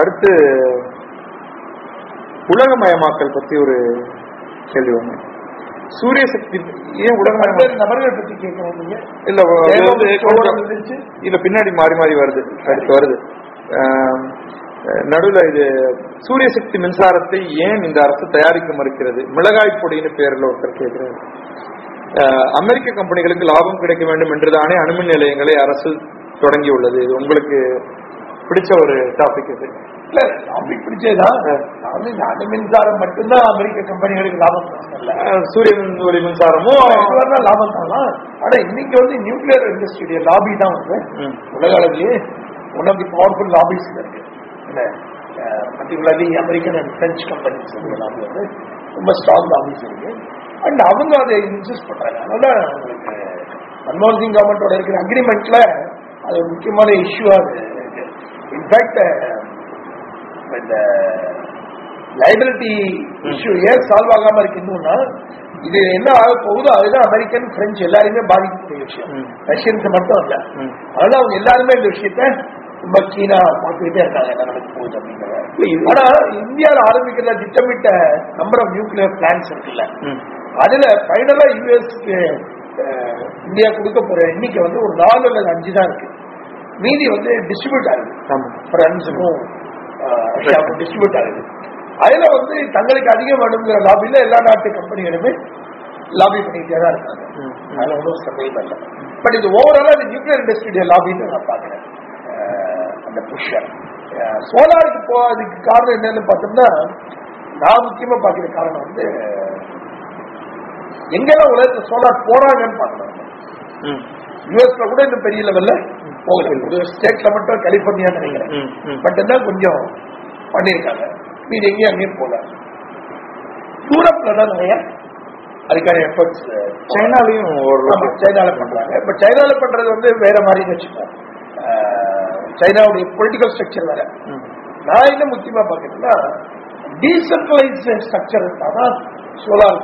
அடுத்து உலகமயமாக்கல் பத்தி ஒரு கேள்வி ஒண்ணு. சூரிய சக்தி ஏன் உலகமயமாக்கல் நபர்கள் பத்தி கேட்கணும் இல்ல பின்னாடி மாறி மாறி வருது அடுத்து வருது. நடுவுல இது சூரிய சக்தி மின்சாரத்தை ஏன் இந்த அரசு தயாரிக்க மறுக்கிறது? மிளகாய் பொடின்னு பேர்ல ஒருத்தர் கேட்கிறாரு. அமெரிக்க கம்பெனிகளுக்கு லாபம் கிடைக்க வேண்டும் என்றுதானே அணுமின் நிலையங்களை அரசு தொடங்கியுள்ளது. இது உங்களுக்கு பிடிச்ச ஒரு டாபிக் இது. இல்ல டாபிக் பிடிச்சதுதான் இந்த அணு மின்சாரம் மட்டும்தான் அமெரிக்க கம்பெனிகளுக்கு லாபம் அஹ் சூரிய ஒளி மின்சாரமும் லாபம் தரலாம். ஆனா இன்னைக்கு வந்து நியூக்ளியர் இண்டஸ்ட்ரியுடைய லாபி தான் வந்து உலக அளவிலேயே one of the powerful lobbies இருக்கு. Particularly American and French companies lobby வந்து. ரொம்ப ஸ்ட்ராங் லாபிஸ் இருக்கு. அண்ட் அவங்க அதை இன்சிஸ்ட் பண்றாங்க. அதனால உங்களுக்கு மன்மோகன் சிங் கவர்மெண்டோட இருக்கிற அக்ரிமெண்ட்ல அது ஒரு முக்கியமான இஷ்யூவா இருக்கு இன்ஃபேக்ட் இந்த லைபிலிட்டி இஷ்யூ ஏன் சால்வ் ஆகாம இருக்கு இன்னும்னா இது என்ன ஆக போகுதோ அதுதான் அமெரிக்கன் பிரெஞ்சு எல்லாருமே பாதிக்கக்கூடிய விஷயம். ரஷ்யன்ஸ் மட்டும் இல்ல. அதனால அவங்க எல்லாருமே இந்த விஷயத்த ரொம்ப கீனா பார்த்துக்கிட்டே இருக்காங்க. என்ன நடக்க போகுது அப்படிங்கிறத. ஆனா இந்தியாவில் ஆரம்பிக்கிற திட்டமிட்ட நம்பர் ஆஃப் நியூக்ளியர் பிளான்ஸ் இருக்குல்ல. அதுல ஃபைனலா யூஎஸ்க்கு இந்தியா கொடுக்க போற எண்ணிக்கை வந்து ஒரு நாலு அல்லது அஞ்சு தான் இருக்கு. மீதி வந்து டிஸ்ட்ரிபியூட் ஆகுது. ரஷ்யாவுக்கும் டிஸ்ட்ரிபியூட் ஆகுது. அதுல வந்து தங்களுக்கு அதிகம் வேணுங்கிற லாபியில எல்லா நாட்டு கம்பெனிகளுமே லாபி பண்ணிக்கிட்டே தான் இருக்காங்க. அதுல ஒன்றும் சந்தேகம் இல்லை. பட் இது ஓவராலா இந்த நியூக்ளியர் இண்டஸ்ட்ரியுடைய லாபின்னு நான் பாக்குறேன் அந்த புஷ்ஷர் சோலாருக்கு போறதுக்கு காரணம் என்னன்னு பார்த்தோம்னா நான் முக்கியமா பாக்குற காரணம் வந்து எங்கெல்லாம் உலகத்துல சோலார் போறாங்கன்னு ம், யூஎஸ்ல கூட இந்த பெரிய லெவல்ல போகல ஸ்டேட்ல மட்டும் கலிபோர்னியா நினைக்கிறேன். பட் தான் கொஞ்சம் பண்ணியிருக்காங்க. மீது எங்கேயும் அங்கேயும் போல யூரோப்ல தான் நிறைய அதுக்கான எஃபர்ட்ஸ் சைனாலையும் சைனால பண்றாங்க. இப்ப சைனால பண்றது வந்து வேற மாதிரி வச்சுப்போம் சைனாவுடைய பொலிட்டிக்கல் ஸ்ட்ரக்சர் வேற. நான் என்ன முக்கியமா பாக்குறேன்னா டீசென்ட்ரலைஸ் ஸ்ட்ரக்சர் தான்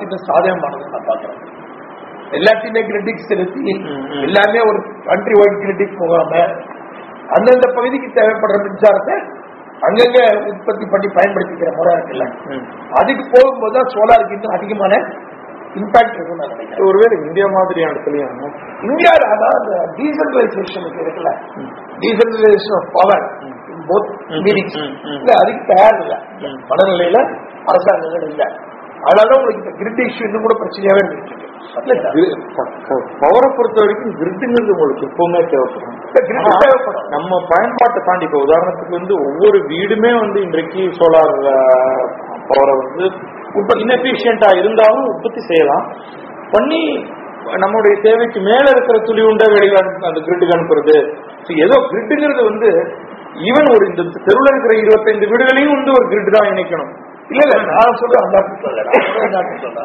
இன்னும் சாதகமானது நான் பாக்குறேன் எல்லாத்தையுமே கிரெடிட் செலுத்தி. எல்லாமே ஒரு கண்ட்ரி வைட் கிரெடிட் போகாம அந்தந்த பகுதிக்கு தேவைப்படுற மின்சாரத்தை அங்கங்க உற்பத்தி பண்ணி பயன்படுத்திக்கிற முறை இருக்குல்ல. அதுக்கு போகும்போது தான் சோலாருக்கு இன்னும் அதிகமான இம்பாக்ட் இருக்கும்னு நான் நினைக்கிறேன். ஒருவேளை இந்தியா மாதிரியான இடத்துலயும் இந்தியாவில் அதான் அந்த டீசென்ட்ரலைசேஷனுக்கு இருக்குல்ல. Decentralisation of power both meanings. இல்ல அதுக்கு தயார் இல்ல. மனநிலையில அரசாங்கங்கள் இல்ல. அதனால உங்களுக்கு இந்த கிரிட் இஷ்யூ இன்னும் கூட பிரச்சனையாவே இருக்கு. பவரை பொறுத்த வரைக்கும் கிரிட்டுங்கிறது உங்களுக்கு எப்பவுமே தேவைப்படும். நம்ம பயன்பாட்டை தாண்டி இப்ப உதாரணத்துக்கு வந்து ஒவ்வொரு வீடுமே வந்து இன்றைக்கு சோலார் பவரை வந்து இன்எஃபிஷியண்டா இருந்தாலும் உற்பத்தி செய்யலாம். பண்ணி நம்மளுடைய தேவைக்கு மேல இருக்கிற துளி உண்டை வெளியில அனுப்பு- அந்த கிரிட்டுக்கு அனுப்புறது. ஏதோ கிரிட்டுங்கிறது வந்து ஈவன் ஒரு இந்த தெருவில் இருக்கிற இருபத்தைந்து வீடுகளையும் வந்து ஒரு கிரிட் தான் இணைக்கணும். இல்ல இல்ல நான் சொல்றேன் அந்த அர்த்தம் சொல்ல நான் சொல்றது என்ன அர்த்தம் சொன்னா,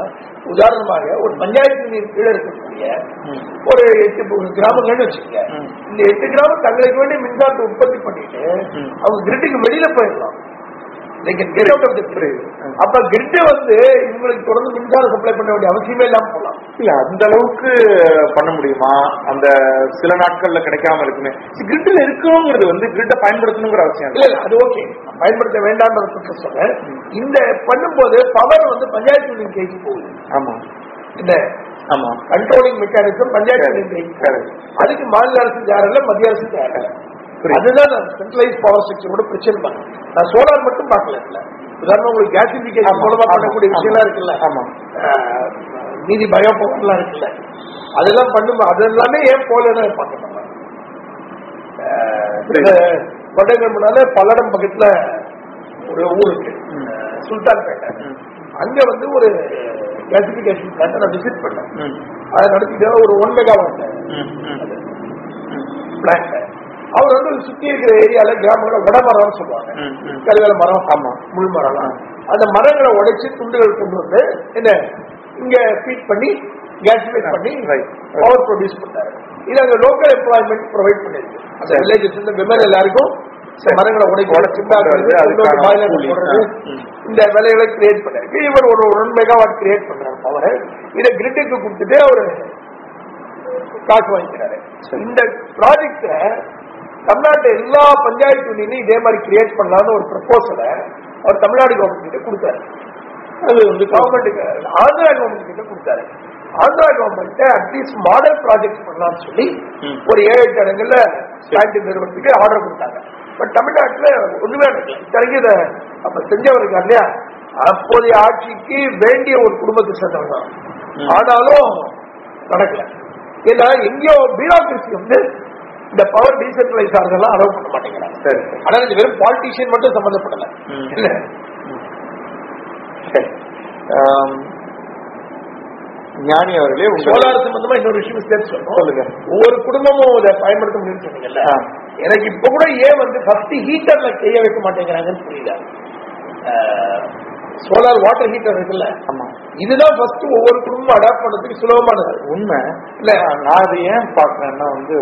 உதாரணமாக ஒரு பஞ்சாயத்து நீர் கீழே இருக்கக்கூடிய. ஒரு எட்டு கிராமங்கள்னு வச்சுக்கோங்க. இந்த எட்டு கிராமம் தங்களுக்கு வேண்டிய மின்சாரத்தை உற்பத்தி பண்ணிட்டு. அவங்க கிரிட்டுக்கு வெளியில போயிடலாம் அப்ப கிரிட் வந்து இவங்களுக்கு தொடர்ந்து மின்சாரம் சப்ளை பண்ண வேண்டிய அவசியமே இல்லாம போலாம். இல்ல அந்த அளவுக்கு பண்ண முடியுமா? அந்த சில நாட்கள்ல கிடைக்காம இருக்குமே. கிரிட்ல இருக்கணுங்கிறது வந்து கிரிட்ட பயன்படுத்தணுங்கிற அவசியம் இல்ல அது ஓகே பயன்படுத்த வேண்டாம்ன்றத சொல்றேன். இந்த பண்ணும்போது பவர் வந்து பஞ்சாயத்து கைக்கு போகுது. ஆமா. இந்த ஆமா. Controlling mechanism panchayat. அதுக்கு மாநில அரசு தேவையில்ல மத்திய அரசு புரியுது. அதுதான் சென்ட்ரலைஸ் பவர் ஸ்ட்ரக்சரோட பிரச்சனை நான் சோலார் மட்டும் பார்க்கல இதுல. உதாரணமா உங்களுக்கு கேசிபிகேஷன் மூலமா பண்ணக்கூடிய. விஷயம்லாம் இருக்குல்ல ஆமா. மீதி பயோ பவர்லாம் இருக்குல்ல அதெல்லாம் பண்ணும் அதெல்லாமே ஏன் போலன்னு பார்க்க பல்லடம் பக்கத்துல ஒரு ஊர் இருக்கு சுல்தான்பேட்டை. அங்க வந்து ஒரு கேசிபிகேஷன் பிளான்ட் நான் விசிட் பண்ணேன். அதை நடத்திட்டு ஒரு ஒன் மெகாவாட். பிளான்ட் அவர் வந்து சுத்தி இருக்கிற ஏரியால கிராமங்கள வடமரம்னு சொல்லுவாங்க. கருவேல மரம். ஆமா. முள் மரம். அந்த மரங்களை உடைச்சு துண்டுகள் கொண்டு வந்து என்ன இங்க ஃபீட் பண்ணி கேசிஃபை பண்ணி. பவர் ப்ரொடியூஸ் பண்ணாரு இது அங்க லோக்கல் எம்ப்ளாய்மெண்ட் ப்ரொவைட் பண்ணிருக்கு. அந்த. வில்லேஜஸ் இந்த விமன் எல்லாருக்கும் மரங்களை உடைச்சு உடைச்சு. இந்த வேலைகளை கிரியேட் பண்ணிருக்கு இவர் ஒரு ஒன் மெகாவாட் கிரியேட் பண்றாரு பவர் இதை கிரிட்டுக்கு கொடுத்துட்டு அவரு காசு வாங்கிக்கிறாரு. இந்த ப்ராஜெக்ட தமிழ்நாட்டு எல்லா பஞ்சாயத்து யூனியனையும் இதே மாதிரி கிரியேட் பண்ணலாம்னு ஒரு ப்ரப்போசலை அவர் தமிழ்நாடு கவர்மெண்ட் கிட்ட கொடுத்தாரு. அது வந்து கவர்மெண்ட்டுக்கு ஆந்திரா கவர்மெண்ட் கிட்ட கொடுத்தாரு. Andhra government at least model project பண்ணலாம்னு சொல்லி. ஒரு ஏழு எட்டு இடங்கள்ல பிளான்ட் நிறுவனத்துக்கு ஆர்டர் கொடுத்தாங்க. பட் தமிழ்நாட்டுல ஒண்ணுமே இத்தனைக்கு இதை அப்ப செஞ்சவர் இருக்கார் இல்லையா? அப்போதைய ஆட்சிக்கு வேண்டிய ஒரு குடும்பத்தை சேர்ந்தவங்க தான். ஆனாலும் நடக்கல. ஏன்னா எங்கேயோ பியூரோக்ரசி வந்து இந்த பவர் டீசென்ட்ரலைஸ் ஆகிறதெல்லாம் அலோவ் பண்ண மாட்டேங்கிறாங்க. சரி. ஆனா இது வெறும் பாலிட்டிஷியன் மட்டும் சம்பந்தப்படல. ம். இல்ல? ஞானி அவர்களே சோலார் சம்பந்தமா இன்னொரு விஷயம் சேர்த்து சொல்லுங்க. ஒவ்வொரு குடும்பமும் இதை பயன்படுத்த சொன்னீங்கல்ல. எனக்கு இப்ப கூட ஏன் வந்து ஃபர்ஸ்ட் ஹீட்டர்ல கைய வைக்க மாட்டேங்கிறாங்கன்னு புரியல. சோலார் வாட்டர் ஹீட்டர் இருக்குல்ல? ஆமா. இதுதான் ஃபர்ஸ்ட் ஒவ்வொரு குடும்பமும் அடாப்ட் பண்றதுக்கு சுலபமானது. உண்மை. இல்ல. நான் அதை ஏன் பாக்குறேன்னா வந்து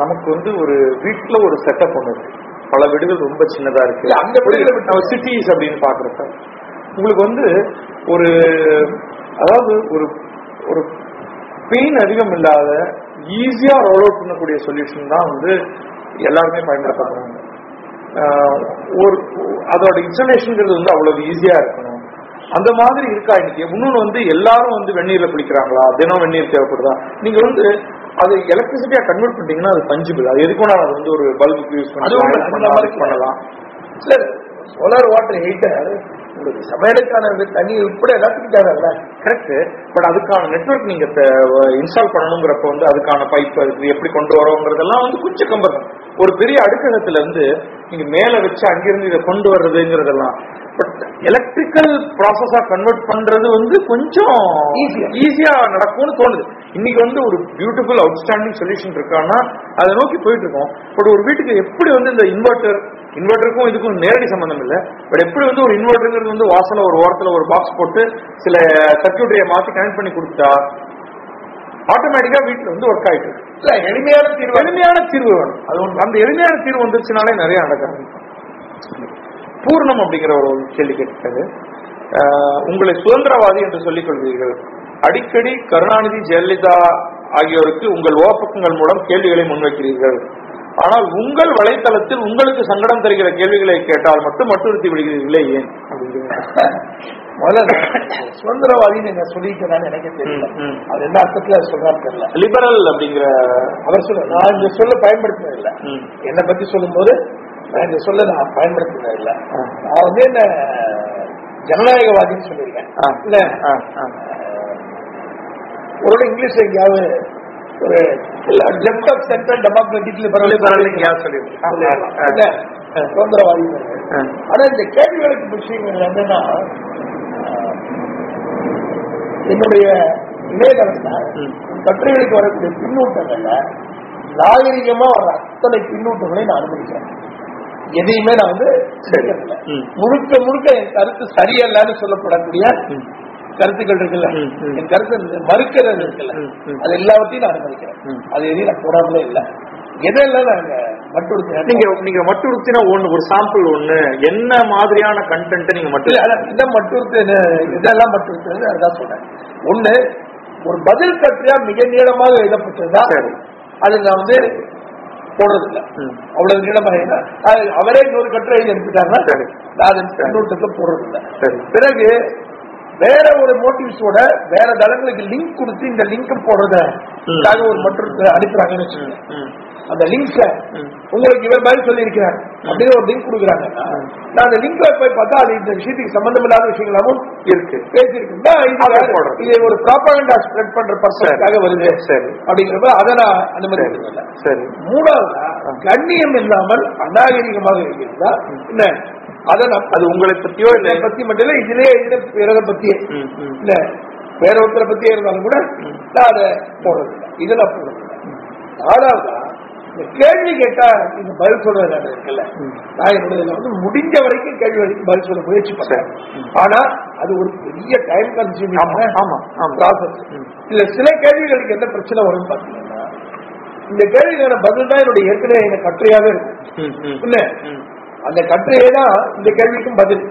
நமக்கு வந்து ஒரு வீட்டுல ஒரு செட்டப் இருக்கு. பல வீடுகள் ரொம்ப சின்னதா இருக்கு. அந்த வீடுகளை சிட்டிஸ் அப்படின்னு பாக்குறப்ப உங்களுக்கு வந்து ஒரு அதாவது ஒரு ஒரு பெயின் அதிகம் இல்லாத ஈஸியா ரோல் அவுட் பண்ணக்கூடிய சொல்யூஷன் தான் வந்து எல்லாருமே பயன்படுத்த ஒரு அதோட இன்ஸ்டலேஷன்ங்கிறது வந்து அவ்வளவு ஈஸியா இருக்கணும். அந்த மாதிரி இருக்கா இன்னைக்கு? இன்னொன்னு வந்து எல்லாரும் வந்து வெந்நீர்ல குளிக்கிறாங்களா? தினம் வெந்நீர் தேவைப்படுதா? நீங்க வந்து அது எலக்ட்ரிசிட்டியா கன்வெர்ட் பண்ணிட்டீங்கன்னா அது பஞ்சுபிள் அது எதுக்கு வேணாலும் அது வந்து ஒரு பல்புக்கு யூஸ் பண்ணலாம் மாதிரி பண்ணலாம். சார் சோலார் வாட்டர் ஹீட்டர் உங்களுக்கு சமையலுக்கான தண்ணி உட்பட எல்லாத்துக்கும் தேவையில்ல. கரெக்ட் பட் அதுக்கான நெட்வொர்க் நீங்க இன்ஸ்டால் பண்ணணுங்கிறப்ப வந்து அதுக்கான பைப் அது எப்படி கொண்டு வரோங்கிறதெல்லாம் வந்து கொஞ்சம் கம்பர் ஒரு பெரிய அடுக்ககத்துல இருந்து நீங்க மேல வச்சு அங்கிருந்து இதை கொண்டு வர்றதுங்கிறதெல்லாம். பட் எலக்ட்ரிக்கல் ப்ராசஸா கன்வெர்ட் பண்றது வந்து கொஞ்சம். ஈஸியா நடக்கும்னு தோணுது. இன்னைக்கு வந்து ஒரு பியூட்டிஃபுல் அவுட்ஸ்டாண்டிங் சொல்யூஷன் இருக்கான்னா அதை நோக்கி போயிட்டு இருக்கோம் பட் ஒரு வீட்டுக்கு எப்படி வந்து இந்த இன்வெர்டர் இன்வெர்டருக்கும் இதுக்கும் நேரடி சம்பந்தம் இல்லை. பட் எப்படி வந்து ஒரு இன்வெர்டருங்கிறது வந்து வாசல்ல ஒரு ஓரத்துல ஒரு பாக்ஸ் போட்டு சில சர்க்கியூட்டரியை மாத்தி கனெக்ட் பண்ணி கொடுத்தா ஆட்டோமேட்டிக்கா வீட்டுல வந்து ஒர்க் ஆயிட்டு. இல்ல எளிமையான தீர்வு. எளிமையான தீர்வு வேணும். அது. அந்த எளிமையான தீர்வு வந்துருச்சுனாலே நிறைய நடக்கும். பூர்ணம் அப்படிங்கிற ஒரு கேள்வி கேட்டது. உங்களை சுதந்திரவாதி என்று சொல்லிக் கொள்வீர்கள். அடிக்கடி கருணாநிதி ஜெயலலிதா ஆகியோருக்கு உங்கள் ஓப்பக்கங்கள் மூலம் கேள்விகளை முன்வைக்கிறீர்கள். ஆனால் உங்கள் வலைத்தளத்தில் உங்களுக்கு சங்கடம் தருகிற கேள்விகளை கேட்டால் மட்டும் மட்டுறுத்தி விடுகிறீர்களே ஏன் முதல்ல சுதந்திரவாதி நீங்க சொல்லிக்கிறேன்னு எனக்கு தெரியல. அது என்ன அர்த்தத்துல சொல்றான்னு தெரியல லிபரல் அப்படிங்கிற அவர் சொல்ல நான் இந்த சொல்ல பயன்படுத்தினது இல்ல. என்னை பத்தி சொல்லும்போது நான் இந்த சொல்ல நான் பயன்படுத்தினது இல்ல. நான் வந்து என்ன ஜனநாயகவாதின்னு சொல்லியிருக்கேன். இல்ல. ஒரு இங்கிலீஷ் எங்கேயாவது ஒரு left of central democratic Liberal எங்கேயாவது சொல்லியிருக்கேன். ஆ, ஆ. சுதந்திரவாதி. ஆனா இந்த கேள்விகளுக்கு விஷயங்கள் என்னன்னா என்னுடைய இணையதளத்துல. கட்டுரைகளுக்கு வரக்கூடிய பின்னூட்டங்கள்ல நாகரிகமா வர அத்தனை பின்னூட்டங்களையும் நான் அனுமதிக்கிறேன் எதையுமே நான் வந்து. முழுக்க முழுக்க என் கருத்து சரியல்லன்னு சொல்லப்படக்கூடிய. கருத்துக்கள் இருக்குல்ல. என் கருத்து மறுக்கிறது இருக்குல்ல. அது எல்லாவற்றையும் நான் அனுமதிக்கிறேன் ம். அது எதையும் நான் போடாமலே இல்ல எதெல்லாம் நாங்க மட்டும் நீங்க நீங்க மட்டும் உடுத்தினா ஒண்ணு ஒரு சாம்பிள் ஒண்ணு என்ன மாதிரியான கண்டென்ட் நீங்க மட்டும் இதை மட்டும் இதெல்லாம் மட்டும் அதுதான் சொல்றேன் ஒண்ணு ஒரு பதில் கட்டுரையா மிக நீளமாக எழுதப்பட்டதுதான். அது நான் வந்து போடுறது இல்ல ம். அவ்வளவு நீளமாக அவரே இன்னொரு கட்டுரை எழுதி அனுப்பிட்டாருன்னா. நான் அதன் பின்னூட்டத்தை போடுறது இல்ல சரி. பிறகு வேற ஒரு மோட்டிவ்ஸோட வேற தளங்களுக்கு லிங்க் கொடுத்து இந்த லிங்க் போடுறத ஒரு மற்றும் அனுப்புறாங்கன்னு வச்சுக்கோங்க. அந்த லிங்க்ல ம். உங்களுக்கு இவர் பதில் சொல்லியிருக்கிறார். அப்படின்னு ஒரு லிங்க் கொடுக்குறாங்கன்னா நான் அந்த லிங்க்ல போய் பார்த்தா அது இந்த விஷயத்துக்கு சம்பந்தமில்லாத விஷயங்களாவும் இருக்கு. பேசியிருக்குன்னா இது ஒரு ப்ராபகண்டா ஸ்ப்ரெட் பண்ற பர்சனுக்காக வருது. சரி. அப்படிங்கிறப்ப அதை நான் அனுமதிக்கிறதில்ல சரி. மூணாவதா கண்ணியம் இல்லாமல் அநாகரிகமாக இருக்கிறதா? இல்ல அதை நான் அது உங்களை பத்தியோ இல்ல பத்தி மட்டும் இல்ல இதுலயே இதுல பிறரை பத்தியே. இல்ல வேற ஒருத்தரை பத்தியே இருந்தாலும் கூட நான் அதை போடுறது. இதெல்லாம் போடுறது. நாலாவதா இந்த கேள்வி கேட்டா நீங்க பதில் சொல்றது இருக்குல்ல. நான் என்னுடைய வந்து முடிஞ்ச வரைக்கும் கேள்வி வரைக்கும் பதில் சொல்ல முயற்சி பண்றேன் ஆனா அது ஒரு பெரிய டைம் கன்சியூமிங் ஆமா. ப்ராசஸ். இல்ல சில கேள்விகளுக்கு என்ன பிரச்சனை வரும்னு பாத்தீங்கன்னா இந்த கேள்விக்கான பதில் தான் என்னுடைய ஏற்கனவே கட்டுரையாவே இருக்கும். இல்ல. அந்த கட்டுரையே தான் இந்த கேள்விக்கும் பதில்.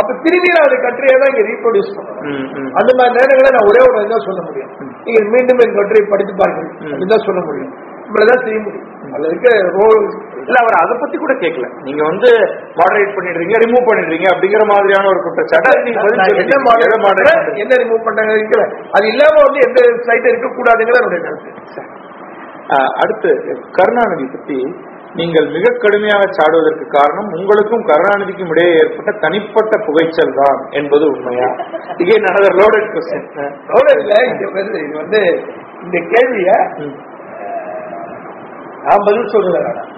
அப்ப திரும்பி நான் அந்த கட்டுரையை தான் இங்க ரீப்ரொடியூஸ் ம். அந்த மாதிரி நேரங்களை நான் ஒரே ஒரு தான் சொல்ல முடியும். நீங்க மீண்டும் என் கட்டுரை படித்து பாருங்கள். ம். அப்படின்னு தான் சொல்ல முடியும். இவ்வளவுதான் செய்ய முடியும். அதுல இருக்க ரோல் இல்ல அவர் அதை பத்தி கூட கேட்கல நீங்க வந்து மாடரேட் பண்ணிடுறீங்க ரிமூவ் பண்ணிடுறீங்க அப்படிங்கிற மாதிரியான ஒரு குற்றச்சாட்டு. என்ன பண்றேன், பண்றீங்க? என்ன ரிமூவ் பண்ணாங்க இருக்கல அது இல்லாம வந்து எந்த சைட் இருக்கக்கூடாதுங்கிற என்னுடைய கருத்து. அடுத்து கருணாநிதி பத்தி நீங்கள் மிக கடுமையாக சாடுவதற்கு காரணம் உங்களுக்கும் கருணாநிதிக்கும் இடையே ஏற்பட்ட தனிப்பட்ட புகைச்சல் தான் என்பது உண்மையா? இதே நடந்தர் லோடட் கொஸ்டின் இங்க இது வந்து இந்த கேள்விய நான் பதில் வேணாம்.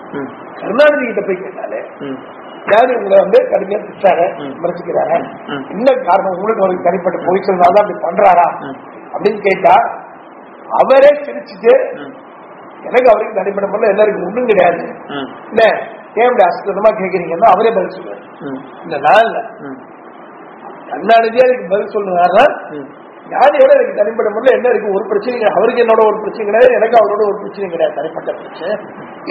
கருணாநிதி கிட்ட போய் கேட்டாலே யாரு உங்களை வந்து கடுமையா திட்டாங்க ம். விமர்சிக்கிறாங்க. என்ன காரணம்? உங்களுக்கு ஒரு தனிப்பட்ட பொய்ச்சல் தான் அப்படி பண்றாரா. அப்படின்னு கேட்டா அவரே சிரிச்சுட்டு எனக்கு அவருக்கு தனிப்பட்ட முறையில் எல்லாருக்கும் ஒண்ணும் கிடையாது. இல்ல ஏன் இப்படி அசுத்தமா கேக்குறீங்கன்னா அவரே பதில் சொல்லுவாரு. இந்த நாள்ல கருணாநிதியா எனக்கு பதில் சொல்லுவாருன்னா ஞானியோட எனக்கு தனிப்பட்ட முறையில் என்ன இருக்கு ஒரு பிரச்சனை. அவருக்கு என்னோட ஒரு பிரச்சனை கிடையாது எனக்கு அவரோட ஒரு பிரச்சனை கிடையாது. தனிப்பட்ட பிரச்சனை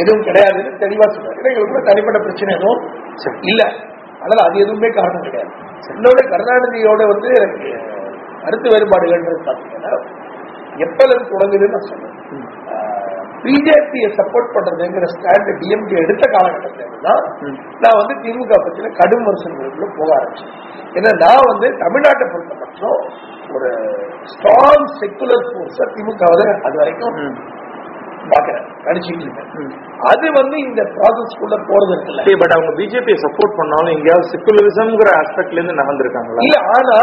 எதுவும் கிடையாதுன்னு தெளிவா சொல்றாரு ஏன்னா எங்களுக்குள்ள தனிப்பட்ட பிரச்சனை எதுவும் இல்ல. அதனால அது எதுவுமே காரணம் கிடையாது. என்னோட கருணாநிதியோட வந்து எனக்கு கருத்து வேறுபாடுகள்ன்றது பாத்தீங்கன்னா எப்பல இருந்து தொடங்குதுன்னு நான் சொல்றேன். பிஜேபியை சப்போர்ட் பண்றதுங்கிற ஸ்டாண்ட் டிஎம்கே எடுத்த காலகட்டத்தில் தான் நான் வந்து திமுக பத்தின கடும் விமர்சனங்களுக்குள்ள போக ஆரம்பிச்சேன். ஏன்னா நான் வந்து தமிழ்நாட்டை பொறுத்த மட்டும் ஒரு ஸ்ட்ராங் செக்குலர் ஃபோர்ஸ திமுக அது வரைக்கும் பாக்குறேன் நடிச்சுட்டு இருக்கேன். அது வந்து இந்த ப்ராசஸ்க்குள்ள போறது இருக்குல்ல. பட் அவங்க பிஜேபியை சப்போர்ட் பண்ணாலும் எங்கேயாவது செக்குலரிசம்ங்கிற ஆஸ்பெக்ட்ல இருந்து நகர்ந்திருக்காங்களா? இல்ல ஆனா.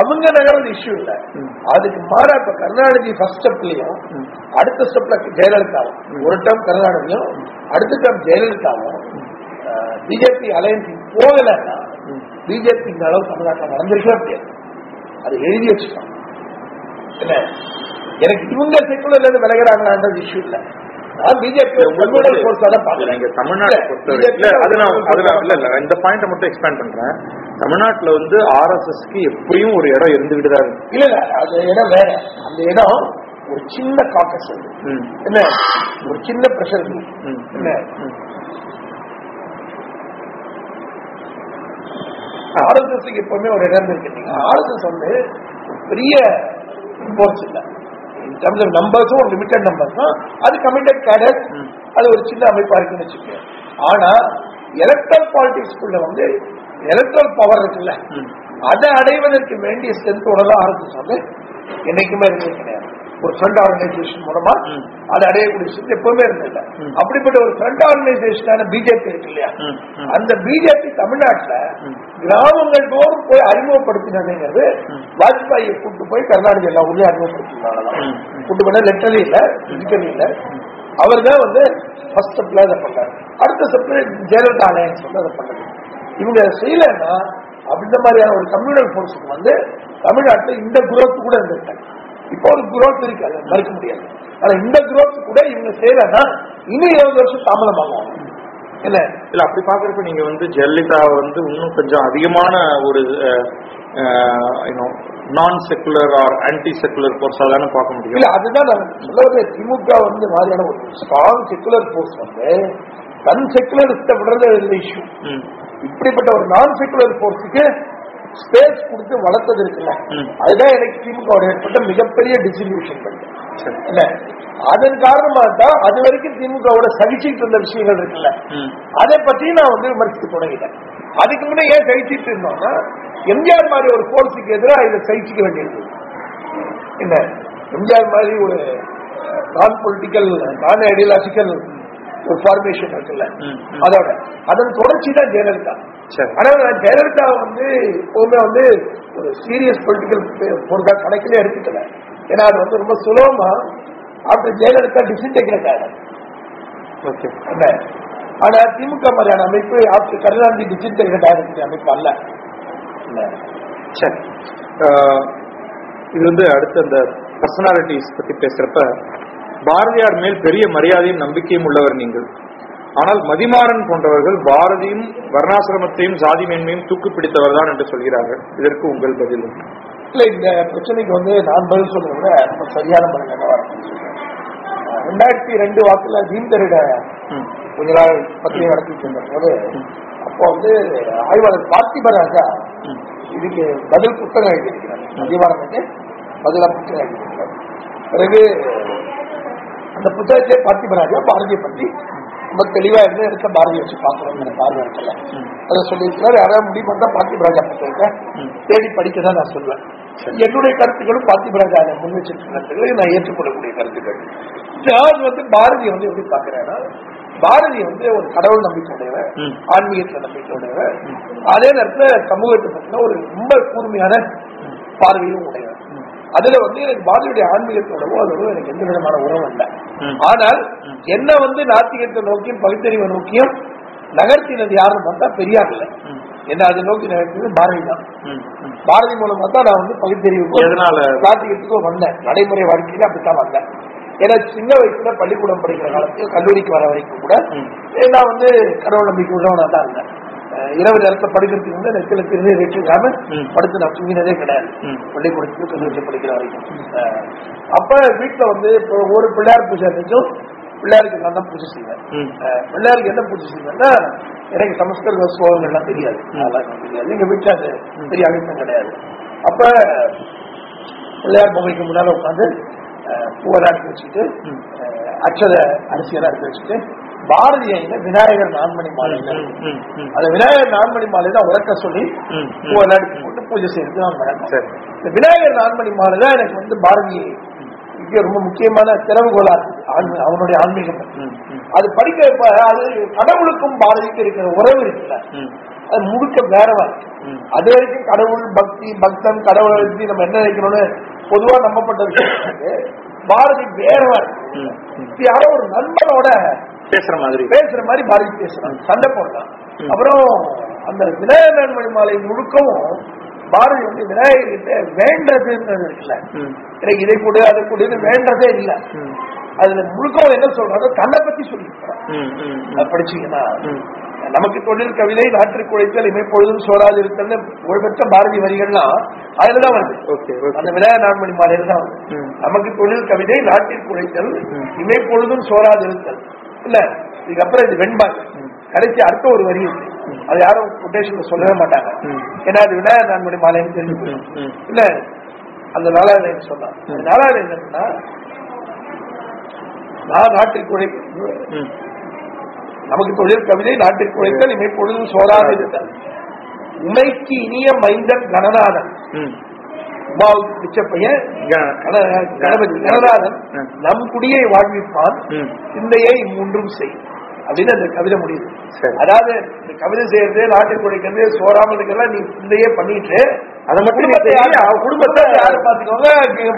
அவங்க நகர்றது இஷ்யூ இல்ல. அதுக்கு மாறா இப்ப கருணாநிதி ஃபர்ஸ்ட் ஸ்டெப்லயும். அடுத்த ஸ்டெப்ல ஜெயலலிதாவும் ஒரு டேர்ம் கருணாநிதியும் அடுத்த டேர்ம் ஜெயலலிதாவும் பிஜேபி அலையன்ஸ் போகலன்னா. பிஜேபி இந்த அளவு தமிழ்நாட்டில் நடந்திருக்கவே முடியாது. அது எழுதி வச்சுக்கோங்க என்ன? எனக்கு இவங்க செக்குலர்ல இருந்து விலகிறாங்களான்றது இஷ்யூ இல்ல. நீங்க தமிழ்நாட்டுல வந்து ஆர்எஸ்எஸ்க்கு எப்படியும் ஒரு இடம் இருந்துகிட்டு தான் இல்ல இல்ல அது இடம் வேற. அந்த இடம் ஒரு சின்ன காக்கஸ். என்ன? ஒரு சின்ன பிரஷர். என்ன? ம். ஆர்எஸ்எஸ் எப்பவுமே ஒரு இடம் இருக்கு. ஆர்எஸ்எஸ் வந்து பெரிய ஃபோர்ஸ் இல்ல. இன் டர்ம்ஸ் ஆஃப் நம்பர்ஸும் லிமிட்டட் நம்பர்ஸ் தான் அது கமிட்டட் கேடர். அது ஒரு சின்ன அமைப்பா இருக்குன்னு வச்சுக்கோங்க. ஆனா எலக்ட்ரல் பாலிடிக்ஸ்குள்ள வந்து எலக்ட்ரல் பவர் இருக்குல்ல. அதை அடைவதற்கு வேண்டிய ஸ்ட்ரென்த்தோட தான் ஆரம்பிச்சு வந்து என்னைக்குமே இருந்தது கிடையாது. ஒரு ஃப்ரண்ட் ஆர்கனைசேஷன் மூலமா. அதை அடையக்கூடிய ஸ்ட்ரென்த் எப்பவுமே இருந்ததில்ல. அப்படிப்பட்ட ஒரு ஃப்ரண்ட் ஆர்கனைசேஷனான பிஜேபி இருக்கு இல்லையா. அந்த பிஜேபி தமிழ்நாட்டுல. கிராமங்கள் தோறும் போய் அறிமுகப்படுத்தினதுங்கிறது. வாஜ்பாயை கூட்டு போய் கர்நாடக எல்லா ஊர்லயும் அறிமுகப்படுத்தினாங்க ம். ம். கூட்டு போன லெட்டரி இல்ல பிசிக்கலி இல்ல அவர் தான் வந்து ஃபர்ஸ்ட் ஸ்டெப்ல அதை பண்ணாரு அடுத்த ஸ்டெப்ல ஜெயலலிதா அலையன்ஸ் வந்து அதை பண்ணது இவங்க செய்யலைன்னா அப்படின்ற மாதிரியான ஒரு கம்யூனல் ஃபோர்ஸுக்கு வந்து தமிழ்நாட்டுல இந்த குரோத் கூட இருந்திருக்காங்க இப்போ ஒரு குரோத் இருக்கு அதை மறுக்க முடியாது. ஆனா இந்த குரோத் கூட இவங்க செய்யலைன்னா இன்னும் இருபது வருஷம் தாமதமாகும் என்ன? இல்ல அப்படி பாக்குறப்ப நீங்க வந்து ஜெயலலிதா வந்து இன்னும் கொஞ்சம் அதிகமான ஒரு நான் செக்குலர் ஆர் ஆன்டி செக்குலர் போர்ஸா தானே பார்க்க முடியும். இல்ல அதுதான் நான் சொல்ல வந்து திமுக வந்து மாதிரியான ஒரு ஸ்ட்ராங் செக்குலர் போர்ஸ் வந்து தன் செக்குலரிஸ்ட விடுறது இஷ்யூ. இப்படிப்பட்ட ஒரு நான் செக்குலர் போர்ஸுக்கு ஸ்பேஸ் கொடுத்து வளர்த்தது இருக்குல்ல. அதுதான் எனக்கு திமுக ஏற்பட்ட மிகப்பெரிய டிஸ்ட்ரிபியூஷன். இல்ல அதன் காரணமா தான் அது வரைக்கும் திமுகவோட சகிச்சுட்டு இருந்த விஷயங்கள் இருக்குல்ல. அதை பத்தி நான் வந்து விமர்சிக்க தொடங்கிட்டேன் அதுக்கு முன்னே ஏன் சகிச்சிட்டு இருந்தோம்னா எம்ஜிஆர் மாதிரி ஒரு போர்ஸுக்கு எதிராக இதை சகிச்சுக்க வேண்டியது என்ன எம்ஜிஆர் மாதிரி ஒரு நான் பொலிட்டிக்கல் நான் ஐடியாலஜிக்கல் ஒரு ஃபார்மேஷன் இருக்குல்ல. அதோட அதன் தொடர்ச்சி தான் ஜெயலலிதா. ஆனா ஜெயலலிதா வந்து எப்பவுமே வந்து ஒரு சீரியஸ் பொலிட்டிக்கல் பொருளா கணக்கிலே எடுத்துக்கல. ஏன்னா அது வந்து ரொம்ப சுலபமா ஆஃப்டர் ஜெயலலிதா டிசின்டெகிரேட் ஆயிடும் ஆனா திமுக மாதிரியான அமைப்பு ஆப்டர் கருணாநிதி டிசின்டெகிரேட் ஆயிருக்கிற அமைப்பு அல்ல. சரி. இது வந்து அடுத்து அந்த பர்சனாலிட்டிஸ் பத்தி பேசுறப்ப பாரதியார் மேல் பெரிய மரியாதையும் நம்பிக்கையும் உள்ளவர் நீங்கள். ஆனால் மதிமாறன் போன்றவர்கள் பாரதியும் வர்ணாசிரமத்தையும் சாதி மேன்மையும் தூக்கு பிடித்தவர் தான் என்று சொல்கிறார்கள் இதற்கு உங்கள் பதில்? இல்ல இந்த பிரச்சனைக்கு வந்து நான் பதில் சொல்றதை விட ரொம்ப சரியான பதில் என்னவா. ரெண்டாயிரத்தி ரெண்டு வாக்குல தீன்தரிட ம். கொஞ்ச நாள் பத்திரிகை நடத்திட்டு இருந்த போது அப்போ வந்து ஆய்வாளர் பார்த்திபராஜா. இதுக்கு பதில் புத்தகம் எழுதியிருக்கிறார் மதிவாரனுக்கு பதிலா புத்தகம் எழுதியிருக்கிறார் பிறகு அந்த புத்தகத்தை பார்த்திபராஜா பாரதியை பற்றி ரொம்ப தெளிவா இருந்து இருக்க பாரதி வச்சு பார்க்கணுங்கிற பார்வை இருக்கல. அதை சொல்லியிருக்கிறார். யாராவது முடிவு பண்ணா பார்த்திபராஜா புத்தகத்தை தேடி படிக்க தான் நான் சொல்லுவேன் என்னுடைய கருத்துக்களும் பார்த்திபராஜா அதை முன் வச்சிருக்க கருத்துக்களை நான் ஏற்றுக்கொள்ளக்கூடிய கருத்துக்கள். ஜார்ஜ் வந்து பாரதி வந்து எப்படி பார்க்கிறாருன்னா பாரதி வந்து ஒரு கடவுள் நம்பிக்கை உடையவர் ம். ஆன்மீகத்தை நம்பிக்கை உடையவர் அதே நேரத்துல சமூகத்தை பத்தின ஒரு ரொம்ப கூர்மையான பார்வையும் உடையவர். அதுல வந்து எனக்கு பாரதியுடைய ஆன்மீகத்தோடவோ அதோட எனக்கு எந்த விதமான உறவும் இல்லை. ஆனால் என்ன வந்து நாத்திகத்தை நோக்கியும் பகுத்தறிவை நோக்கியும் நகர்த்தினது யாருன்னு பார்த்தா பெரியார் இல்லை. என்ன அதை நோக்கி நகர்த்தினது பாரதி தான். பாரதி மூலமா தான் நான் வந்து பகுத்தறிவுக்கும் எதனால? நாத்திகத்துக்கும் வந்தேன் நடைமுறை வாழ்க்கையில அப்படித்தான் வந்தேன் ஏன்னா சின்ன வயசுல பள்ளிக்கூடம் படிக்கிற காலத்துல கல்லூரிக்கு வர வரைக்கும் கூட. நான் வந்து கடவுள் நம்பிக்கை உள்ளவனா தான் இருந்தேன் இரவு நேரத்தை படிக்கிறதுக்கு வந்து நெத்தில திருநீ வச்சுக்காம ம். படுத்து நான் தூங்கினதே கிடையாது. பள்ளிக்கூடத்துக்கு கல்லூரியில் படிக்கிற வரைக்கும். அப்ப வீட்டுல வந்து இப்போ ஒரு பிள்ளையார் பூஜை இருந்துச்சும் பிள்ளையாருக்கு நான் தான் பூஜை செய்வேன். பிள்ளையாருக்கு என்ன பூஜை செய்வேன்னா எனக்கு சமஸ்கிருத ஸ்லோகங்கள் எல்லாம் தெரியாது தெரியாது. எங்க வீட்டுல அது பெரிய அழுத்தம் கிடையாது. அப்ப பிள்ளையார் பொம்மைக்கு முன்னால உட்காந்து பூவெல்லாம் எடுத்து வச்சுட்டு அச்சத அரிசியெல்லாம் எடுத்து வச்சுட்டு பாரதிய விநாயகர் நான்மணி மாலை ம். ம். ம். அந்த விநாயகர் நான்மணி மாலை தான் உறக்க சொல்லி எடுத்து போட்டு பூஜை செய்யறது தான் வழக்கம் சரி இந்த விநாயகர் நான்மணி மாலை தான் எனக்கு வந்து பாரதி ரொம்ப முக்கியமான திறவுகோலா இருக்குது ஆன்மீ- அவனுடைய ஆன்மீகம். அது படிக்கிறப்ப அது கடவுளுக்கும் பாரதிக்கும் இருக்கிற உறவு இருக்குல்ல. அது முழுக்க வேறவா இருக்கு. அது வரைக்கும் கடவுள் பக்தி பக்தன் கடவுளை பத்தி நம்ம என்ன நினைக்கணும்னு பொதுவா நம்பப்பட்ட விஷயம் இருக்கு. பாரதி வேறவா இருக்கு யாரோ ஒரு நண்பனோட பேசுற மாதிரி பேசுற மாதிரி பாரதி பேசுறாங்க சண்டை ம். அப்புறம் அந்த விநாயகர் மாலை முழுக்கவும் பாரதி வந்து விநாயகர்கிட்ட வேண்டதுன்றது ம். எனக்கு இதை கொடு அதை கொடுன்னு வேண்டதே இல்ல. அதுல முழுக்கவும் என்ன சொல்றாங்க தன்னை பத்தி. அதை படிச்சீங்கன்னா. நமக்கு தொழில் கவிதை நாட்டிற்கு குழைத்தல் இமைப்பொழுதும் சோறாது இருக்கல்னு புகழ்பெற்ற பாரதி வரிகள்லாம் அதுலதான் வருது அந்த விநாயகர் நான்மணி மாலையில தான் வருது. நமக்கு தொழில் கவிதை நாட்டிற்கு உழைத்தல். இமைப்பொழுதும் சோறாது இருத்தல் இல்ல இதுக்கப்புறம் இது வெண்பாங்க. கடைசி அடுத்த ஒரு வரி அது யாரும் கொட்டேஷன்ல சொல்லவே மாட்டாங்க. ஏன்னா அது விநாயகர் நான்மணி மாலைன்னு தெரிஞ்சு. இல்ல அந்த நாலாவது சொன்னான் நாலாவது என்னன்னா நான் நாட்டிற்கு உழை ம். நமக்கு தொழில் கவிதை நாட்டிற்கு உழைத்தல் இமைப்பொழுதும் சோறாது இருத்தல் உமைக்கு இனிய மைந்தன் கணநாதன் ம். உமாவுக்கு பிச்ச பையன் கணபதி கணநாதன் ம். நம் குடியை வாழ்விப்பான். சிந்தையை மூன்றும் செய் அப்படின்னு அந்த கவிதை முடியுது. அதாவது இந்த கவிதை செய்யறது நாட்டை குடிக்கிறது சோறாமதுக்கெல்லாம் நீ சிந்தையே பண்ணிட்டு அதை மட்டும் குடும்பத்தை செய்யி, யாரு- அவன் குடும்பத்தை யாரு பாத்துக்கோங்க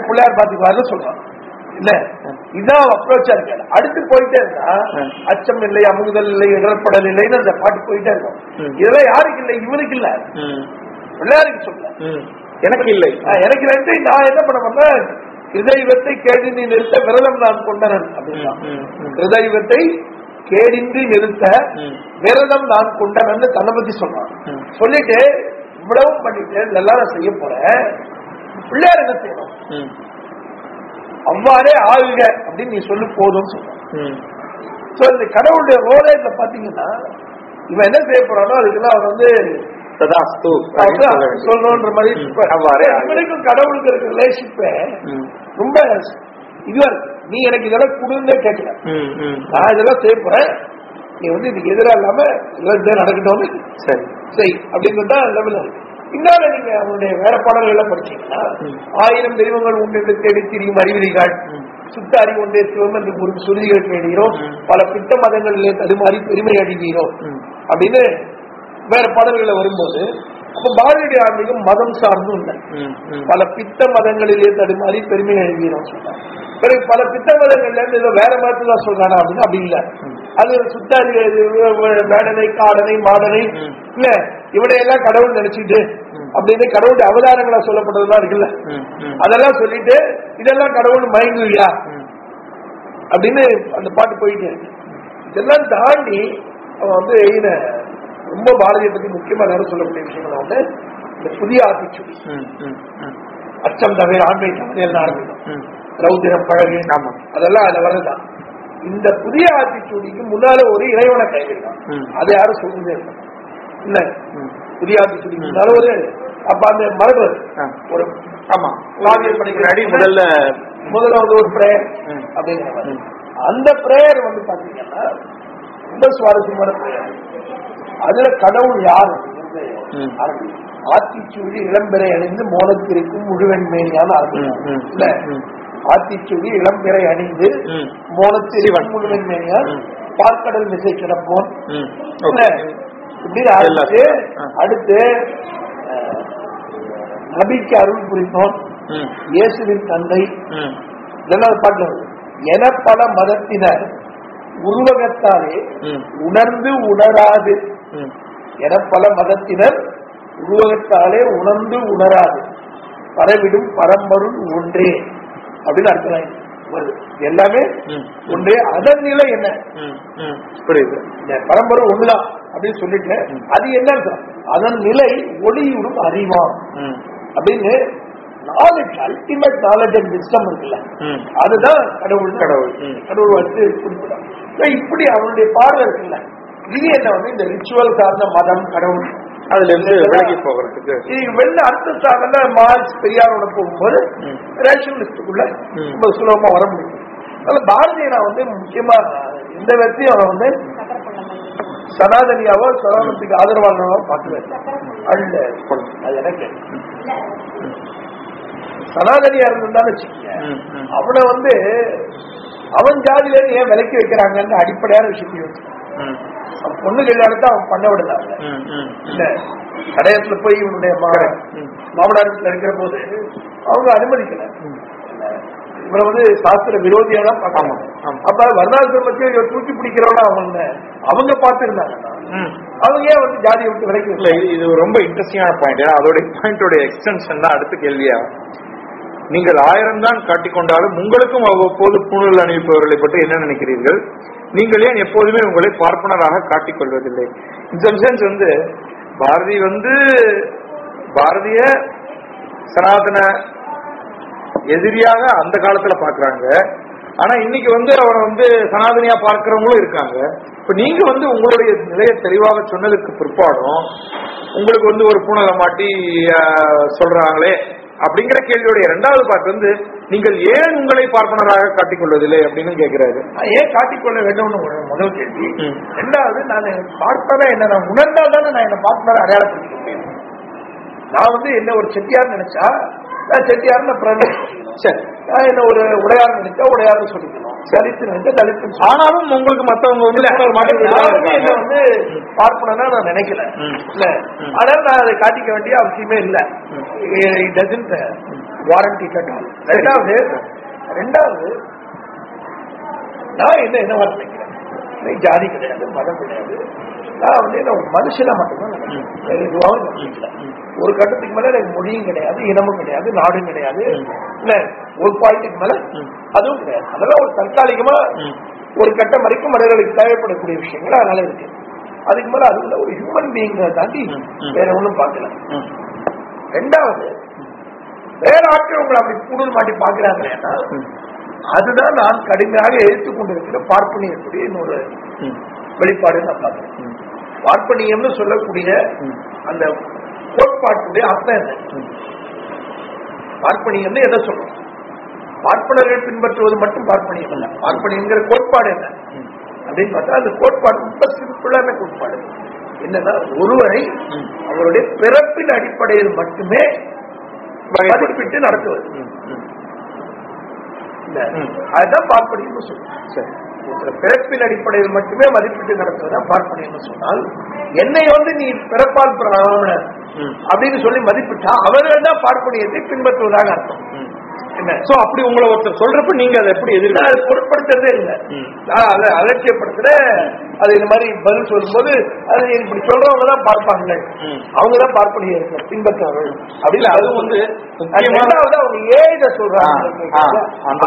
பிள்ளையார் பாத்துக்குவாருன்னு சொல்றான் இல்ல இதான் அப்ரோச்சா இருக்கு அடுத்து போயிட்டே ம். அச்சம் இல்லை அமுகுதல் இல்லை இடர்படல் இல்லைன்னு அந்த பாட்டு போயிட்டே இருக்கும். இதெல்லாம் யாருக்கு இல்லை இவனுக்கு இல்ல. பிள்ளையாருக்கு சொல்ல. எனக்கு இல்லை எனக்கு ரெண்டு நான் என்ன பண்ண பண்ணேன் ஹிருதயத்தை கேடி நீ நிறுத்த விரதம் நான் கொண்டனன் அப்படின்னா. ஹிருதயத்தை கேடின்றி நிறுத்த. விரதம் நான் கொண்டனன்னு தன்னை பத்தி சொன்னான். சொல்லிட்டு இவ்வளவும் பண்ணிட்டு நான் செய்ய போறேன் பிள்ளையார் என்ன செய்யணும். அவ்வாறே ஆளுக அப்படின்னு நீ சொல்லு போதும்னு சொல்றான் ம். சோ இந்த கடவுளுடைய ரோலே பாத்தீங்கன்னா இவன் என்ன செய்ய போறானோ அதுக்கெல்லாம் அவன் வந்து ததாஸ்து சொல்லணுன்ற மாதிரி. இவனுக்கும் கடவுளுக்கு இருக்க ரிலேஷன்ஷிப்பே. ரொம்ப இதுவா இருக்கு நீ எனக்கு இதெல்லாம் கொடுன்னே கேட்கல. நான் இதெல்லாம் செய்ய போறேன் நீ வந்து இதுக்கு எதிரா இல்லாம இதெல்லாம் இதே நடக்கட்டும்னு சரி செய் அப்படின்னு தான் லெவல் இருக்கு நீங்க அவனுடைய வேற பாடல்களை படிச்சீங்கன்னா ம். ஆயிரம் தெய்வங்கள் உண்டு தேடி திரியும் அறிவிலிகள் ம். சுத்த அறிவு ஒன்றே சிவம் என்று ஒரு சுருதிகள் தேடுகிறோம். பல பித்த மதங்களிலே தடுமாறி பெருமை அடைகிறோம். அப்படின்னு வேற பாடல்களை வரும்போது அப்ப பாரதியுடைய ஆன்மீகம் மதம் சார்ந்தும் இல்லை. பல பித்த மதங்களிலே தடுமாறி பெருமை எழுதினோம் பிறகு பல பித்த மதங்கள்ல இருந்து ஏதோ வேற மாதிரி தான் சொல்றானா அப்படின்னு அப்படி இல்ல அது சுத்த அறிவு, இது, வேடனை காடனை மாடனை. இல்ல இவனையெல்லாம் கடவுள் நினைச்சிட்டு. அப்படின்னு கடவுளுடைய அவதாரங்களா சொல்லப்பட்டதெல்லாம் இருக்குல்ல. அதெல்லாம் சொல்லிட்டு இதெல்லாம் கடவுள் மயங்குவியா ம். அப்படின்னு அந்த பாட்டு போயிட்டே இதெல்லாம் தாண்டி அவன் வந்து எழுதின ரொம்ப பாரதியை பத்தி முக்கியமா நேரம் சொல்லக்கூடிய விஷயங்கள் வந்து இந்த புதிய ஆத்திச்சுடி. அச்சம் தவிர ஆண்மை தவிர ஆரம்பிக்கும். ரௌதிரம் பழகு. அதெல்லாம் அதுல வரதான் இந்த புதிய ஆத்திச்சூடிக்கு முன்னால ஒரு இறைவனை கைவிடலாம் ம். அதை யாரும் சொல்றதே இல்லை இல்ல. புதிய ஆத்திச்சூடிக்கு முன்னால ஒரு அப்ப அந்த மரபு. ஒரு ஆமா காவியம் படிக்கிற முன்னாடி முதல்ல முதல்ல வந்து ஒரு பிரேயர். அப்படிங்கிற. அந்த பிரேயர் வந்து பாத்தீங்கன்னா ரொம்ப சுவாரஸ்யமான பிரயாணம் அதுல கடவுள் யார். ஆத்திச்சூடி இளம்பிறை அணிந்து மோனத்திற்கும் முழுவன் மேனியான ஆரம்பிக்கும் ம், ம். இல்ல ம். ஆத்திச்சூடி இளம்பிறை அணிந்து. மோனத்திற்கும் முழுவன் மேனியான். பார்க்கடல் மிசை கிடப்போன் ம். இல்ல, ஓகே. இப்படி ஆரம்பிச்சு ஆ. அடுத்து நபிக்கு அருள் புரிந்தோன் ம். இயேசுவின் தந்தை. இதெல்லாம் பாட்டு. என பல மதத்தினர் உருவகத்தாலே. உணர்ந்து உணராது. என பல மதத்தினர் உருவகத்தாலே உணர்ந்து உணராது. பரவிடும் பரம்பொருள் ஒன்றே அப்படின்னு அர்த்தம். வருது எல்லாமே. ஒன்றே. அதன் நிலை என்ன. புரியுது. இந்த பரம்பொருள் ஒண்ணுதான் அப்படின்னு சொல்லிட்டு அது என்ன அதன் நிலை ஒளியுடும் அறிவாம். அப்படின்னு knowledge ultimate knowledge and wisdom இருக்குல்ல. அதுதான் கடவுள். கடவுள். கடவுள் வந்து இப்படி அவனுடைய பார்வை இருக்குல்ல. என்ன வந்து இந்த ரிச்சுவல் சார்ந்த மதம் கடவுள் அதுல இருந்து விலகி போகிறதுக்கு. இது வெளில அடுத்த சாதன மார்க்ஸ் பெரியாரோட போகும்போது. ரேஷனலிஸ்டுக்குள்ள. ரொம்ப சுலபமா வர முடியும். அதனால பாரதிய நான் வந்து முக்கியமா எந்த விதத்தையும் அவன் வந்து சனாதனியாவோ சனாதனத்துக்கு ஆதரவாளனாவோ பார்க்குவேன் அல்ல. எனக்கு சனாதனியா இருந்தாலும் வச்சுக்கோங்க. அவனை வந்து அவன் ஜாதியில ஏன் விலக்கி வைக்கிறாங்கன்னு அடிப்படையான விஷயத்தையும் பொண்ணு கல்யாணத்தை அவன் பண்ண. ம். இல்ல கடையத்துல போய் இவனுடைய. மாமனார் இருக்கிற போது அவங்க அனுமதிக்கல. இவரை வந்து சாஸ்திர விரோதியா தான் ஆமா. அப்ப வருணாசிரம் பத்தி இவன் தூக்கி பிடிக்கிறவனா அவங்க அவங்க பார்த்திருந்தாங்க. அவங்க ஏன் வந்து ஜாதியை விட்டு விலக்கி இல்ல இது இது ரொம்ப இன்ட்ரெஸ்டிங்கான பாயிண்ட் அதோட பாயிண்டோட எக்ஸ்டென்ஷன் தான் அடுத்த கேள்வியா நீங்கள் ஆயிரம் தான் காட்டிக்கொண்டாலும் உங்களுக்கும் அவ்வப்போது பூணூல் அணிவிப்பவர்களை பற்றி என்ன நினைக்கிறீர்கள்? நீங்கள் ஏன் எப்போதுமே உங்களை பார்ப்பனராக காட்டிக்கொள்வதில்லை இந்த சென்ஸ் வந்து பாரதி வந்து பாரதிய சனாதன எதிரியாக அந்த காலத்துல பாக்குறாங்க ஆனா இன்னைக்கு வந்து அவனை வந்து சனாதனியா பார்க்கிறவங்களும் இருக்காங்க. இப்ப நீங்க வந்து உங்களுடைய நிலையை தெளிவாக சொன்னதுக்கு பிற்பாடும் உங்களுக்கு வந்து ஒரு பூனலை மாட்டி சொல்றாங்களே அப்படிங்கிற கேள்வியோட இரண்டாவது பாட்டு வந்து நீங்கள் ஏன் உங்களை பார்ப்பனராக காட்டிக்கொள்வதில்லை? அப்படின்னு கேட்கிறாரு நான் ஏன் காட்டிக்கொள்ள வேண்டும்னு முதல் கேள்வி. ரெண்டாவது நான் பார்ப்பனா என்ன நான் உணர்ந்தால் தானே நான் என்ன பார்ப்பனா அடையாளப்படுத்திக்க முடியும் நான் வந்து என்ன ஒரு செட்டியார் நினைச்சா நான் செட்டியார்னு பிரதேசம் சரி. நான் என்ன ஒரு உடையார் நினைச்சா உடையார்னு சொல்லிக்கணும். தலித்து நினைச்சா தலித்துன்னு ஆனாலும் உங்களுக்கு மத்தவங்க வந்து. என்ன வந்து பார்ப்பனா நான் நினைக்கல. இல்ல. அதனால நான் அதை காட்டிக்க வேண்டிய அவசியமே இல்ல. டசன்ட் வாரண்டி கட்டால் ரெண்டாவது ரெண்டாவது நான் என்ன என்ன நீ ஜாதி கிடையாது மதம் கிடையாது. நான் வந்து என்ன மனுஷனா மட்டும்தான் எதுவாகவும் ஒரு கட்டத்துக்கு மேல எனக்கு மொழியும் கிடையாது இனமும் கிடையாது நாடும் கிடையாது இல்ல ஒரு பாயிண்ட்டுக்கு மேல. அதுவும் கிடையாது அதெல்லாம் ஒரு தற்காலிகமா. ஒரு கட்டம் வரைக்கும் மனிதர்களுக்கு தேவைப்படக்கூடிய விஷயங்கள் அதனால இருக்கு அதுக்கு மேல அதுல ஒரு ஹியூமன் பீயிங் தாண்டி. வேற ஒண்ணும் பார்க்கல. ரெண்டாவது வேற ஆட்கள் உங்களை அப்படி கூடுதல் மாட்டி பாக்குறாங்கன்னா. அதுதான் நான் கடுமையாக எதிர்த்து கொண்டிருக்கிற பார்ப்பனியத்துடைய இன்னொரு. வெளிப்பாடு நான் பார்க்கிறேன் ம். பார்ப்பனியம்னு சொல்லக்கூடிய. அந்த கோட்பாட்டுடைய அர்த்தம் என்ன. பார்ப்பனியம்னு எதை சொல்றோம் பார்ப்பனர்கள் பின்பற்றுவது மட்டும் பார்ப்பனியம் அல்ல பார்ப்பனியங்கிற கோட்பாடு என்ன. அப்படின்னு பார்த்தா அந்த கோட்பாடு ரொம்ப சிம்பிளான கோட்பாடு என்னன்னா ஒருவரை. அவருடைய பிறப்பின் அடிப்படையில் மட்டுமே. மதிப்பிட்டு நடத்துவது. அதுதான் பார்ப்பனியம் சொல்லுவோம் சரி பிறப்பின் அடிப்படையில் மட்டுமே மதிப்பிட்டு நடத்துவதுதான் பார்ப்பனியம் சொன்னால் என்னை வந்து நீ பிறப்பால் பிராமணர். அப்படின்னு சொல்லி மதிப்பிட்டா அவர்கள் தான் பார்ப்பனியத்தை பின்பற்றுவதாக அர்த்தம். சோ அப்படி உங்களை ஒருத்தர் சொல்றப்ப நீங்க அதை எப்படி எதிர்க்க அதை பொருட்படுத்துறதே இல்லை. அதை அலட்சியப்படுத்துற அது இந்த மாதிரி பதில் சொல்லும்போது அது இப்படி சொல்றவங்க தான் பார்ப்பாங்க. அவங்க தான் பார்ப்பனிய பின்பற்றவர்கள் இல்ல, அது வந்து அவங்க ஏன் இதை சொல்றாங்க?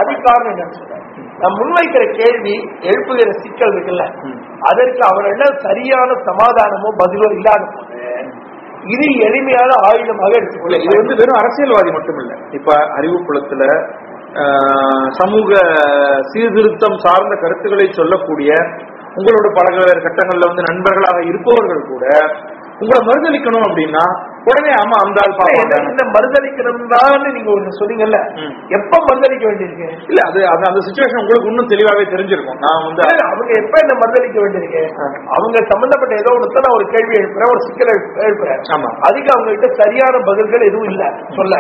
அது காரணம் நான் முன்வைக்கிற கேள்வி எழுப்புகிற சிக்கல் இருக்குல்ல. அதற்கு அவர்கள் சரியான சமாதானமோ பதிலோ இல்லாத போது இது எளிமையான ஆயுதமாக எடுத்துக்கொள்ள இது வந்து வெறும் அரசியல்வாதி மட்டும் இல்ல இப்ப அறிவு புலத்துல ஆஹ், சமூக சீர்திருத்தம் சார்ந்த கருத்துக்களை சொல்லக்கூடிய உங்களோட பல கட்டங்கள்ல வந்து நண்பர்களாக இருப்பவர்கள் கூட உங்களை மறுதளிக்கணும் அப்படின்னா உடனே ஆமா அந்த ஆள் என்ன மறுதளிக்கணும் தான் நீங்க ஒண்ணு சொன்னீங்கல்ல. எப்ப மறுதளிக்க வேண்டியிருக்கு? இல்ல அது அது அந்த சுச்சுவேஷன் உங்களுக்கு இன்னும் தெளிவாவே தெரிஞ்சிருக்கும். நான் வந்து அவங்க எப்ப என்ன மறுதளிக்க வேண்டியிருக்கு? ஆ. அவங்க சம்பந்தப்பட்ட ஏதோ ஒன்று நான் ஒரு கேள்வி எழுப்புறேன் ஒரு சிக்கலை எழுப்புறேன். ஆமா. அதுக்கு அவங்க கிட்ட சரியான பதில்கள் எதுவும் இல்ல. சொல்ல.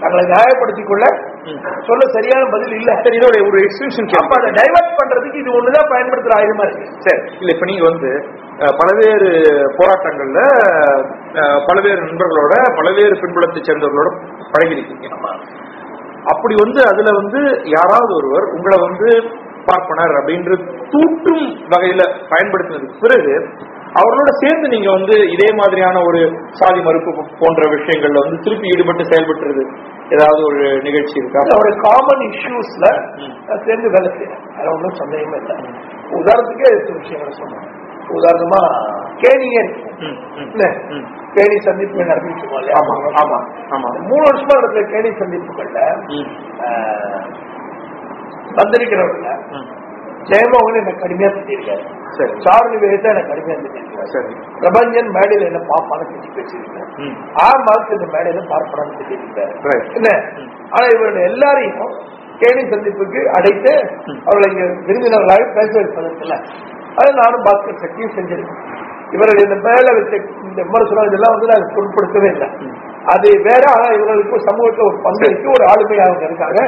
தங்களை நியாயப்படுத்திக் கொள்ள ம். சொல்ல சரியான பதில் இல்ல. சரி இதோட ஒரு எக்ஸ்டென்ஷன் அப்ப அதை டைவர்ட் பண்றதுக்கு இது ஒண்ணுதான் பயன்படுத்துற ஆயுதமா இருக்கு. சரி இல்ல இப்ப நீங்க வந்து பல்வேறு போராட்டங்கள்ல பல்வேறு நண்பர்களோட பல்வேறு பின்புலத்தை சேர்ந்தவர்களோட பழகிருக்கீங்க. அப்படி வந்து அதுல வந்து யாராவது ஒருவர் உங்களை வந்து பார்ப்பனர் அப்படின்ற தூற்றும் வகையில பயன்படுத்தினதுக்கு பிறகு அவர்களோட சேர்ந்து நீங்க வந்து இதே மாதிரியான ஒரு சாதி மறுப்பு போன்ற விஷயங்கள்ல வந்து திருப்பி ஈடுபட்டு செயல்பட்டுறது ஏதாவது ஒரு நிகழ்ச்சி இருக்கா? ஒரு காமன் இஷ்யூஸ்ல சேர்ந்து வேலை செய்யறேன் அது ஒன்றும் சந்தேகமே இல்லை. உதாரணத்துக்கே விஷயங்களை சொன்னேன் உதாரணமா கேணியே ம், ம், இல்ல ம். கேணி சந்திப்பு ஆமா மூணு வருஷமா நடக்கிற கேணி சந்திப்புகள்ல வந்திருக்கிறவங்க. ஜெயமோகன் என்ன கடுமையா திட்டிருக்காரு சரி. சார்லி வேதா என்ன கடுமையா திட்டிருக்காரு சரி. பிரபஞ்சன் மேடையில என்ன பாப்பான திட்டி பேசியிருக்காரு. ம். ஆ மார்க் இந்த மேடையில பார்ப்படான்னு திட்டிருக்காரு. என்ன? ஆனா இவர்கள் எல்லாரையும் கேணி சந்திப்புக்கு அடைத்து அவர்களை இங்க விருந்தினர்களாக பேச வைப்பதற்கில்ல. அதை நானும் பாஸ்கர் சக்தியும் செஞ்சிருக்கேன் இவர்கள் இந்த மேல இந்த விமர்சனம் இதெல்லாம் வந்து நான் பொருட்படுத்தவே இல்லை. அது வேற ஆனா இவர்களுக்கு சமூகத்துல ஒரு பங்கு இருக்கு ஒரு ஆளுமையாக இருக்காங்க.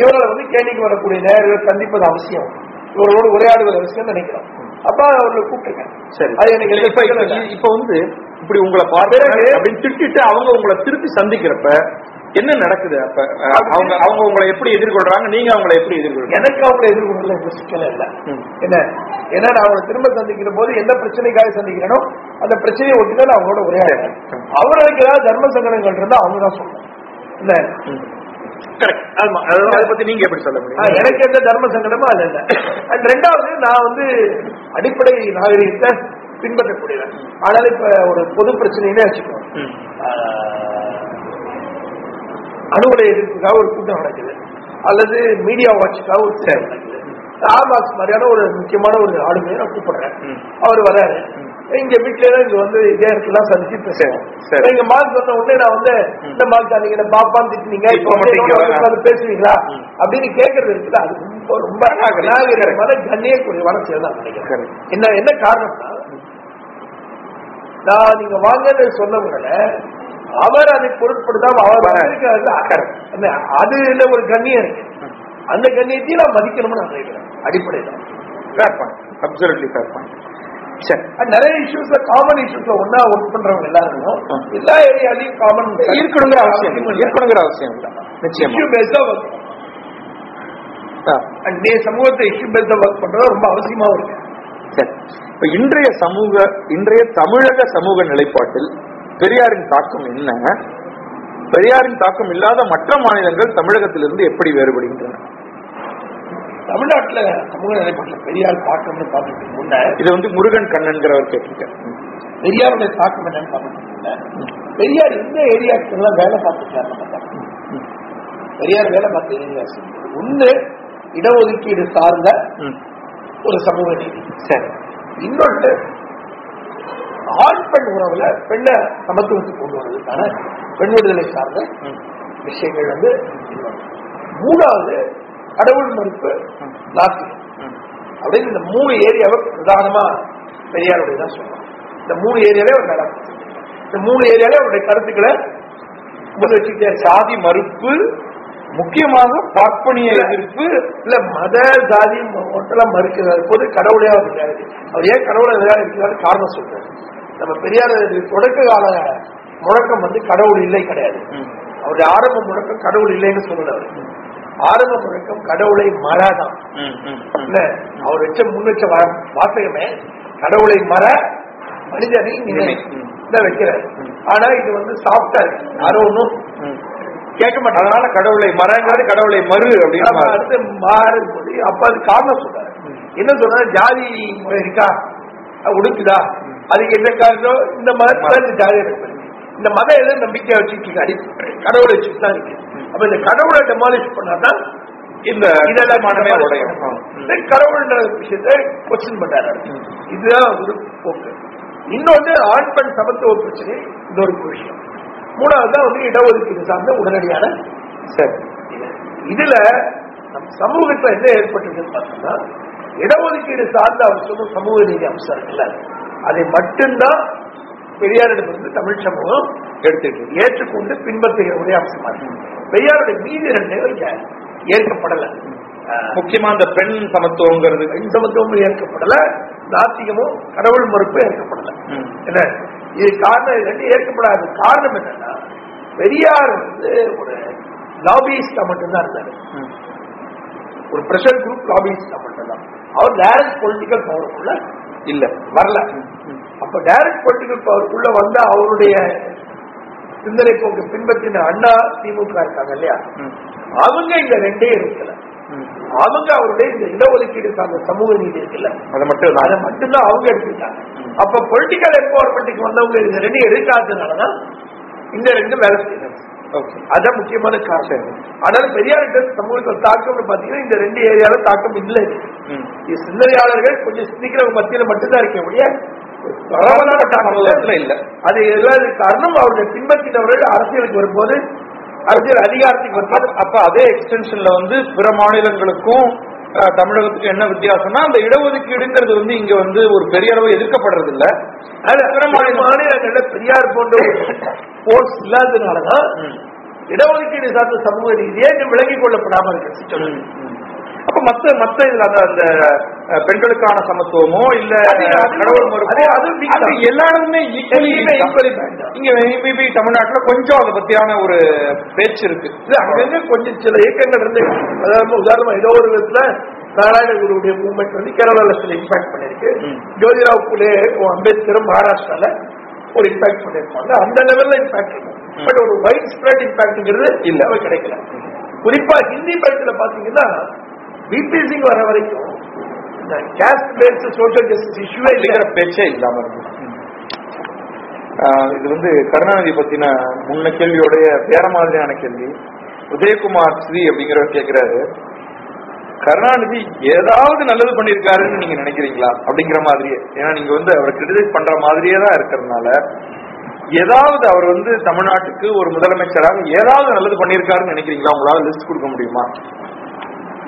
இவர்களை வந்து கேணிக்கு வரக்கூடிய நேரங்கள் சந்திப்பது அவசியம். இவர்களோடு உரையாடுவது அவசியம் நினைக்கிறோம். அப்ப அவர்களை கூப்பிட்டுருக்கேன் சரி. அது எனக்கு இப்ப வந்து இப்படி உங்களை பார்த்து அப்படின்னு திட்டிட்டு அவங்க உங்களை திருப்பி சந்திக்கிறப்ப என்ன நடக்குது? அப்ப அவங்க அவங்க உங்களை எப்படி எதிர்கொள்றாங்க? நீங்க அவங்களை எப்படி எதிர்கொள்றீங்க? எனக்கு அவங்களை எதிர்கொள்ள இந்த சிக்கல் இல்லை. என்ன? ஏன்னா நான் அவங்களை திரும்ப சந்திக்கிற போது எந்த பிரச்சனைக்காக சந்திக்கிறேனோ அந்த பிரச்சனையை ஒட்டி தான் நான் அவங்களோட உரையாடுறேன். அவர்களுக்கு ஏதாவது தர்ம சங்கடங்கள் இருந்தா அவங்க தான் சொல்லணும் இல்ல? கரெக்ட் ஆமா. அதை பத்தி நீங்க எப்படி சொல்ல முடியும்? எனக்கு எந்த தர்ம சங்கடமும் அது இல்லை. அண்ட் ரெண்டாவது நான் வந்து அடிப்படை நாகரிகத்தை பின்பற்றக்கூடியவன். ஆனால் இப்ப ஒரு பொது பிரச்சனையிலே வச்சுக்கோ அணுகுலை எதிர்ப்புக்காக ஒரு கூட்டம் நடக்குது. அல்லது மீடியா வாட்சுக்காக ஒரு கூட்டம் நடக்குது. ஆபாஸ் மாதிரியான ஒரு முக்கியமான ஒரு ஆளுமையை நான் கூப்பிடுறேன். அவர் வராரு. இங்க வீட்டுல தான் இங்க வந்து இதே இடத்துலாம் சந்திச்சு சரி. இங்க மால் சொன்ன உடனே நான் வந்து இந்த மால் தான் நீங்க பாப்பான்னு திட்டினீங்க? இப்ப பேசுவீங்களா? அப்படின்னு கேட்கறது இருக்குல்ல அது ரொம்ப ரொம்ப நாகரிகமான கண்ணியக்கூடிய வளர்ச்சியை தான் நினைக்கிறேன். என்ன என்ன காரணம்னா நான் நீங்க வாங்கன்னு சொன்ன உடனே அவர் அதை பொருட்படுத்தாம அவர் Correct. என்ன, அதுல ஒரு கண்ணியம் இருக்கு. அந்த கண்ணியத்தையும் நான் மதிக்கணும்னு நான் நினைக்கிறேன். அடிப்படையில. Fair point absolutely fair point சரி. அது நிறைய இஷ்யூஸ்ல காமன் இஷ்யூஸ்ல ஒன்னா ஒர்க் பண்றவங்க எல்லாரும். எல்லா ஏரியாலையும் காமன் இருக்கணுங்கிற அவசியம் இல்லை. இருக்கணுங்கிற அவசியம் இல்லை. இஷ்யூ பேஸ்டா ஒர்க் ஆ, அண்ட் சமூகத்தை இஷ்யூ பேஸ்டா ஒர்க் பண்றது ரொம்ப அவசியமா இருக்கு. சரி. இப்ப இன்றைய சமூக இன்றைய தமிழக சமூக நிலைப்பாட்டில் பெரியாரின் தாக்கம் என்ன? பெரியாரின் தாக்கம் இல்லாத மற்ற மாநிலங்கள் தமிழகத்திலிருந்து எப்படி வேறுபடுகின்றன? தமிழ்நாட்டுல சமூக நிலைப்பாட்டில் பெரியார் தாக்கம்னு பார்த்துட்டு முன்ன? இது வந்து முருகன் கண்ணன்கிறவர் கேட்டிருக்கேன் பெரியாருடைய தாக்கம் என்னன்னு பார்த்துட்டு பெரியார் எந்த ஏரியாவுக்கு எல்லாம் வேலை பார்த்துட்டாரு நம்ம. பெரியார் வேலை பார்த்த ஏரியாஸ் ஒண்ணு இடஒதுக்கீடு சார்ந்த. ஒரு சமூக நீதி. சரி. இன்னொன்று ஆண் பெண் உறவுல பெண்ணை சமத்துவத்துக்கு கொண்டு வர்றதுக்கான பெண் விடுதலை சார்ந்த விஷயங்கள் வந்து மூணாவது கடவுள் மறுப்பு நாஸ்திகம் ம். அப்படின்னு இந்த மூணு ஏரியாவை பிரதானமா பெரியாருடைய தான் சொல்லுவாங்க இந்த மூணு ஏரியாலே அவர் நடக்கும் இந்த மூணு ஏரியாலே அவருடைய கருத்துக்களை முன் சாதி மறுப்பு முக்கியமாக பார்ப்பனிய எதிர்ப்பு இல்ல மத ஜாதி ஒட்டெல்லாம் மறுக்கிறார். போது கடவுளே அவர் அவர் ஏன் கடவுளை இருக்கிறாரு காரணம் சொல்றாரு. நம்ம பெரியார் தொடக்க கால முழக்கம் வந்து கடவுள் இல்லை கிடையாது. அவருடைய ஆரம்ப முழக்கம் கடவுள் இல்லைன்னு சொல்லல அவர். ஆரம்ப முழக்கம் கடவுளை மறாதான். ம், ம், ம். இல்ல அவர் வச்ச முன் வச்ச வாசகமே கடவுளை மற மனிதனை நினை நினை. ம். இதான் வைக்கிறார். ஆனா இது வந்து சாஃப்டா இருக்கு. யாரும் ஒன்றும். கேட்க மாட்டாங்க அதனால கடவுளை மறங்காது கடவுளை மறு அப்படின்னு அடுத்து மாறும் போது அப்ப அது காரணம் சொல்றாரு. என்ன சொல்றாரு? ஜாதி முறை இருக்கா? உடுக்குதா அதுக்கு என்ன காரணம்? இந்த இந்த ஜாதி இருக்கு இந்த மதம் எதை நம்பிக்கை வச்சுட்டு அடி கடவுளை வச்சுட்டு தான் இருக்கு. அப்ப இந்த கடவுளை டெமாலிஷ் பண்ணாதான் இந்த இதெல்லாம் மனமே உடையும் கடவுள்ன்ற விஷயத்தை கொஸ்டின் பண்றாரு. இதுதான் ஒரு போக்கு. இன்னொன்று ஆண் பெண் சமத்துவ பிரச்சனை. இந்த ஒரு விஷயம். மூணாவது தான் வந்து இடஒதுக்கீடு சார்ந்த உடனடியான சரி. இதுல நம் சமூகத்துல என்ன ஏற்பட்டிருக்குன்னு பார்த்தோம்னா இடஒதுக்கீடு சார்ந்த சொன்ன சமூக நீதி அம்சம் இருக்குல்ல. அதை மட்டும்தான் பெரியாரிடமிருந்து தமிழ் சமூகம் எடுத்துட்டு ஏற்றுக்கொண்டு பின்பற்றுகிற ஒரே அம்சமா இருக்கு. பெரியாருடைய மீதி ரெண்டு ஏற்கப்படல. முக்கியமா இந்த பெண் சமத்துவங்கிறது. பெண் சமத்துவமும் ஏற்கப்படல. நாத்திகமும் கடவுள் மறுப்பும் ஏற்கப்படல. என்ன? இது காரணம் இது ரெண்டும் ஏற்கப்படாத காரணம் என்னன்னா பெரியார் வந்து ஒரு லாபியிஸ்டா மட்டும்தான் இருந்தாரு. ஒரு பிரஷர் குரூப் லாபியிஸ்டா மட்டும்தான். அவர் டைரக்ட் பொலிட்டிக்கல் பவருக்குள்ள இல்ல வரல. அப்ப டைரக்ட் பொலிட்டிக்கல் பவருக்குள்ள வந்த அவருடைய சிந்தனை போக்கு பின்பற்றின அண்ணா திமுக இருக்காங்க இல்லையா. அவங்க இந்த ரெண்டே இருக்கல. அவங்க அவருடைய இந்த இடஒதுக்கீடு சார்ந்த சமூக நீதி இருக்குல்ல அது மட்டும் அதை மட்டும்தான் அவங்க எடுத்துக்கிட்டாங்க அப்ப பொலிட்டிக்கல் எம்பவர்மெண்ட்டுக்கு வந்தவங்க இந்த ரெண்டு எடுக்காததுனாலதான் இந்த ரெண்டு வேலை செய்யணும் அதான் முக்கியமான காரணம். ஆனால் பெரியார்கிட்ட சமூகத்தில் தாக்கம் பாத்தீங்கன்னா இந்த ரெண்டு ஏரியால தாக்கம் இல்லை. சிந்தனையாளர்கள் கொஞ்சம் சிந்திக்கிறவங்க மத்தியில மட்டும்தான் இருக்க முடிய. பரவலான தாக்கம் இல்ல. அது எல்லாரும் காரணம் அவருடைய பின்பற்றினவர்கள் அரசியலுக்கு வரும்போது அரசியல் அதிகாரத்துக்கு வரும்போது. அப்ப அதே எக்ஸ்டென்ஷன்ல வந்து பிற மாநிலங்களுக்கும் அஹ், தமிழகத்துக்கும் என்ன வித்தியாசம்னா அந்த இடஒதுக்கீடுங்கிறது வந்து இங்க வந்து ஒரு பெரிய அளவு எதிர்க்கப்படுறது இல்ல அது பிற மாநில மாநிலங்கள்ல பெரியார் போன்ற போர்ஸ் இல்லாததுனாலதான். இடஒதுக்கீடு சார்ந்த சமூக ரீதியே விளங்கிக் கொள்ளப்படாம இருக்கு அப்ப மத்த மத்த இதுல அந்த பெண்களுக்கான சமத்துவமோ இல்ல கடவுள் மறுப்போ. எல்லாருமே bad தான். இங்க மேபி தமிழ்நாட்டுல கொஞ்சம் அதை பத்தியான ஒரு பேச்சு இருக்கு அங்கங்க கொஞ்சம் சில இயக்கங்கள் இருந்து அதாவது உதாரணமா ஏதோ ஒரு விதத்துல நாராயணகுருடைய மூவ்மெண்ட் வந்து கேரளால சில இம்பாக்ட் பண்ணிருக்கு. ஜோதிராவ் புலே அம்பேத்கரும் மகாராஷ்டிரால ஒரு இம்பாக்ட் பண்ணிருப்பாங்க அந்த லெவல்ல இம்பாக்ட் இருக்கும் பட் ஒரு வைட் ஸ்ப்ரெட் இம்பாக்ட்ங்கிறது இல்லாம கிடைக்கல. குறிப்பா ஹிந்தி பெல்ட்ல பாத்தீங்கன்னா பிபி சிங் வர வரைக்கும் இந்த கேஸ்ட் பேஸ்ட் சோஷியல் ஜஸ்டிஸ் இஷ்யூவே அப்படிங்கிற பேச்சே இல்லாம இருக்கு ஆஹ் இது வந்து கருணாநிதி பத்தின முன்ன கேள்வியோடைய வேற மாதிரியான கேள்வி. உதயகுமார் ஸ்ரீ அப்படிங்கிறவர் கேக்குறாரு. கருணாநிதி ஏதாவது நல்லது பண்ணிருக்காருன்னு நீங்க நினைக்கிறீங்களா? அப்படிங்கிற மாதிரியே. ஏன்னா நீங்க வந்து அவரை கிரிட்டிசைஸ் பண்ற மாதிரியே தான் இருக்கிறதுனால ஏதாவது அவர் வந்து தமிழ்நாட்டுக்கு ஒரு முதலமைச்சராக ஏதாவது நல்லது பண்ணிருக்காருன்னு நினைக்கிறீங்களா? உங்களால லிஸ்ட் கொடுக்க முடியுமா?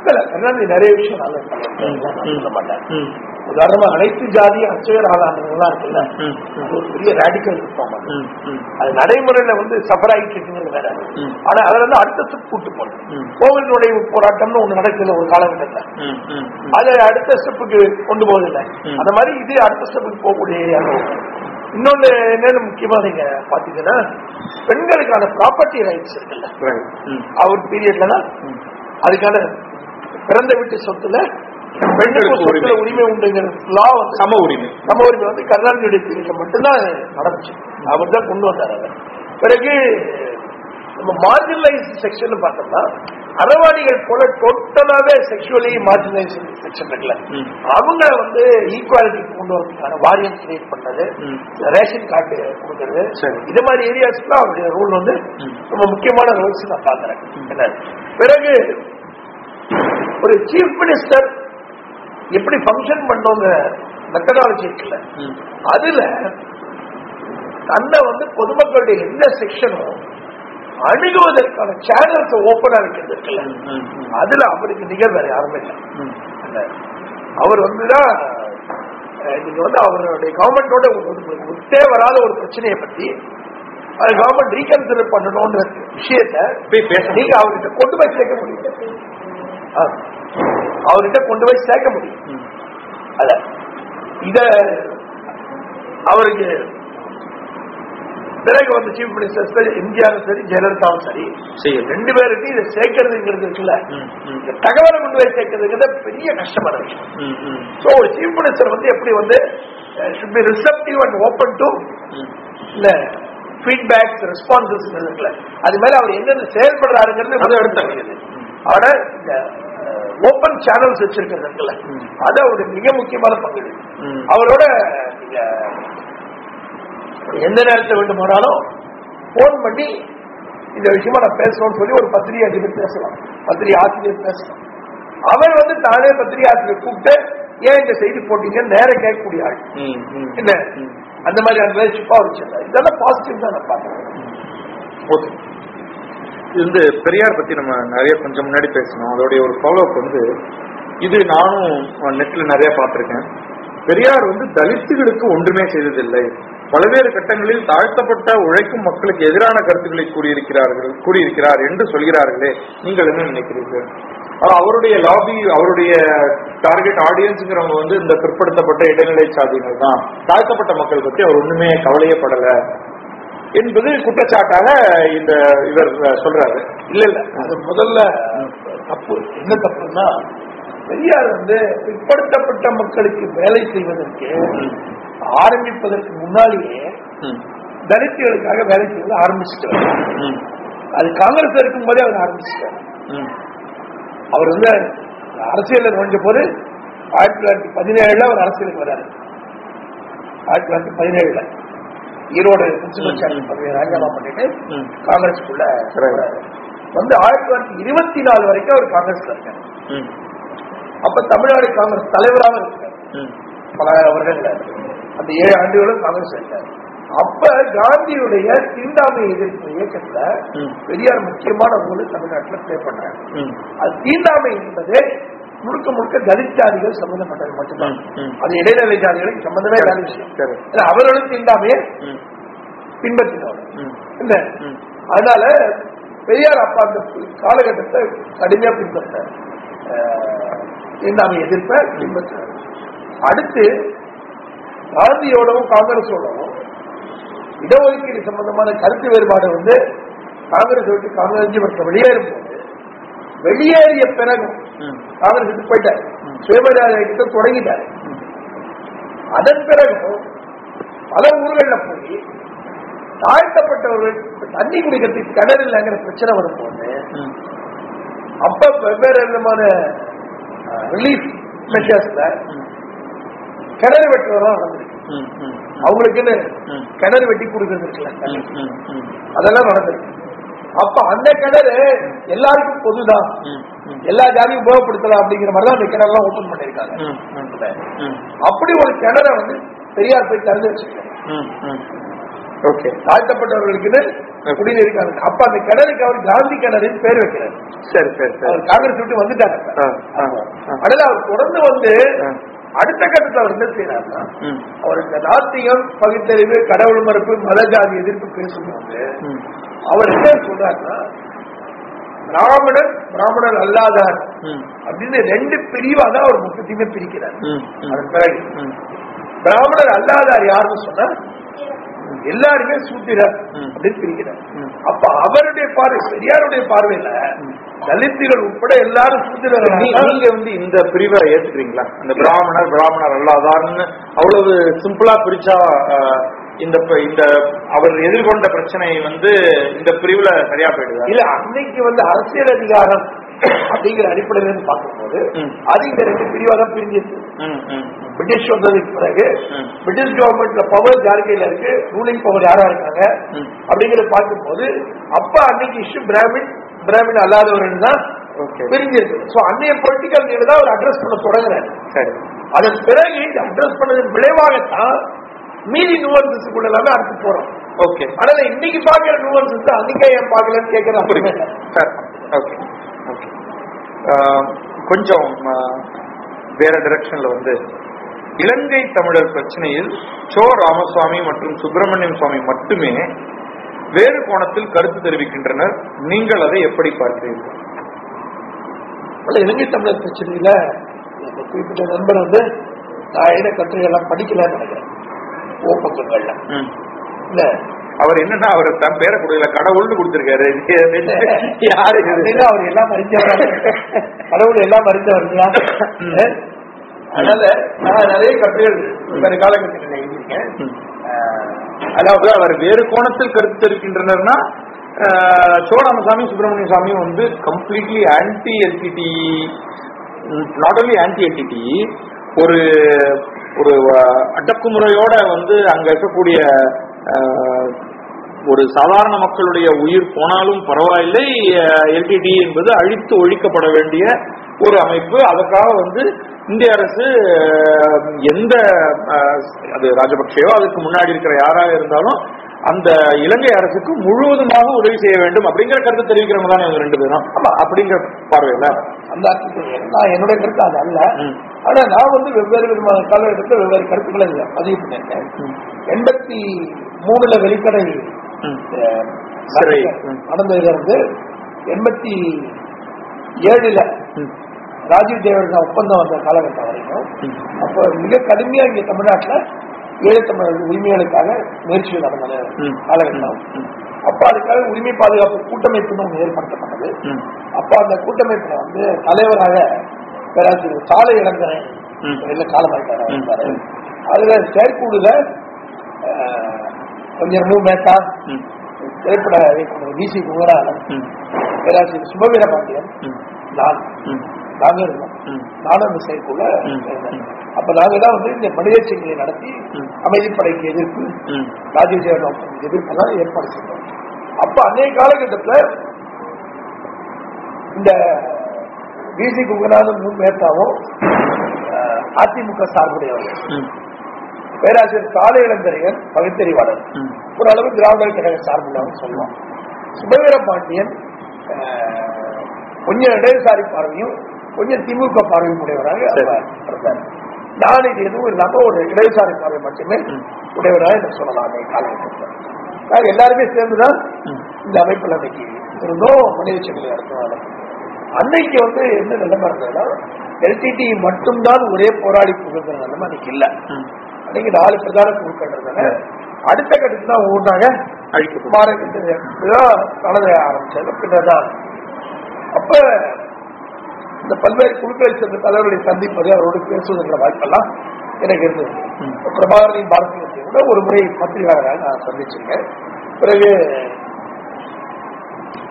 நிறைய விஷயம் சொல்ல மாட்டேன். உதாரணமா அனைத்து ஜாதி அர்ச்சகர் ஆளானவங்களாம் இருக்குல்ல ஒரு பெரிய ரேடிக்கல் அது. நடைமுறையில வந்து சஃபர் ஆகிட்டு வேற. ஆனா அதுல இருந்து அடுத்த கூட்டு போகணும் ம். கோவில் நுழைவு போராட்டம்னு ஒண்ணு நடக்குது ஒரு காலகட்டத்துல. அதை அடுத்த ஸ்டெப்புக்கு கொண்டு போவதில்லை. அந்த மாதிரி இது அடுத்த ஸ்டெப்புக்கு போகக்கூடிய இன்னொன்னு என்னன்னு முக்கியமா நீங்க பாத்தீங்கன்னா பெண்களுக்கான ப்ராப்பர்ட்டி ரைட்ஸ் இருக்குல்ல. அவர் பீரியட்ல தான். அதுக்கான பிறந்த வீட்டு சொத்துல பெண்களுக்கு உரிமை. சொத்துல உரிமை உண்டுங்கிற லா வந்து சம உரிமை நம்ம உரிமை வந்து கருணாநிதியுடைய பீரியட்ல மட்டும்தான் நடந்துச்சு அவர் தான் கொண்டு வந்தார் அதை பிறகு நம்ம மார்ஜினலைஸ் செக்ஷன் பார்த்தோம்னா அறவாடிகள் போல டோட்டலாவே செக்ஷுவலி மார்ஜினலைஸ் செக்ஷன் இருக்குல்ல. அவங்க வந்து ஈக்குவாலிட்டி கொண்டு வரதுக்கான வாரியம் கிரியேட் பண்ணது ம். ரேஷன் கார்டு கொடுக்கறது. இது மாதிரி ஏரியாஸ்லாம் அவருடைய ரூல் வந்து. ரொம்ப முக்கியமான ரூல்ஸ் நான் பாக்குறேன் பிறகு ஒரு சீஃப் மினிஸ்டர் எப்படி ஃபங்க்ஷன் பண்ணோங்க மெத்தடாலஜி இருக்குல்ல. அதுல தன்னை வந்து பொதுமக்களுடைய எந்த செக்ஷனும் அணுகுவதற்கான சேனல்ஸ் ஓபனா இருக்கிறது இருக்குல்ல. அதுல அவருக்கு நிகழ் வேற யாருமே இல்லை? அவர் வந்துதான் நீங்க வந்து அவருடைய கவர்மெண்டோட ஒத்தே வராத ஒரு பிரச்சனையை பத்தி அது கவர்மெண்ட் ரீகன்சிடர் பண்ணணும்ன்ற விஷயத்த நீங்க அவர்கிட்ட கொண்டு போய் சேர்க்க முடியும். அவர்கிட்ட கொண்டு போய் சேர்க்க முடியும். அத இத அவருக்கு பிறகு வந்து சீஃப் மினிஸ்டர் எம்ஜிஆரும் சரி ஜெயலலிதாவும் சரி ரெண்டு பேருக்கு இதை சேர்க்கறதுங்கிறது இருக்குல்ல. தகவலை கொண்டு போய் சேர்க்கறதுங்கிறது பெரிய கஷ்டமான விஷயம். ஸோ ஒரு சீஃப் மினிஸ்டர் வந்து எப்படி வந்து should be receptive and open to. இல்ல ஃபீட்பேக்ஸ் ரெஸ்பான்சஸ் இருக்குல்ல. அது மேல அவர் என்னென்ன செயல்படுறாருங்கிறது அது தெரியுது. ஆனா இந்த ஓப்பன் சேனல்ஸ் வச்சிருக்கிறது இருக்குல்ல. அது அவருடைய மிக முக்கியமான பங்கு. அவரோட நீங்க எந்த நேரத்தில் வேண்டுமானாலும் போன் பண்ணி இந்த விஷயமா நான் பேசணும்னு சொல்லி ஒரு பத்திரிகை அதிபர் பேசலாம். பத்திரிகை ஆசிரியர் பேசலாம். அவர் வந்து தானே பத்திரிகை ஆசிரியர் கூப்பிட்டு ஏன் இந்த செய்தி போட்டீங்கன்னு நேரம் கேட்கக்கூடிய ஆள். என்ன. அந்த மாதிரி அவர் சொன்னார் இதெல்லாம் பாசிட்டிவ் தான் நான் பார்க்கிறேன். ஓகே. இது வந்து பெரியார் பத்தி நம்ம நிறைய கொஞ்சம் முன்னாடி பேசணும். அதோடைய ஒரு ஃபாலோஅப் வந்து இது நானும் நெட்ல நிறைய பார்த்திருக்கேன். பெரியார் வந்து தலித்துகளுக்கு ஒன்றுமே செய்ததில்லை. பல்வேறு கட்டங்களில் தாழ்த்தப்பட்ட உழைக்கும் மக்களுக்கு எதிரான கருத்துக்களை கூறியிருக்கிறார்கள் கூறியிருக்கிறார் என்று சொல்கிறார்களே. நீங்கள் என்ன நினைக்கிறீர்கள்? அவருடைய லாபி அவருடைய டார்கெட் ஆடியன்ஸ்ங்கிறவங்க வந்து இந்த பிற்படுத்தப்பட்ட இடைநிலை சாதியினர் தான் தாழ்த்தப்பட்ட மக்கள் பத்தி அவர் ஒண்ணுமே கவலையப்படல என்பது குற்றச்சாட்டாக இந்த இவர் சொல்றாரு. இல்ல இல்ல. அது முதல்ல தப்பு. என்ன தப்புன்னா பெரியார் வந்து பிற்படுத்தப்பட்ட மக்களுக்கு வேலை செய்வதற்கு ஆரம்பிப்பதற்கு முன்னாலேயே தலித்துகளுக்காக வேலை செய்வது ஆரம்பிச்சுட்டார். அது காங்கிரஸ் இருக்கும் போதே அவர் ஆரம்பிச்சிட்டார். அவர் வந்து அரசியல் நுழைஞ்ச போது ஆயிரத்தி தொள்ளாயிரத்தி பதினேழுல அவர் அரசியலுக்கு வராரு. ஆயிரத்தி தொள்ளாயிரத்தி பதினேழுல. ஈரோடு பிரின்சிபல் சேர்மன் பதவியை ராஜினாமா பண்ணிட்டு. காங்கிரஸ்க்குள்ள. வந்து ஆயிரத்தி தொள்ளாயிரத்தி இருபத்தி நாலு வரைக்கும் அவர் காங்கிரஸ்ல இருக்காரு. அப்ப தமிழ்நாடு காங்கிரஸ் தலைவராக இருக்காரு. ம், பல வருடங்கள் அந்த ஏழு ஆண்டுகளும் காங்கிரஸ் இருக்காரு. அப்ப காந்தியுடைய தீண்டாமை எதிர்ப்பு இயக்கத்துல. பெரியார் முக்கியமான ரோல் தமிழ்நாட்டுல பிளே பண்றாரு. ம், அது தீண்டாமை என்பது முழுக்க முழுக்க தலித் ஜாதிகள் சம்பந்தப்பட்டது மட்டும்தான். அது இடைநிலை ஜாதிகளுக்கு சம்பந்தமே இல்லாத விஷயம். ம், பின்பற்றினவர். ம், இல்ல. அதனால பெரியார் அப்பா அந்த காலகட்டத்தை கடுமையா பின்பற்றார் அஹ், தீண்டாமை எதிர்ப்ப பின்பற்றார் அடுத்து காந்தியோடவும் காங்கிரஸோடவும் இடஒதுக்கீடு சம்பந்தமான கருத்து வேறுபாடு வந்து காங்கிரஸ் விட்டு காங்கிரஸ் வெளியேறும் போது வெளியேறிய பிறகும் விட்டு போயிட்டார். சுயமரியாதை கிட்ட தொடங்கிட்டார். அதன் பிறகும் பல ஊர்களில் போய் தாழ்த்தப்பட்டவர்கள் தண்ணி குடிக்கிறதுக்கு கிணறு இல்லைங்கிற பிரச்சனை வரும்போது ம், அப்ப வெவ்வேறு விதமான ரிலீஃப் மெஷர்ஸ்ல கிணறு வெட்டுவதும் நடந்திருக்கு அவங்களுக்குன்னு. கிணறு வெட்டி கொடுக்கறது இருக்குல்ல அதெல்லாம் நடந்திருக்கு. அப்ப அந்த கிணறு எல்லாருக்கும் பொதுதான். எல்லா ஜாதியும் உபயோகப்படுத்தலாம் அப்படிங்கிற மாதிரி தான் அந்த கிணறுலாம் ஓபன் பண்ணிருக்காங்க அப்படி ஒரு கிணறை வந்து பெரியார் போய் திறந்து வச்சிருக்காரு. தாழ்த்தப்பட்டவர்களுக்குன்னு குடிநீருக்காங்க அப்ப அந்த கிணறுக்கு அவர் காந்தி கிணறுன்னு பேர் வைக்கிறார். சரி சரி அவர் காங்கிரஸ் விட்டு வந்துட்டாங்க. அதனால அவர் தொடர்ந்து வந்து. அடுத்த கட்டத்தை அவர் என்ன செய்யறாருன்னா அவர் இந்த நாத்திகம் பகுத்தறிவு கடவுள் மறுப்பு மத ஜாதி எதிர்ப்பு பேசும்போது அவர் என்ன சொல்றாருன்னா பிராமணர் பிராமணர் அல்லாதார் அப்படின்னு ரெண்டு பிரிவா தான் அவர் மொத்தத்தையுமே பிரிக்கிறார். அதன் பிறகு பிராமணர் அல்லாதார் யாருன்னு சொன்னா எல்லாருமே சூத்திரர். அப்படின்னு பிரிக்கிறார். அப்ப அவருடைய பார்வை பெரியாருடைய பார்வையில தலித்துகள் உட்பட எல்லாரும் நீங்க வந்து இந்த பிரிவை ஏத்துக்கிறீங்களா? இந்த பிராமணர் பிராமணர் அல்லாதார்னு அவ்வளவு சிம்பிளா பிரிச்சா இந்த இந்த அவர் எதிர்கொண்ட பிரச்சனை வந்து இந்த பிரிவுல சரியா போயிடுதா? இல்ல அன்னைக்கு வந்து அரசியல் அதிகாரம் அப்படிங்கிற அடிப்படையில இருந்து பார்க்கும்போது. அது இந்த ரெண்டு பிரிவா தான் ம், பிரிட்டிஷ் வந்ததுக்கு பிறகு. பிரிட்டிஷ் கவர்மெண்ட்ல பவர் ஜார்கையில இருக்கு ரூலிங் பவர் யாரா இருக்காங்க. அப்படிங்கறத பார்க்கும்போது அப்ப அன்னைக்கு இஷ்யூ பிராமின் பிராமின் அல்லாதவர்கள் தான் பிரிஞ்சிருக்கு. சோ அன்னைய பொலிட்டிக்கல் நீடு தான் அவர் அட்ரஸ் பண்ண தொடங்குறாரு. சரி. அதன் பிறகு இந்த அட்ரஸ் பண்ணதன் விளைவாகத்தான் மீதி நுவன்சஸ்க்குள்ள எல்லாமே அடுத்து போறோம். ஓகே. அதனால இன்னைக்கு பாக்குற நுவன்சஸ் அன்னைக்கே ஏன் பாக்கலன்னு ஓகே ஓகே. கொஞ்சம் வேற டிரெக்ஷன்ல வந்து இலங்கை தமிழர் பிரச்சனையில் சோ ராமசுவாமி மற்றும் சுப்பிரமணியம் சுவாமி மட்டுமே வேறு கோணத்தில் கருத்து தெரிவிக்கின்றனர். நீங்கள் அதை எப்படி பார்க்கிறீர்கள்? இலங்கை தமிழர் பிரச்சனையில குறிப்பிட்ட நண்பர் வந்து நான் என்ன கட்டுரைகள்லாம் படிக்கலன்னு நினைக்கிறேன். ஓ பக்கங்கள்ல. ம். இல்ல அவர் என்னன்னா அவர் தன் பேரை கொடுக்கல கடவுள்னு கொடுத்திருக்காரு. யாரு அவர் எல்லாம் அறிஞ்சவர் கடவுள் எல்லாம் அறிஞ்சவர். அதனால நான் நிறைய கட்டுரைகள் காலகட்டத்தில் எழுதியிருக்கேன். அதாவது அவர் வேறு கோணத்தில் கருத்து தெரிவிக்கின்றனர்னா சோராமசாமி சுப்பிரமணிய சாமி வந்து completely anti LTTE not only anti LTTE ஒரு ஒரு அடக்குமுறையோட வந்து அங்க இருக்கக்கூடிய ஒரு சாதாரண மக்களுடைய உயிர் போனாலும் பரவாயில்லை. எல்டிடி என்பது அழித்து ஒழிக்கப்பட வேண்டிய ஒரு அமைப்பு. அதற்காக வந்து இந்திய அரசு எந்த அது ராஜபக்சேயோ அதுக்கு முன்னாடி இருக்கிற யாராக இருந்தாலும் அந்த இலங்கை அரசுக்கு முழுவதுமாக உதவி செய்ய வேண்டும் அப்படிங்கிற கருத்து தெரிவிக்கிறவங்க தானே இவங்க ரெண்டு பேரும். அப்படிங்கிற பார்வையில அந்த நான் என்னுடைய கருத்து அது அல்ல. ஆனா நான் வந்து வெவ்வேறு விதமான காலகட்டத்தில் வெவ்வேறு கருத்துக்களை பதிவு பண்ணிருக்கேன். எண்பத்தி மூணுல வெளிக்கடை ம். அஹ், சிறை. ம். நடந்ததுல இருந்து எண்பத்தி ஏழுல. ராஜீவ் தேவர்கள் ஒப்பந்தம் வந்த காலகட்டம் வரைக்கும். அப்போ மிக கடுமையா இங்க தமிழ்நாட்டுல ஈழத்தமிழர் உரிமைகளுக்காக முயற்சிகள் நடந்தன. காலகட்டம். அப்ப அதுக்காக உரிமை பாதுகாப்பு கூட்டமைப்புன்னு ஒண்ணு ஏற்படுத்தப்பட்டது. அப்ப அந்த கூட்டமைப்புல வந்து தலைவராக பேராசிரியர் சாலை. இல்ல காலமாயிட்டாரு. அதுல செயற்குழுல அஹ், கொஞ்சம் மேத்தா. திரைப்பட இயக்குனர் வி சி குமரானன் ம். பேராசிரியர் சுபவீர பாண்டியன். நான். நாங்க இருந்தோம். நானும் அந்த செயற்குள்ள. அப்ப நாங்க தான் வந்து இந்த மனித சங்கிலியை நடத்தி. அமைதிப்படைக்கு எதிர்ப்பு ம். ராஜீவ் ஜெயலலிதா எதிர்ப்பெல்லாம் ஏற்பாடு செய்தோம் அப்ப அன்னைய காலகட்டத்துல இந்த பிசி குங்கநாதன் மேத்தாவும் அதிமுக சார்புடையவர்கள். பேராசிரியர் சாலை இளந்தரையன் பகுத்தறிவாளர். ஓரளவு திராவிடர் கழக சார்புள்ளவன் சொல்லுவான் சுபவீர பாண்டியன் கொஞ்சம் இடதுசாரி பார்வையும் கொஞ்சம் திமுக பார்வையும் உடையவராக இருந்தார் நான் இது எதுவும் இல்லாம ஒரு இடதுசாரி பார்வை மட்டுமே. உடையவராக என்று சொல்லலாம் காலகட்டத்தில் நாங்க எல்லாருமே சேர்ந்துதான். இந்த அமைப்பில் அன்னைக்கு இருந்தோம் மனித சங்கிலி நடத்தினால அன்னைக்கு வந்து என்ன நிலைமை இருந்ததுன்னா எல்டிடி மட்டும்தான் ஒரே போராடி புகுந்த நிலைமை அன்னைக்கு இல்ல. அன்னைக்கு நாலு பிரதான குழுக்கள் இருந்தன அடுத்த கட்டத்துல தான் ஒவ்வொன்றாக மாறக்கிட்டு நடந்த ஆரம்பிச்சாங்க பின்னர்தான் அப்ப இந்த பல்வேறு குழுக்களை சேர்ந்த தலைவர்களை சந்திப்பது அவரோடு பேசுவதற்கான வாய்ப்பெல்லாம் எனக்கு இருந்தது. பிரபாகரனை பாரதியத்தை கூட ஒரு முறை பத்திரிகையாளராக நான் சந்திச்சிருக்கேன். பிறகு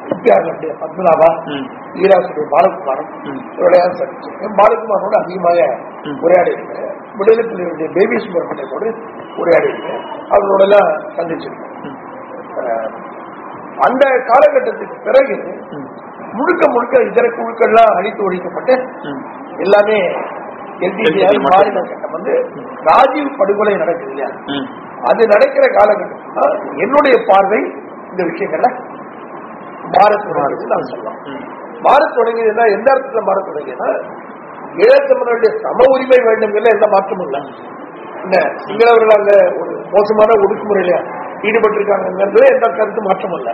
எம்பிஆர்களுடைய பத்மநாபா. ஈராசுடைய பாலகுமாரன் ம். இவரையாக சந்திச்சிருக்கேன். பாலகுமாரோட அதிகமாக. உரையாடி இருக்கேன் விடுதலை புலிகளுடைய பேபி சுப்பிரமணியத்தோடு உரையாடி இருக்கேன் அவரோட எல்லாம் சந்திச்சிருக்கேன் அந்த காலகட்டத்துக்கு பிறகு. முழுக்க முழுக்க இதர குழுக்கள்லாம் அழித்து ஒழிக்கப்பட்டு. எல்லாமே. மாநில சட்டம் வந்து ராஜீவ் படுகொலை நடக்குது இல்லையா. அது நடக்கிற காலகட்டத்தில் தான் என்னுடைய பார்வை இந்த விஷயங்கள்ல மாறத் தொடங்குது நான் சொல்லலாம். மாறத் தொடங்கியதுன்னா எந்த அர்த்தத்துல மாறத் தொடங்கியதுன்னா ஈழத்தமிழருடைய சம உரிமை வேண்டும்ங்கிற எந்த மாற்றமும் இல்லை. என்ன சிங்களவர்கள் அங்க ஒரு மோசமான ஒடுக்குமுறையில ஈடுபட்டிருக்காங்கிறது எந்த கருத்து மாற்றமும் இல்லை.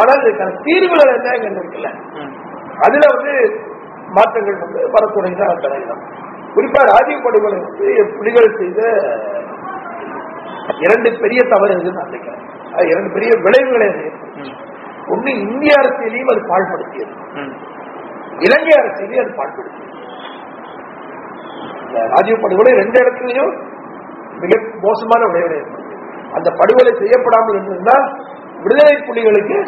ஆனால் இதுக்கான தீர்வுகள் என்ன இருக்குல்ல. அதுல வந்து மாற்றங்கள் வந்து வர தொடங்கின அந்த நிலைதான் குறிப்பா ராஜீவ் படுகொலை வந்து புலிகள் செய்த இரண்டு பெரிய தவறு நான் நினைக்கிறேன். அது இரண்டு பெரிய விளைவுகளை. ஒண்ணு இந்திய அரசியலையும் அது பாழ்படுத்தியது. இலங்கை அரசியலையும் அது பாழ்படுத்தியது. ராஜீவ் படுகொலை ரெண்டு இடத்துலையும் மிக மோசமான விளைவுகளை அந்த படுகொலை செய்யப்படாமல் இருந்திருந்தால் விடுதலை புலிகளுக்கு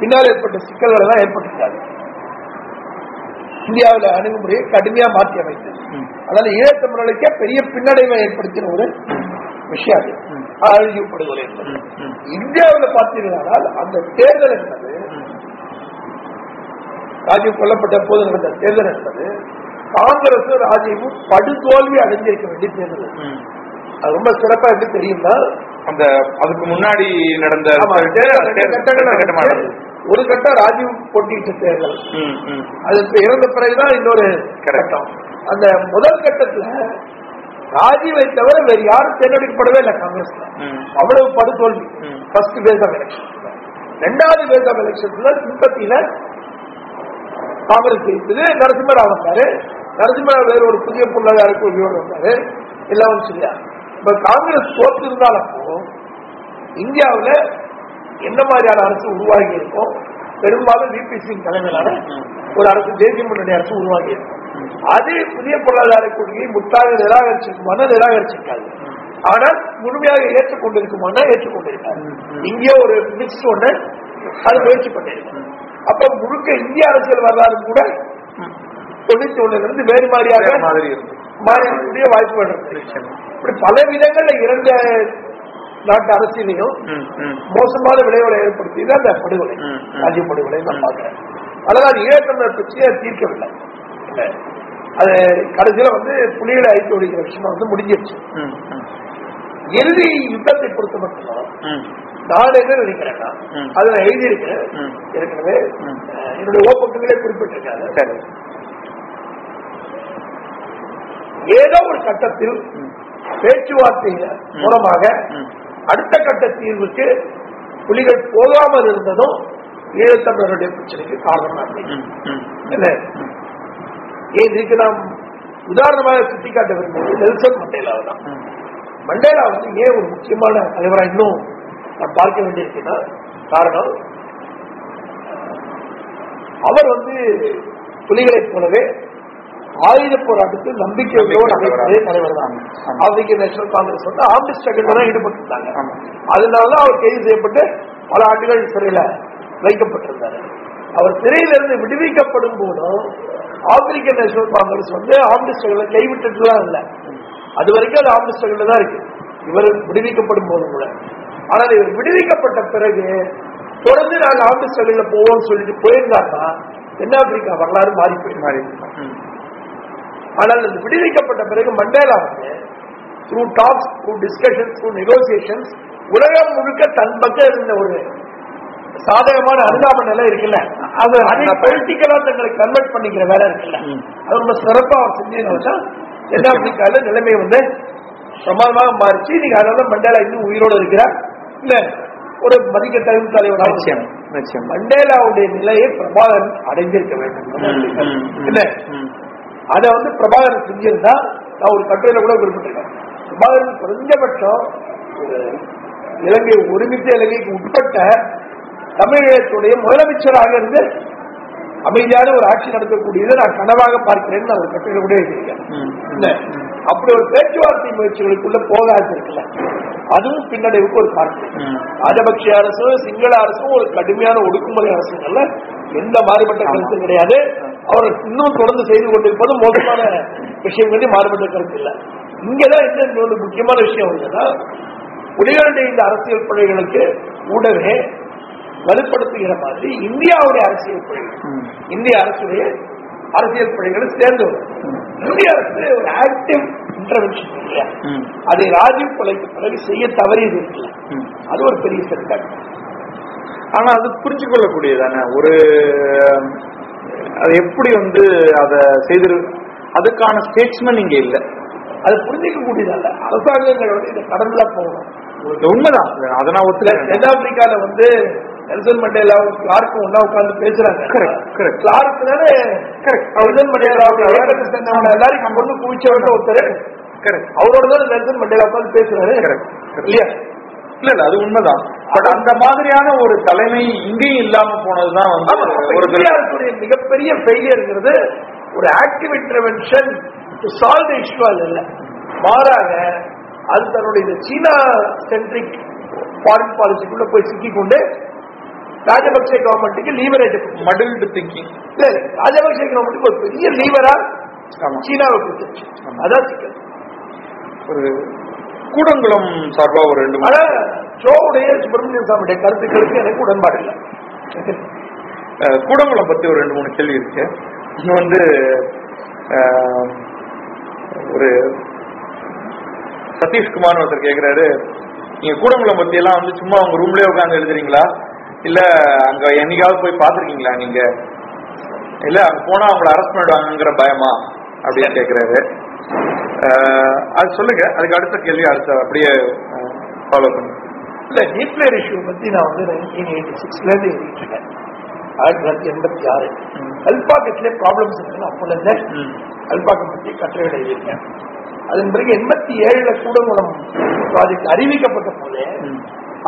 பின்னால் ஏற்பட்ட சிக்கல்கள் எல்லாம் ஏற்பட்டிருக்காது இந்தியாவில் அணுகுமுறையை கடுமையா மாற்றி அமைத்தது ம். அதனால ஈழத்தமிழர்களுக்கே பெரிய பின்னடைவை ஏற்படுத்தின ஒரு விஷயம் அது ம். இந்தியாவில் பார்த்தீர்களானால் அந்த தேர்தல் என்பது ராஜீவ் கொல்லப்பட்ட போது நடந்த தேர்தல் என்பது காங்கிரஸ் ராஜீவும் படுதோல்வி அடைஞ்சிருக்க வேண்டிய தேர்தல் அது. ரொம்ப சிறப்பா எப்படி தெரியும்னா அந்த அதுக்கு முன்னாடி நடந்த. ஒரு கட்டம் ராஜீவ் போட்டியிட்ட தேர்தல் ம். ம். அது இப்ப இறந்த பிறகுதான் இன்னொரு. கட்டம் அந்த முதல் கட்டத்துல ராஜீவை தவிர வேறு யாரும் தேர்ந்தெடுக்கப்படவே இல்லை காங்கிரஸ்ல. அவ்வளவு படுதோல்வி. ஃபர்ஸ்ட் பேஸ் ஆஃப் எலெக்ஷன் ரெண்டாவது பேஸ் ஆஃப் எலெக்ஷன்ல சிம்பத்தியில காங்கிரஸ் ஜெயித்தது நரசிம்மராவ் வந்தாரு. நரசிம்மராவ் வேற ஒரு புதிய பொருளாதார உரிமையோடு வந்தாரு. எல்லாம் சரியா? இப்ப காங்கிரஸ் தோற்றிருந்தாலும் இந்தியாவில் என்ன மாதிரியான அரசு உருவாகி இருக்கும் பெரும்பாலும் பிபிசியின் தலைமையிலான ஒரு அரசு தேசிய முன்னணி அரசு உருவாகி இருக்கும் அதே புதிய பொருளாதார கொள்கையை முற்றாக நிராகரிச்சிருக்குமான நிராகரிச்சிருக்காது ஆனால் முழுமையாக ஏற்றுக்கொண்டிருக்குமான ஏற்றுக்கொண்டிருக்காரு. இங்கே ஒரு மிக்ஸ் ஒன்று அது முயற்சி பண்ணிருக்காங்க அப்ப முழுக்க இந்திய அரசியல் வரலாறு கூட தொண்ணூத்தி ஒண்ணுல இருந்து வேறு மாதிரியாக மாறக்கூடிய இருக்கு. நிச்சயமா. இப்படி பல விதங்கள்ல இரண்டு நாட்டு அரசியலையும். மோசமான விளைவுகளை ஏற்படுத்தியது அந்த படுகொலை. ராஜீவ் படுகொலை நான் பார்க்கிறேன். அதனால் ஈழத்தமிழர் பிரச்சனையை தீர்க்கவில்லை. அது கடைசியில வந்து புலிகளை அழித்து ஒழிக்கிற விஷயம் வந்து முடிஞ்சிருச்சு. இறுதி யுத்தத்தை பொறுத்த மட்டும் ம், நான் என்ன நினைக்கிறேன்னா ம். அதை நான் எழுதியிருக்கேன் ம். ஏற்கனவே என்னுடைய ஓப்பங்களே குறிப்பிட்டிருக்காங்க ஏதோ ஒரு கட்டத்தில். பேச்சுவார்த்தையில மூலமாக. அடுத்த கட்ட தீர்வுக்கு புலிகள் போகாமல் இருந்ததும் ஈழத்தமிழருடைய பிரச்சனைக்கு காரணமா இருந்தது. இதுக்கு நாம் உதாரணமாக சுட்டிக்காட்ட விரும்புவது நெல்சன் மண்டேலா தான். மண்டேலா வந்து ஏன் ஒரு முக்கியமான தலைவரா இன்னும் நாம் பார்க்க வேண்டியிருக்குன்னா காரணம் அவர் வந்து புலிகளைப் போலவே ஆயுத போராட்டத்தில் நம்பிக்கையோடு அமைப்பதே தலைவர் தான். ஆப்பிரிக்க நேஷனல் காங்கிரஸ் வந்து ஆர்மி ஸ்ட்ரகிள் தான் ஈடுபட்டிருந்தாங்க. அதனால அவர் கைது செய்யப்பட்டு பல ஆண்டுகள் சிறையில வைக்கப்பட்டிருந்தார். அவர் சிறையிலிருந்து விடுவிக்கப்படும் போதும் ஆப்பிரிக்க நேஷனல் காங்கிரஸ் வந்து ஆர்மி ஸ்ட்ரகிள் கைவிட்டுலாம் இல்லை. அது வரைக்கும் அது ஆர்மி ஸ்ட்ரகிள் தான் இருக்கு. இவர் விடுவிக்கப்படும் போதும் கூட. ஆனால் இவர் விடுவிக்கப்பட்ட பிறகு தொடர்ந்து நாங்க ஆர்மி ஸ்ட்ரகிள் போவோம்னு சொல்லிட்டு போயிருந்தாங்கன்னா தென்னாப்பிரிக்கா வரலாறு மாறி போயிடும். மாறி. ஆனால் இந்த விடுவிக்கப்பட்ட பிறகு மண்டேலா வந்து through talks through discussion through negotiations உலகம் முழுக்க தன் பக்கம் இருந்த ஒரு சாதகமான அனுதாப நிலை இருக்குல்ல. அது அதை பொலிட்டிக்கலா தங்களை கன்வெர்ட் பண்ணிக்கிற வேலை இருக்குல்ல. அது ரொம்ப சிறப்பா அவர் செஞ்சதுனால தென்னாப்பிரிக்கால நிலைமை வந்து பிரமாதமாக மாறிச்சு. நீங்க அதனால மண்டேலா இன்னும் உயிரோடு இருக்கிறார். இல்ல ஒரு மதிக்கத்தகும் தலைவராக நிச்சயம் நிச்சயம். மண்டேலாவுடைய நிலையை பிரபாகரன் அடைந்திருக்க வேண்டும். இல்ல. அதை வந்து பிரபாகரன் செஞ்சிருந்தா நான் ஒரு கட்டுரையில கூட குறிப்பிட்டிருக்கேன். பிரபாகரன் குறைஞ்சபட்சம் ஒரு இலங்கை ஒருமித்த இலங்கைக்கு உட்பட்ட தமிழகத்துடைய முதலமைச்சராக இருந்து அமைதியான ஒரு ஆட்சி நடத்தக்கூடியதை நான் கனவாக பார்க்கிறேன்னு நான் ஒரு கட்டுரையில கூட எழுதியிருக்கேன். அப்படி ஒரு பேச்சுவார்த்தை முயற்சிகளுக்குள்ள போகாது இருக்குல்ல. அதுவும் பின்னடைவுக்கு ஒரு காரணம். ராஜபக்ஷ அரசும் சிங்கள அரசும் ஒரு கடுமையான ஒடுக்குமுறை அரசுங்கள்ல எந்த மாறுபட்ட கருத்தும் கிடையாது அவர் இன்னும் தொடர்ந்து செய்து கொண்டிருப்பது மோசமான விஷயங்கள் மாறுபட்ட கருத்து இல்ல இங்கதான் என்ன இன்னொரு முக்கியமான விஷயம் வந்துன்னா புலிகளுடைய இந்த அரசியல் பிழைகளுக்கு கூடவே வலுப்படுத்துகிற மாதிரி இந்தியாவுடைய அரசியல் ம். இந்திய அரசுடைய அரசியல் பிழைகள் சேர்ந்து இந்திய அரசு ஒரு ஆக்டிவ் இன்டர்வென்ஷன் இல்லையா. அதை ராஜீவ் கொலைக்கு பிறகு செய்ய தவறியது இருக்குல்ல. அது ஒரு பெரிய செட்பேக் ஆனா அது புரிஞ்சு கொள்ளக்கூடியதானே ஒரு அது எப்படி வந்து அத செய்திரு அதுக்கான ஸ்டேட்ஸ்மேன் இங்க இல்ல. அது புரிஞ்சிக்க கூடியதல்ல. அரசாங்கங்கள் வந்து இதை கடந்துதான் போகணும். உண்மைதான். அதை நான் இல்ல, ஒத்துக்கிறேன் தென்னாப்பிரிக்கால வந்து நெல்சன் மண்டேலாவும் கிளார்க்கும் ஒன்னா உட்கார்ந்து பேசுறாங்க. Correct, correct. கிளார்க் தானே நெல்சன் சேர்ந்தவங்க எல்லாரும் இங்க வந்து குவிச்சவங்க ஒருத்தர். கரெக்ட் அவரோட தான் நெல்சன் மண்டேலா உட்கார்ந்து பேசுறாரு. இல்லையா இல்ல இல்ல அது உண்மைதான். பட் அந்த மாதிரியான ஒரு தலைமை இங்கேயும் இல்லாம போனதுதான் வந்து ஒரு மிகப்பெரிய ஃபெயிலியர்ங்கிறது ஒரு active intervention to solve issue இல்ல மாறாக அது தன்னுடைய இந்த சீனா சென்ட்ரிக் ஃபாரின் பாலிசிக்குள்ள போய் சிக்கிக்கொண்டு ராஜபக்சே கவர்மெண்ட்டுக்கு லீவரேஜ் மடில்டு திங்கிங் ராஜபக்சே கவர்மெண்ட்டுக்கு ஒரு பெரிய லீவரா. சீனாவை கொடுத்துருச்சு. அதான் சிக்கல். ஒரு கூடங்குளம் சார்பா ஒரு ரெண்டு மூணு ஆனா சோவுடைய சுப்பிரமணியன் சாமியுடைய கருத்துக்களுக்கு எனக்கு உடன்பாடு இல்லை. கூடங்குளம் பத்தி ஒரு ரெண்டு மூணு கேள்வி இருக்கு. இது வந்து ஒரு சதீஷ்குமார் ஒருத்தர் கேக்குறாரு. நீங்க கூடங்குளம் பத்தி எல்லாம் வந்து சும்மா உங்க ரூம்லயே உட்கார்ந்து எழுதுறீங்களா? இல்ல அங்க என்னைக்காவது போய் பாத்திருக்கீங்களா நீங்க? இல்ல அங்க போனா அவங்கள அரெஸ்ட் பண்ணிடுவாங்கங்கிற பயமா? அப்படின்னு கேக்குறாரு. அது சொல்லுங்க. அதுக்கு அடுத்த கேள்வி அடுத்த அப்படியே ஃபாலோ பண்ணுங்க. இல்ல நியூக்ளியர் இஷ்யூ பத்தி நான் வந்து நைன்டீன் எயிட்டி சிக்ஸ்ல இருந்து எழுதிட்டு இருக்கேன் ஆயிரத்தி தொள்ளாயிரத்தி எண்பத்தி ஆறு. ம். கல்பாக்கத்திலே ப்ராப்ளம்ஸ் இருக்குன்னு அப்போல இருந்தே ம். கல்பாக்கம் பத்தி கட்டுரைகள் எழுதியிருக்கேன். அதன் பிறகு எண்பத்தி ஏழுல கூடங்குளம் ப்ராஜெக்ட் அறிவிக்கப்பட்ட போதே.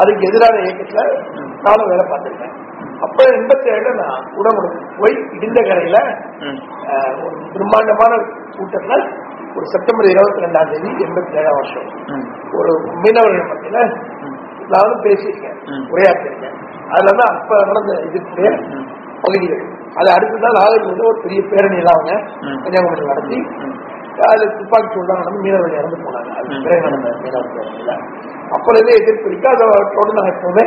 அதுக்கு எதிரான இயக்கத்துல. நானும் வேலை பார்த்திருக்கேன். அப்ப எண்பத்தி ஏழுல நான் கூடங்குளத்துக்கு போய் இடிந்த கரையில ஒரு பிரம்மாண்டமான கூட்டத்துல ஒரு செப்டம்பர் இருபத்தி ரெண்டாம் தேதி எண்பத்தி ஏழாம் வருஷம். ஒரு மீனவர்கள் மத்தியில. நானும் பேசியிருக்கேன். உரையாற்றிருக்கேன் அதுல தான் அப்ப நடந்த இதுக்கு. பகுதிகள் அது அடுத்துதான் நாளைக்கு வந்து ஒரு பெரிய பேரணி எல்லாம் அவங்க. கன்னியாகுமரி நடத்தி. அது துப்பாக்கி தான் நடந்து மீனவர்கள் இறந்து போனாங்க அது. பிறகு நடந்த மீனவர் பேரணியில அப்பொழுதே எதிர்ப்பு இருக்கு அதை தொடர்ந்து நான் எப்பவுமே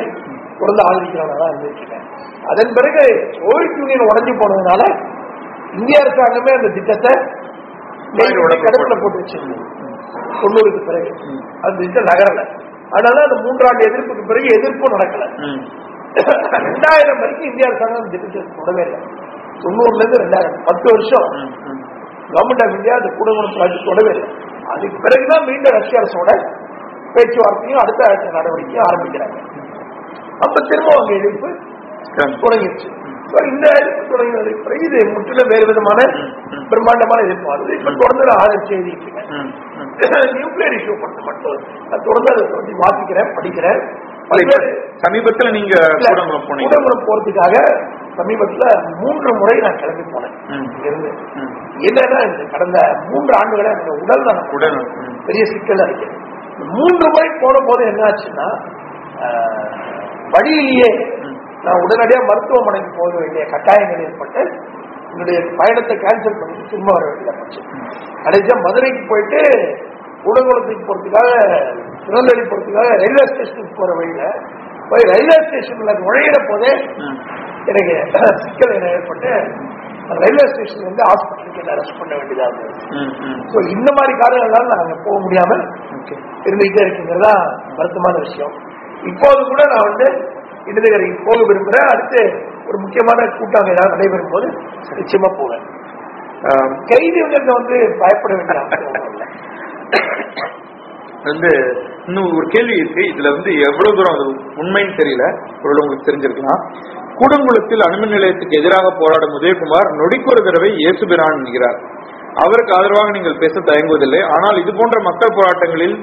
தொடர்ந்து ஆதரிக்கிறவங்க தான் இருந்துருக்கேன் அதன் பிறகு சோவியத் யூனியன் உடஞ்சி போனதுனால இந்திய அரசாங்கமே அந்த திட்டத்தை கடப்புல போட்டு வச்சிருந்தது தொண்ணூறுக்கு பிறகு. அந்த திட்டம் நகரல. அதனால அந்த மூன்றாண்டு எதிர்ப்புக்கு பிறகு எதிர்ப்பும் நடக்கல. ரெண்டாயிரம் வரைக்கும் இந்திய அரசாங்கம் திட்டத்தை தொடவே இல்லை. தொண்ணூறுல இருந்து ரெண்டாயிரம். பத்து வருஷம். கவர்மெண்ட் ஆஃப் இந்தியா அந்த கூடங்குளம் ப்ராஜெக்ட் தொடவே இல்லை. அதுக்கு பிறகுதான் மீண்டும் ரஷ்ய அரசோட பேச்சுவார்த்தையும் அடுத்த நடவடிக்கையும் ஆரம்பிக்கிறாங்க. அப்ப திரும்ப அவங்க எதிர்ப்பு. தொடங்கிடுச்சு. இந்த தொடங்கினதுக்கு பிறகு இது முற்றிலும் வேறு விதமான. பிரம்மாண்டமான எதிர்ப்பு வருது இப்ப தொடர்ந்து ம், ம். நியூக்ளியர் இஷ்யூ பொறுத்த மட்டும் தொடர்ந்து அதை பத்தி வாசிக்கிறேன் படிக்கிறேன் சமீபத்துல நீங்க கூடங்குளம் போறதுக்காக சமீபத்துல மூன்று முறை நான் கிளம்பி போனேன். இருந்து. என்னன்னா கடந்த மூன்று ஆண்டுகளா என்னோட உடல் நான் உடல். பெரிய சிக்கல் இந்த மூன்று முறை போன போது என்ன ஆச்சுன்னா வழியிலேயே. நான் உடனடியா மருத்துவமனைக்கு போக வேண்டிய கட்டாயங்கள் ஏற்பட்டு என்னுடைய பயணத்தை கேன்சல் பண்ணிட்டு திரும்ப வர வேண்டியதா போச்சு கடைசியா மதுரைக்கு போயிட்டு கூடங்குளத்துக்கு போறதுக்காக திருநெல்வேலி போறதுக்காக ரயில்வே ஸ்டேஷனுக்கு போற வழியில போய் ரயில்வே ஸ்டேஷன்ல நுழையிற போதே. எனக்கு சிக்கல் ஏற்பட்டு ரயில்வே ஸ்டேஷன்ல இருந்து ஹாஸ்பிட்டலுக்கு அரெஸ்ட் பண்ண வேண்டியதா இருந்தது. ஸோ இந்த மாதிரி காரணங்களால நாங்க போக முடியாம Okay. இருந்துகிட்டே இருக்குங்கிறதா வருத்தமான விஷயம் இப்போது கூட நான் வந்து இடதுகரைக்கு போக விரும்புகிறேன் அடுத்து ஒரு முக்கியமான கூட்டம் ஏதாவது நடைபெறும் போது நிச்சயமா போவேன் ஆம், வந்து பயப்பட வேண்டிய வந்து இன்னும் ஒரு கேள்வி இருக்கு. இதுல வந்து எவ்வளவு தூரம் அது உண்மைன்னு தெரியல. ஒரு உங்களுக்கு தெரிஞ்சிருக்கலாம். கூடங்குளத்தில் அணுமின் நிலையத்துக்கு எதிராக போராடும் உதயகுமார் நொடிக்கொரு தடவை இயேசுபிரான் என்கிறார். அவருக்கு ஆதரவாக நீங்கள் பேச தயங்குவதில்லை. ஆனால் இது போன்ற மக்கள் போராட்டங்களில்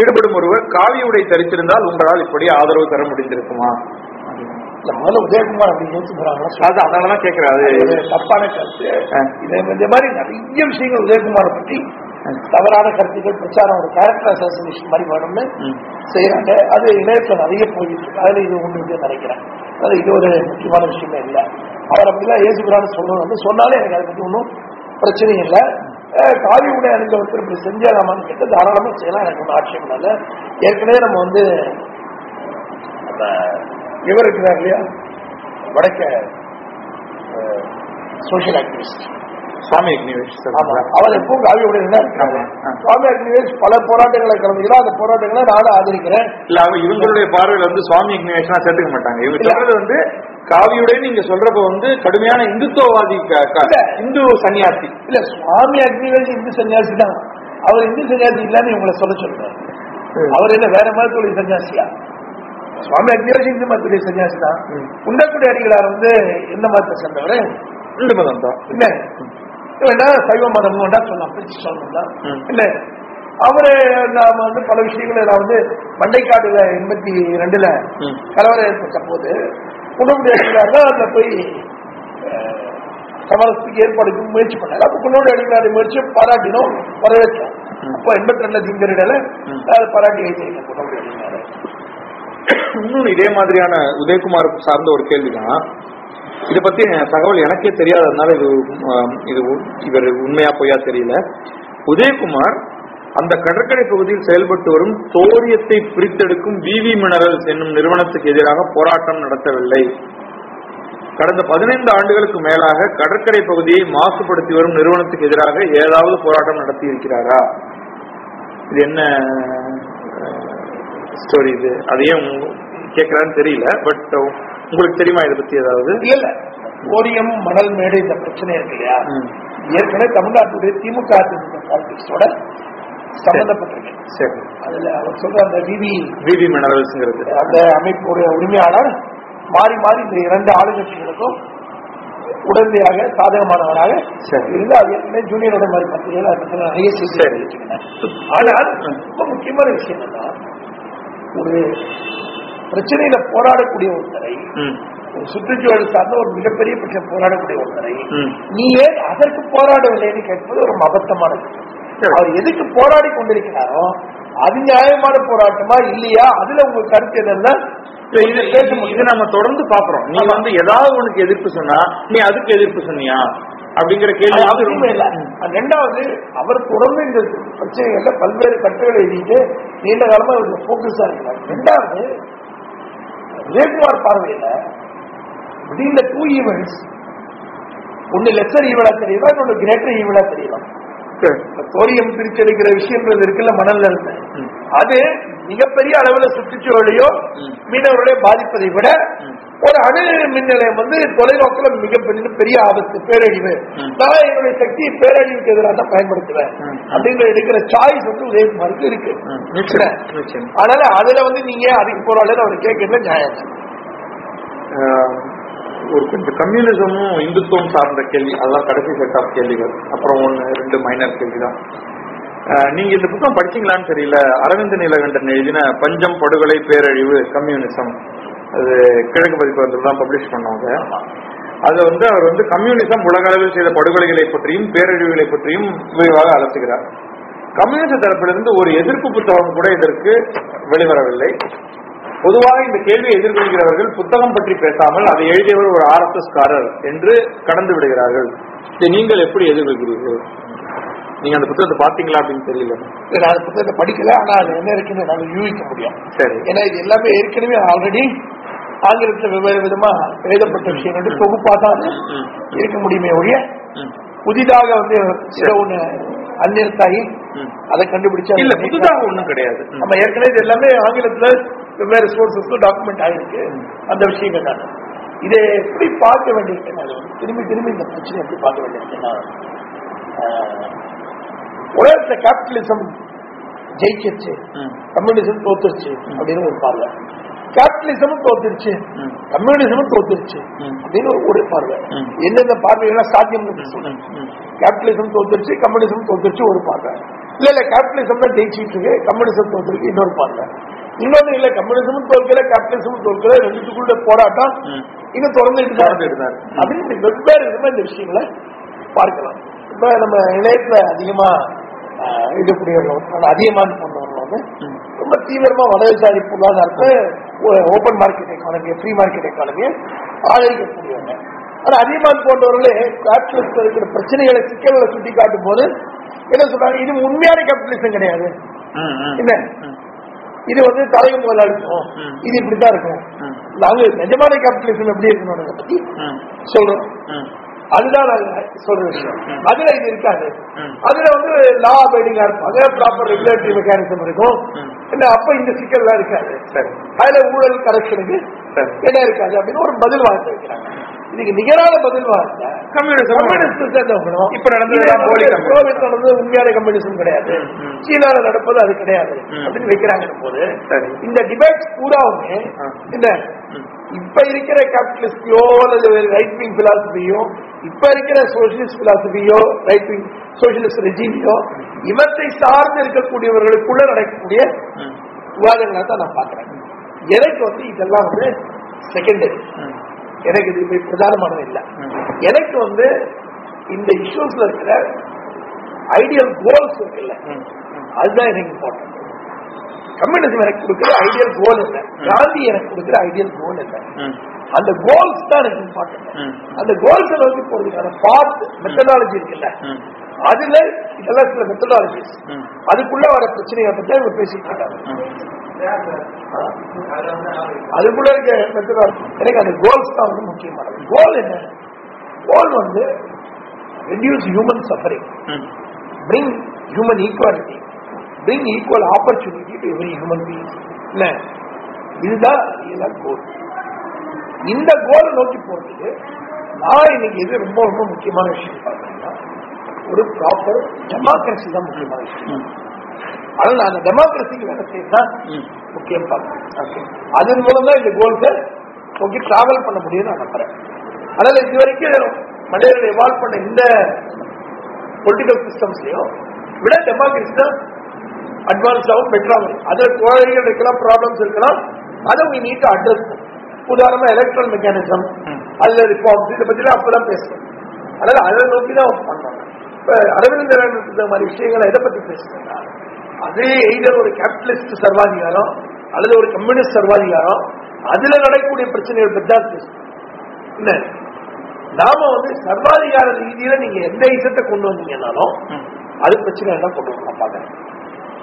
ஈடுபடும் ஒருவர் காவி உடை தரித்திருந்தால் உங்களால் இப்படி ஆதரவு தர முடிந்திருக்குமா? முதல்ல உதயகுமார் அப்படி யோசிக்கிறாங்களா? அது அதனாலதான் கேக்குறேன் அது தப்பான கருத்து. இந்த மாதிரி நிறைய விஷயங்கள் உதயகுமாரை பற்றி தவறான கருத்துக்கள் பிரச்சாரம் ஒரு கேரக்டர் அசோசியேஷன் மாதிரி வேணும்னு. செய்யறாங்க அது இணையத்துல நிறைய போயிட்டு இருக்கு. அதுல இது இருக்கு நினைக்கிறேன். அது இது ஒரு முக்கியமான விஷயமே இல்லை. அவர் அப்படிலாம் ஏசுகிறான்னு சொல்றது வந்து சொன்னாலே எனக்கு அதை பத்தி ஒன்றும் பிரச்சனையும் இல்லை. காவி உடை அணிந்த ஒருத்தர் இப்படி செஞ்சாலாமான்னு கேட்டு தாராளமா செய்யலாம். எனக்கு ஒன்றும் ஆட்சேபம் இல்லை. ஏற்கனவே நம்ம வந்து நம்ம இவர் இருக்கிறார் இல்லையா? வடக்க சோசியல் ஆக்டிவிஸ்ட் சுவாமி அக்னிவேஷ் அவர் எப்பவும் காவி உடை தான் இருக்காங்க. சுவாமி அக்னிவேஷ் பல போராட்டங்களை கலந்துக்கிறோம் அந்த போராட்டங்களை நானும் ஆதரிக்கிறேன். இல்ல அவ இவங்களுடைய பார்வையில வந்து சுவாமி இக்னேஷனா சேர்த்துக்க மாட்டாங்க. இல்ல. சொல்றது வந்து காவியுடைய நீங்க சொல்றப்ப வந்து கடுமையான இந்துத்துவவாதி. இந்து சன்னியாசி. இல்ல சுவாமி அக்னிவேல் இந்து சன்னியாசி தான். அவர் இந்து சன்னியாசி இல்லன்னு இவங்களை சொல்ல சொல்றாரு. அவர் என்ன வேற மதத்துடைய சன்னியாசியா? சுவாமி அக்னிவேல் இந்து மதத்துடைய சன்னியாசி தான் ம். குண்டக்குடி அடிகளார் வந்து எந்த மதத்தை சேர்ந்தவர் இந்து மதம் தான். இல்ல. வேண்டா சைவ மதம் வேண்டா சொல்லலாம். பிரிச்சு. இல்ல. அவரு நாம வந்து பல விஷயங்களை நான் வந்து மண்டைக்காடுல எண்பத்தி ரெண்டுல. கலவரம் ஏற்பட்ட போது குணமுடி அடிகளார் தான் அதுல போய் சமரசத்துக்கு ஏற்பாடுக்கு முயற்சி பண்ணாங்க அப்ப குணமுடி அடிகளார் முயற்சியை பாராட்டினோம் வரவேற்றோம். அப்போ எண்பத்தி ரெண்டுல திங்கரிடல பாராட்டி வைத்திருக்கேன் குணமுடி அடிகளார் இன்னும் இதே மாதிரியான உதயகுமார் சார்ந்த ஒரு கேள்விதான். இதை பத்தி தகவல் எனக்கே தெரியாததுனால இது இது இவர் உண்மையா பொய்யா தெரியல. உதயகுமார் அந்த கடற்கரை பகுதியில் செயல்பட்டு வரும் தோரியத்தை பிரித்தெடுக்கும் விவி மினரல்ஸ் என்னும் நிறுவனத்துக்கு எதிராக போராட்டம் நடத்தவில்லை. கடந்த பதினைந்து ஆண்டுகளுக்கு மேலாக கடற்கரை பகுதியை மாசுபடுத்தி வரும் நிறுவனத்துக்கு எதிராக ஏதாவது போராட்டம் நடத்தி இருக்கிறாரா இது என்ன ஸ்டோரி இது அதையே உங்க- கேட்கறான்னு தெரியல பட் உங்களுக்கு தெரியுமா இதை பத்தி ஏதாவது இல்ல ஓரியம் மணல் மேடு இந்த பிரச்சனை இருக்கு இல்லையா. ஏற்கனவே தமிழ்நாட்டுடைய திமுக பாலிடிக்ஸோட சம்பந்தப்பட்டிருக்கு சரி அதுல அவர் சொல்ற அந்த விவி விவி மினரல்ஸ்ங்கிறது அந்த அமைப்புடைய உரிமையாளர் மாறி மாறி இந்த இரண்டு ஆளுங்கட்சிகளுக்கும் உடனடியாக சாதகமானவராக சரி. இருந்து அது ஏற்கனவே ஜூனியரோட மாதிரி பத்திரிகைகள் அதை பத்தி நிறைய. செய்தி ஆனால் ரொம்ப முக்கியமான விஷயம் என்னன்னா ஒரு பிரச்சனையில போராடக்கூடிய ஒருத்தரை சுற்றுச்சூழல் சார்ந்த ஒரு மிகப்பெரிய பிரச்சனை போராடக்கூடிய ஒருத்தரை. நீ ஏன் அதற்கு போராடவில்லைன்னு கேட்பது ஒரு மபத்தமானது சரி. அவர் எதுக்கு போராடி கொண்டிருக்கிறாரோ அது நியாயமான போராட்டமா இல்லையா அதுல உங்க கருத்து என்னன்னா இது நம்ம தொடர்ந்து பாக்குறோம் நீ. வந்து ஏதாவது உனக்கு எதிர்ப்பு சொன்னா நீ அதுக்கு எதிர்ப்பு சொன்னியா அப்படிங்கிற கேள்வி ரெண்டாவது அவர் தொடர்ந்து இந்த பிரச்சனைகள்ல பல்வேறு கட்டுரைகள் எழுதிட்டு நீண்ட காலமா இவருக்கு போக்கஸா இருக்கிறார் ரெண்டாவது விஜயகுமார் பார்வையில இந்த டூ ஈவெண்ட்ஸ் ஒண்ணு லெசர் ஈவலா தெரியலாம் இன்னொன்னு கிரேட்டர் ஈவலா தெரியலாம் சரி. தோரியம் பிரிச்செடுக்கிற விஷயங்கள் இருக்குல்ல மணல்ல இருந்து. அது மிகப்பெரிய அளவுல சுற்றுச்சூழலையோ. மீனவர்களையோ பாதிப்பதை விட. ஒரு அணு மின் நிலையம் வந்து தொலைநோக்கில மிகப்பெரிய பெரிய ஆபத்து பேரழிவு. நான் என்னுடைய சக்தியை பேரழிவுக்கு எதிராக தான் பயன்படுத்துவேன். அப்படிங்கிற எடுக்கிற சாய்ஸ் வந்து உதயகுமாருக்கு இருக்கு. அதனால அதுல வந்து நீங்க அதுக்கு போறாள் அவர் கேட்கறது நியாயம். ஒரு கொஞ்சம் கம்யூனிசமும் இந்துத்துவம் சார்ந்த கேள்வி அதான் கடைசி செட் ஆஃப் கேள்விகள். அப்புறம் ஒன்று ரெண்டு மைனர் கேள்வி தான் நீங்க இந்த புத்தகம் படிச்சீங்களான்னு தெரியல. அரவிந்த் நீலகண்டன் எழுதின பஞ்சம் படுகொலை பேரழிவு கம்யூனிசம். அது கிழக்கு பதிப்பு தான் பப்ளிஷ் பண்ணாங்க அது வந்து அவர் வந்து கம்யூனிசம் உலக அளவில் செய்த படுகொலைகளை பற்றியும் பேரழிவுகளை பற்றியும் விரிவாக அலசுகிறார். கம்யூனிச தரப்பிலிருந்து ஒரு எதிர்ப்பு புத்தகம் கூட இதற்கு வெளிவரவில்லை. பொதுவாக இந்த கேள்வியை எதிர்கொள்கிறவர்கள் புத்தகம் பற்றி பேசாமல் அதை எழுதியவர் ஒரு ஆர் எஸ் காரர் என்று கடந்து விடுகிறார்கள். இதை நீங்கள் எப்படி எதிர்கொள்கிறீர்கள்? நீங்க அந்த புத்தகத்தை பாத்தீங்களா அப்படின்னு தெரியல. நான் அந்த புத்தகத்தை படிக்கல ஆனா அது என்ன இருக்குன்னு நாங்க யூகிக்க முடியும். சரி. ஏன்னா இது எல்லாமே ஏற்கனவே ஆல்ரெடி ஆங்கிலத்துல வெவ்வேறு விதமா எழுதப்பட்ட விஷயங்கள் தொகுப்பா தான். இருக்க முடியுமே ஒழிய. புதிதாக வந்து ஏதோ ஒண்ணு அந்நியத்தாயி ம். அதை கண்டுபிடிச்சா இல்ல புதுதாக ஒண்ணும் கிடையாது. நம்ம ஏற்கனவே இது எல்லாமே ஆங்கிலத்துல வெவ்வேறு சோர்சஸ்க்கு டாக்குமெண்ட் ஆயிருக்கு அந்த விஷயங்கள் தான் இதை எப்படி பார்க்க வேண்டியிருக்கேன் திரும்பி திரும்பி இந்த பிரச்சனை எப்படி பார்க்க வேண்டியிருக்கேன்னா உலகத்துல கேபிட்டலிசம் ஜெயிச்சிருச்சு. கம்யூனிசம் தோத்துருச்சு அப்படின்னு ஒரு பார்வை கேபிட்டலிசமும் தோத்துருச்சு. கம்யூனிசமும் தோத்துருச்சு. அப்படின்னு ஒரு- பார்வை. எந்தெந்த பார்வைகள்லாம் சாத்தியம் ம். கேபிட்டலிசம் தோத்துருச்சு கம்யூனிசம் தோத்துருச்சு ஒரு பார்வை இல்ல இல்ல கேபிட்டலிசம் தான் ஜெயிச்சிட்டு இருக்கு கம்யூனிசம் தோத்துருக்கு இன்னொரு பார்வை இன்னொன்னு இல்ல கம்யூனிசமும் தோற்கல கேபிட்டலிசமும் தோற்கல ரெண்டுத்துக்குள்ள போராட்டம். இன்னும் தொடர்ந்துட்டு இருக்கு. அப்படின்னு வெவ்வேறு விதமா இந்த விஷயங்களை பார்க்கலாம் இப்ப நம்ம இணையத்துல அதிகமா இருக்கக்கூடியவர்கள் அதிகமான போன்றவர்கள் வந்து. ரொம்ப தீவிரமா வலதுசாரி பொருளாதாரத்தை open market economy free market எக்கானமியை ஆதரிக்கக்கூடியவங்க ஆனா அதிகமாக போன்றவர்களே கேபிட்டலிஸ்ட் இருக்கிற பிரச்சனைகளை சிக்கல்களை சுட்டி காட்டும் போது என்ன சொல்றாங்க இது உண்மையான கேபிட்டலிசம் கிடையாது. என்ன. இது வந்து தலைமை முதலாளித்துவம். இது இப்படித்தான் இருக்கும். நாங்க நிஜமான கேபிட்டலிசம் எப்படி இருக்கணும் பத்தி. சொல்றோம். அதுதான் சொல்ற விஷயம். அதுல இது இருக்காது. அதுல வந்து லா அபைடிங்கா இருப்பாங்க ப்ராப்பர் ரெகுலேட்டரி மெக்கானிசம் இருக்கும். என்ன அப்ப இந்த சிக்கல்லாம் இருக்காது சரி அதுல ஊழல் கரெக்ஷனுக்கு என்ன இருக்காது அப்படின்னு ஒரு பதில் வார்த்தை வைக்கிறாங்க இதுக்கு நிகரான பதில் வார்த்தை கம்யூனிசம் கம்யூனிஸ்ட் சேர்ந்தவங்களும் இப்ப நடந்தது உண்மையான கம்யூனிசம் கிடையாது. சீனால நடப்பது அது கிடையாது. அப்படின்னு வைக்கிறாங்க போது. இந்த டிபேட்ஸ் பூராவுமே. என்ன. இப்ப இருக்கிற கேபிட்டலிஸ்டியோ அல்லது ரைட் விங் பிலாசபியோ இப்ப இருக்கிற சோசியலிஸ்ட் பிலாசபியோ ரைட் விங் சோசியலிஸ்ட் ரெஜிமியோ இவற்றை சார்ந்து இருக்கக்கூடியவர்களுக்குள்ள நடக்கக்கூடிய விவாதங்களை தான் நான் பாக்குறேன் எனக்கு வந்து இதெல்லாம் வந்து செகண்டரி ம். எனக்கு இது பிரதானமானது இல்லை எனக்கு வந்து இந்த இஷ்யூஸ்ல இருக்கிற ஐடியல் கோல்ஸ் இருக்குல்ல ம். அதுதான் எனக்கு இம்பார்ட்டன்ட் கம்யூனிசம் எனக்கு கொடுக்கிற ஐடியல் கோல் இல்லை. காந்தி எனக்கு கொடுக்கிற ஐடியல் கோல் இல்லை. அந்த கோல்ஸ் தான் எனக்கு இம்பார்ட்டன்ட். அந்த கோல்ஸ் நோக்கி போறதுக்கான பாத் மெத்தடாலஜி இருக்குல்ல. அதுல இதெல்லாம் சில மெத்தடாலஜிஸ் ம். அதுக்குள்ள வர பிரச்சனையை பத்தி இவர் பேசிட்டு இருக்காங்க. அதுக்குள்ள இருக்க மெத்தடாலஜி எனக்கு அந்த கோல்ஸ் தான் வந்து முக்கியமானது. கோல் என்ன? கோல் வந்து reduce human suffering bring human equality, bring equal opportunity to every human being. இதுதான் இதுதான் கோல் இந்த கோலை நோக்கி போறதுக்கு நான் இன்னைக்கு எது ரொம்ப ரொம்ப முக்கியமான விஷயம் பார்த்தீங்கன்னா ஒரு ப்ராப்பர் டெமோக்ரஸி தான் முக்கியமான விஷயம். அதனால அந்த டெமோக்ரஸிக்கு வேலை செய்யதான். முக்கியம் பார்க்கிறேன் அதன் மூலம் தான் இந்த கோல்ஸை நோக்கி டிராவல் பண்ண முடியும்னு நான் நம்புறேன் அதனால இது வரைக்கும் மனிதர்கள் எவால்வ் பண்ண இந்த பொலிட்டிக்கல் சிஸ்டம்ஸ்லயும் விட டெமோக்ரஸி தான் அட்வான்ஸ்டாகவும் பெட்டராகவும் அதுல குழந்தைகள் இருக்கலாம் ப்ராப்ளம்ஸ் இருக்கலாம். அதை உங்க நீட்டா அட்ரஸ் உதாரணமா எலக்ட்ரல் மெக்கானிசம். அதுல ரிஃபார்ம்ஸ் இதை பத்திலாம் அப்பதான் பேசுறோம் அதனால அதை நோக்கி தான் பண்ணாங்க இப்ப அரவிந்தரன் இந்த மாதிரி விஷயங்களை எதை பத்தி பேசுறேன்னா அதே எய்தர் ஒரு கேபிட்டலிஸ்ட் சர்வாதிகாரம் அல்லது ஒரு கம்யூனிஸ்ட் சர்வாதிகாரம் அதுல நடக்கக்கூடிய பிரச்சனைகள் பத்தி தான் பேசுறோம் இல்ல நாம வந்து சர்வாதிகார ரீதியில நீங்க எந்த இசத்தை கொண்டு வந்தீங்கன்னாலும். அது பிரச்சனை என்ன கொண்டு வரலாம் பாக்குறேன்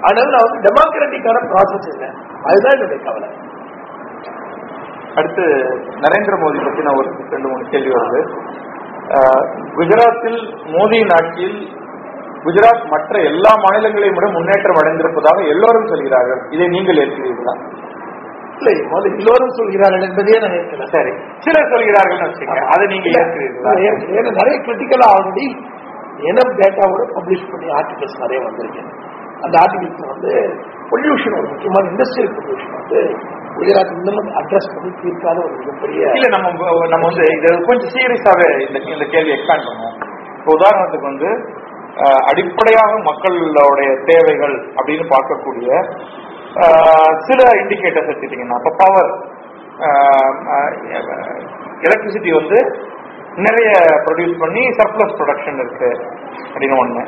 அதனால நான் வந்து டெமோக்ராட்டிக்கான ப்ராசஸ் என்ன? அதுதான் என்னுடைய கவலை. அடுத்து நரேந்திர மோடி பத்தி நான் ஒரு ரெண்டு மூணு கேள்வி வருது. குஜராத்தில் மோடியின் ஆட்சியில் குஜராத் மற்ற எல்லா மாநிலங்களையும் விட முன்னேற்றம் அடைந்திருப்பதாக எல்லோரும் சொல்கிறார்கள். இதை நீங்கள் ஏற்கிறீர்களா? இல்லை முதல்ல எல்லோரும் சொல்கிறார்கள் என்பதே நான் ஏற்கல. சரி. சிலர் சொல்கிறார்கள் வச்சுக்கோங்க. அதை நீங்க ஏற்கிறீர்களா? ஏன்னா நிறைய கிரிட்டிக்கலா ஆல்ரெடி எனம் டேட்டாவோட பப்ளிஷ் பண்ணி ஆர்டிகல்ஸ் நிறைய வந்திருக்கு. அந்த ஆர்டிகல்ஸ் வந்து பொல்யூஷன் ஒரு முக்கியமான இண்டஸ்ட்ரியல் பொல்யூஷன் வந்து குஜராத் இன்னும் அட்ரஸ் பண்ணி தீர்க்காத ஒரு மிகப்பெரிய இல்ல நம்ம நம்ம வந்து இது கொஞ்சம் சீரியஸாவே இந்த இந்த கேள்வி எக்ஸ்பேண்ட் பண்ணுவோம். இப்போ உதாரணத்துக்கு வந்து அடிப்படையாக மக்களுடைய தேவைகள் அப்படின்னு பார்க்கக்கூடிய சில இண்டிகேட்டர்ஸ் எடுத்துட்டீங்கன்னா இப்போ பவர் எலக்ட்ரிசிட்டி வந்து நிறைய ப்ரொடியூஸ் பண்ணி சர்ப்ளஸ் ப்ரொடக்ஷன் இருக்கு அப்படின்னு ஒன்று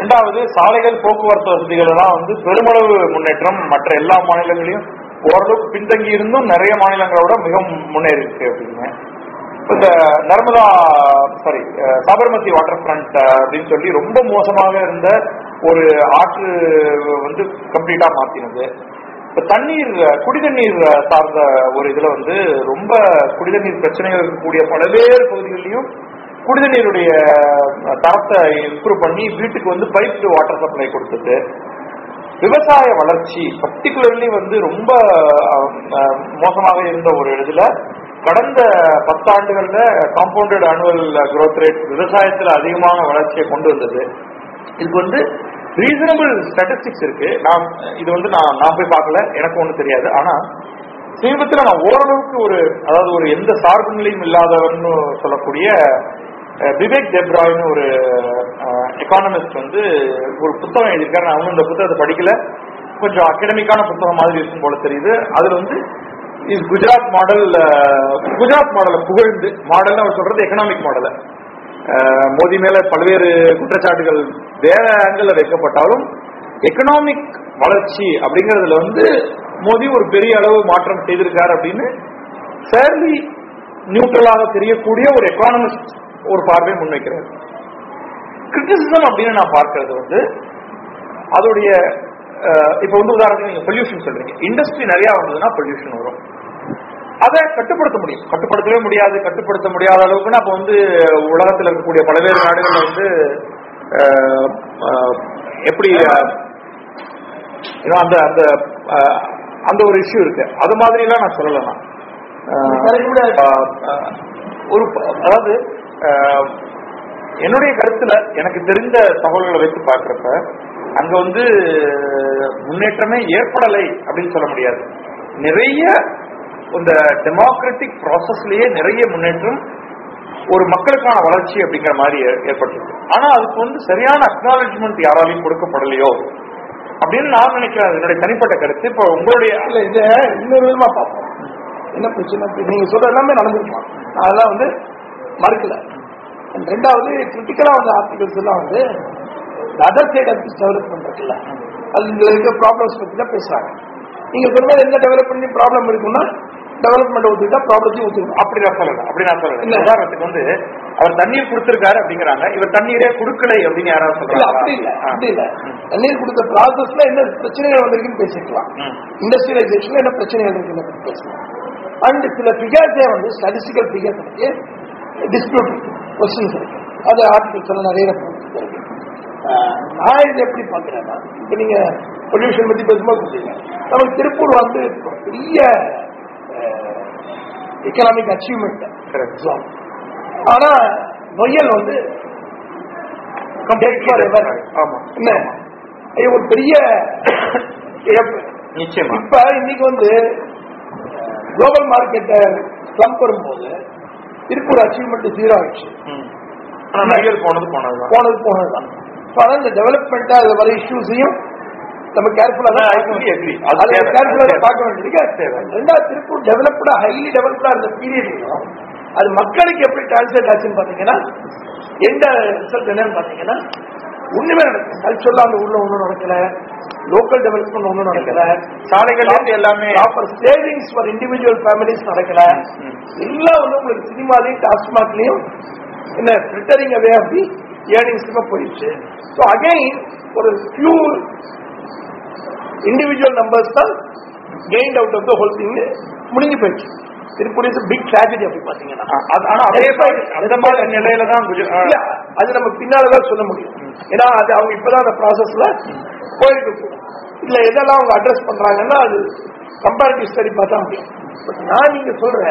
ரெண்டாவது சாலைகள் போக்குவரத்து வசதிகள் எல்லாம் வந்து பெருமளவு முன்னேற்றம். மற்ற எல்லா மாநிலங்களையும் ஓரளவுக்கு பின்தங்கி இருந்தும் நிறைய மாநிலங்களோட மிக முன்னேறி இருக்கு அப்படின்னு. இந்த Narmada sorry Sabarmati waterfront அப்படின்னு சொல்லி ரொம்ப மோசமாக இருந்த ஒரு ஆற்று வந்து கம்ப்ளீட்டா மாத்தினது. இப்ப தண்ணீர் குடிதண்ணீர் சார்ந்த ஒரு இதுல வந்து ரொம்ப குடிதண்ணீர் பிரச்சனைகள் இருக்கக்கூடிய பல்வேறு பகுதிகளிலையும் குடிதண்ணீருடைய தரத்தை இம்ப்ரூவ் பண்ணி வீட்டுக்கு வந்து பைப் வாட்டர் சப்ளை கொடுத்தது விவசாய வளர்ச்சி பர்டிகுலர்லி வந்து ரொம்ப மோசமாக இருந்த ஒரு இதுல கடந்த பத்தாண்டுகள்ல காம்பவுண்டட் ஆனுவல் growth ரேட் விவசாயத்துல அதிகமான வளர்ச்சியை கொண்டு வந்தது. இதுக்கு வந்து ரீசனபிள் ஸ்டாட்டிஸ்டிக்ஸ் இருக்கு. நான் இது வந்து நான் நான் போய் பார்க்கல. எனக்கு ஒன்றும் தெரியாது. ஆனா சமீபத்தில் நான் ஓரளவுக்கு ஒரு அதாவது ஒரு எந்த சார்பு நிலையும் இல்லாதவர்னு சொல்லக்கூடிய விவேக் தெப்ராய்னு ஒரு எக்கானமிஸ்ட் வந்து ஒரு புத்தகம் எழுதியிருக்காரு. நான் அவங்க இந்த புத்தகத்தை படிக்கல. கொஞ்சம் அகடமிக்கான புத்தகம் மாதிரி இருக்கும் போல தெரியுது. அதுல வந்து இஸ் குஜராத் மாடல் குஜராத் மாடலை புகழ்ந்து மாடல்னு அவர் சொல்றது எக்கனாமிக் மாடலை மோடி மேல பல்வேறு குற்றச்சாட்டுகள் வேற ஆங்கிள் வைக்கப்பட்டாலும் எக்கனாமிக் வளர்ச்சி அப்படிங்கறதுல வந்து மோடி ஒரு பெரிய அளவு மாற்றம் செய்திருக்காரு அப்படின்னு ஃபேர்லி நியூட்ரலாக தெரியக்கூடிய ஒரு எக்கானமிஸ்ட் ஒரு பார்வை முன்வைக்கிறார் கிரிட்டிசிசம் அப்படின்னு நான் பார்க்கிறது வந்து அதோடைய இப்ப வந்து உதாரணத்துக்கு நீங்க பொல்யூஷன் சொல்றீங்க. இண்டஸ்ட்ரி நிறைய வந்ததுன்னா பொல்யூஷன் வரும். அதை கட்டுப்படுத்த முடியும். கட்டுப்படுத்தவே முடியாது கட்டுப்படுத்த முடியாத அளவுக்குன்னா அப்ப வந்து உலகத்தில் இருக்கக்கூடிய பல்வேறு நாடுகள்ல வந்து எப்படி அந்த அந்த அந்த ஒரு இஷ்யூ இருக்கு. அது மாதிரி எல்லாம் நான் சொல்லலாம். ஒரு அதாவது என்னுடைய கருத்துல எனக்கு தெரிந்த தகவல்களை வைத்து பார்க்கிறப்ப அங்க வந்து முன்னேற்றமே ஏற்படலை அப்படின்னு சொல்ல முடியாது. நிறைய இந்த டெமோக்ராட்டிக் ப்ராசஸ்லயே நிறைய முன்னேற்றம் ஒரு மக்களுக்கான வளர்ச்சி அப்படிங்கிற மாதிரி ஏற்பட்டிருக்கு. ஆனா அதுக்கு வந்து சரியான அக்னாலஜ்மெண்ட் யாராலையும் கொடுக்கப்படலையோ அப்படின்னு நான் நினைக்கிறேன். என்னுடைய தனிப்பட்ட கருத்து. இப்போ உங்களுடைய இல்ல இத இன்னொரு விதமா பார்ப்போம். என்ன பிரச்சனை? நீங்க சொல்ற எல்லாமே நடந்திருக்கலாம். அதெல்லாம் வந்து மறுக்கல. ரெண்டாவது கிரிட்டிக்கலா வந்த ஆர்டிகல்ஸ் எல்லாம் வந்து அதர் சைட் ஆஃப் டெவலப்மெண்ட் இருக்குல்ல அது இதுல இருக்க ப்ராப்ளம்ஸ் பத்தி தான் பேசுறாங்க. நீங்க சொல்ற மாதிரி எந்த டெவலப்மெண்ட் ப்ராப்ளம் இருக்குன்னா டெவலப்மெண்ட் ஒத்துக்கிட்டா ப்ராப்ளத்தையும் ஒத்துக்கணும் அப்படி நான் சொல்லல அப்படி நான் சொல்லல. உதாரணத்துக்கு வந்து அவர் தண்ணீர் கொடுத்திருக்காரு அப்படிங்கிறாங்க. இவர் தண்ணீரே கொடுக்கலை அப்படின்னு யாராவது சொல்றாங்க அப்படி இல்ல அப்படி இல்ல. தண்ணீர் கொடுத்த ப்ராசஸ்ல என்ன பிரச்சனைகள் வந்திருக்குன்னு பேசிக்கலாம். இண்டஸ்ட்ரியலைசேஷன்ல என்ன பிரச்சனைகள் இருக்குன்னு பேசலாம் அண்ட் சில ஃபிகர்ஸே வந்து ஸ்டாட்டிஸ்டிக்கல் இருக்கு டிஸ்பியூட் கொஸ்டின்ஸ் இருக்கு அது ஆர்டிகல்ஸ் நிறைய நான் இது எப்படி பாக்குறேன்னா இப்ப நீங்க பொல்யூஷன் பத்தி பேசும்போது சொல்றீங்க. நமக்கு திருப்பூர் வந்து பெரிய எக்கனாமிக் அச்சீவ்மெண்ட். ஆனா நொயல் வந்து என்ன? ஒரு பெரிய இழப்பு. நிச்சயமா. இப்ப இன்னைக்கு வந்து குளோபல் மார்க்கெட்டை ஸ்லம்ப் வரும்போது திருப்பூர் அச்சீவ்மெண்ட் ஜீரோ ஆயிடுச்சு போனது போனதுதான் போனது போனதுதான் அதான் இந்த டெவலப்மெண்டா அது வர இஷ்யூஸையும் நம்ம கேர்ஃபுல்லா. கேர்ஃபுல்லா பார்க்க வேண்டியது தேவை. ரெண்டாவது திருப்பூர் டெவலப்டா ஹைலி டெவலப்டா இருந்த பீரியட்லையும் அது மக்களுக்கு எப்படி டிரான்ஸ்லேட் ஆச்சுன்னு பாத்தீங்கன்னா எந்த ரிசல்ட் என்னன்னு பாத்தீங்கன்னா ஒண்ணுமே நடக்கல. கல்ச்சுரலா அந்த ஊர்ல ஒண்ணும் நடக்கல. லோக்கல் டெவலப்மெண்ட் ஒண்ணும் நடக்கல. இருந்து எல்லாமே proper savings for individual families நடக்கல. எல்லாம் வந்து உங்களுக்கு சினிமாலையும் டாஸ்மாக்லயும் என்ன ரிட்டரிங் அவே அப்படி ஏர்னிங்ஸ்க்கு போயிடுச்சு. ஸோ அகைன் ஒரு ஃபியூ இண்டிவிஜுவல் நம்பர்ஸ் தான் gained out of the whole thing முடிஞ்சு போயிடுச்சு. திருப்பூர் இஸ் பிக் tragedy அப்படி பாத்தீங்கன்னா அது- ஆனா அதே மாதிரி நிலையில தான் அது நம்ம பின்னாலதான் சொல்ல முடியும். ஏன்னா அது அவங்க இப்பதான் அந்த ப்ராசஸ்ல போயிட்டு இல்ல எதெல்லாம் அவங்க அட்ரஸ் பண்றாங்கன்னா அது கம்பேரிட்டிவ் ஸ்டடி பார்த்தா முடியும் பட் நான் நீங்க சொல்ற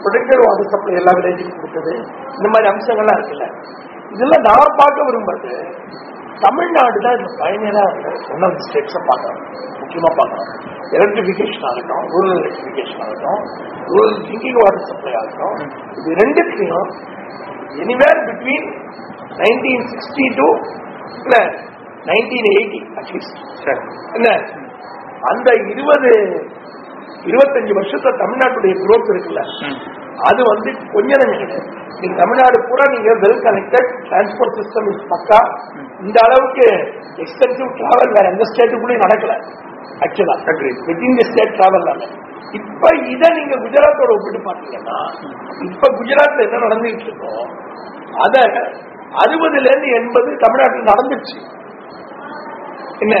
ப்ரொடக்டர் வாட்டர் சப்ளை எல்லா வில்லேஜுக்கும் கொடுத்தது இந்த மாதிரி அம்சங்கள்லாம் இருக்குல்ல. இதெல்லாம் நான் பார்க்க விரும்புறது தமிழ்நாடு தான் இந்த பயணியரா ஒன் ஆஃப் தி ஸ்டேட்ஸை பார்க்கறோம் முக்கியமா பார்க்கறோம் எலக்ட்ரிபிகேஷன் ஆகட்டும் ரூரல் எலக்ட்ரிபிகேஷன் ஆகட்டும் ரூரல் ட்ரிங்கிங் வாட்டர் சப்ளை ஆகட்டும் இது ரெண்டுத்தையும் anywhere between nineteen sixty to இல்ல நைன்டீன் எயிட்டி அட்லீஸ்ட் சரி என்ன அந்த இருபது இருபத்தஞ்சு வருஷத்துல தமிழ்நாட்டுடைய growth இருக்குல்ல. அது வந்து கொஞ்ச நஞ்சம் கிடையாது நீங்க தமிழ்நாடு பூரா நீங்க well connected transport system is பக்கா. இந்த அளவுக்கு எக்ஸ்டென்சிவ் டிராவல் வேற எந்த ஸ்டேட்டுக்குள்ளேயும் நடக்கல. ஆக்சுவலா வித்தின் தி ஸ்டேட் டிராவல் இப்ப இத நீங்க குஜராத்தோட ஒப்பிட்டு பாத்தீங்கன்னா இப்ப குஜராத்ல என்ன நடந்துட்டு இருக்கோ அத அறுபதுல இருந்து எண்பது தமிழ்நாட்டில் நடந்துச்சு. என்ன?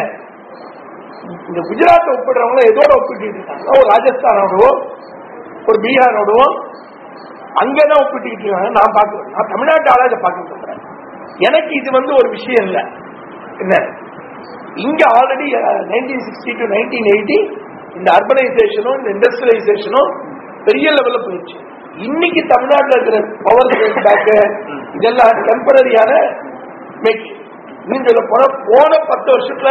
இந்த குஜராத்தை ஒப்பிடுறவங்க எதோட ஒப்பிட்டு இருக்காங்க. ஒரு ராஜஸ்தானோடவோ ஒரு பீகாரோடவோ அங்கதான் ஒப்பிட்டுக்கிட்டு இருக்காங்க நான் பார்க்கிறேன் நான் தமிழ்நாட்டு ஆளா இதை பார்க்க சொல்றேன். எனக்கு இது வந்து ஒரு விஷயம் இல்லை. என்ன? இங்க already nineteen sixty to nineteen eighty இந்த அர்பனைசேஷனும் இந்த இண்டஸ்ட்ரியலைசேஷனும் பெரிய லெவல்ல போயிடுச்சு. இன்னைக்கு தமிழ்நாட்டில் இருக்கிற பவர் பேக் இதெல்லாம் டெம்பரரியான மேக்கிங் இன்னும் சொல்ல போன போன பத்து வருஷத்துல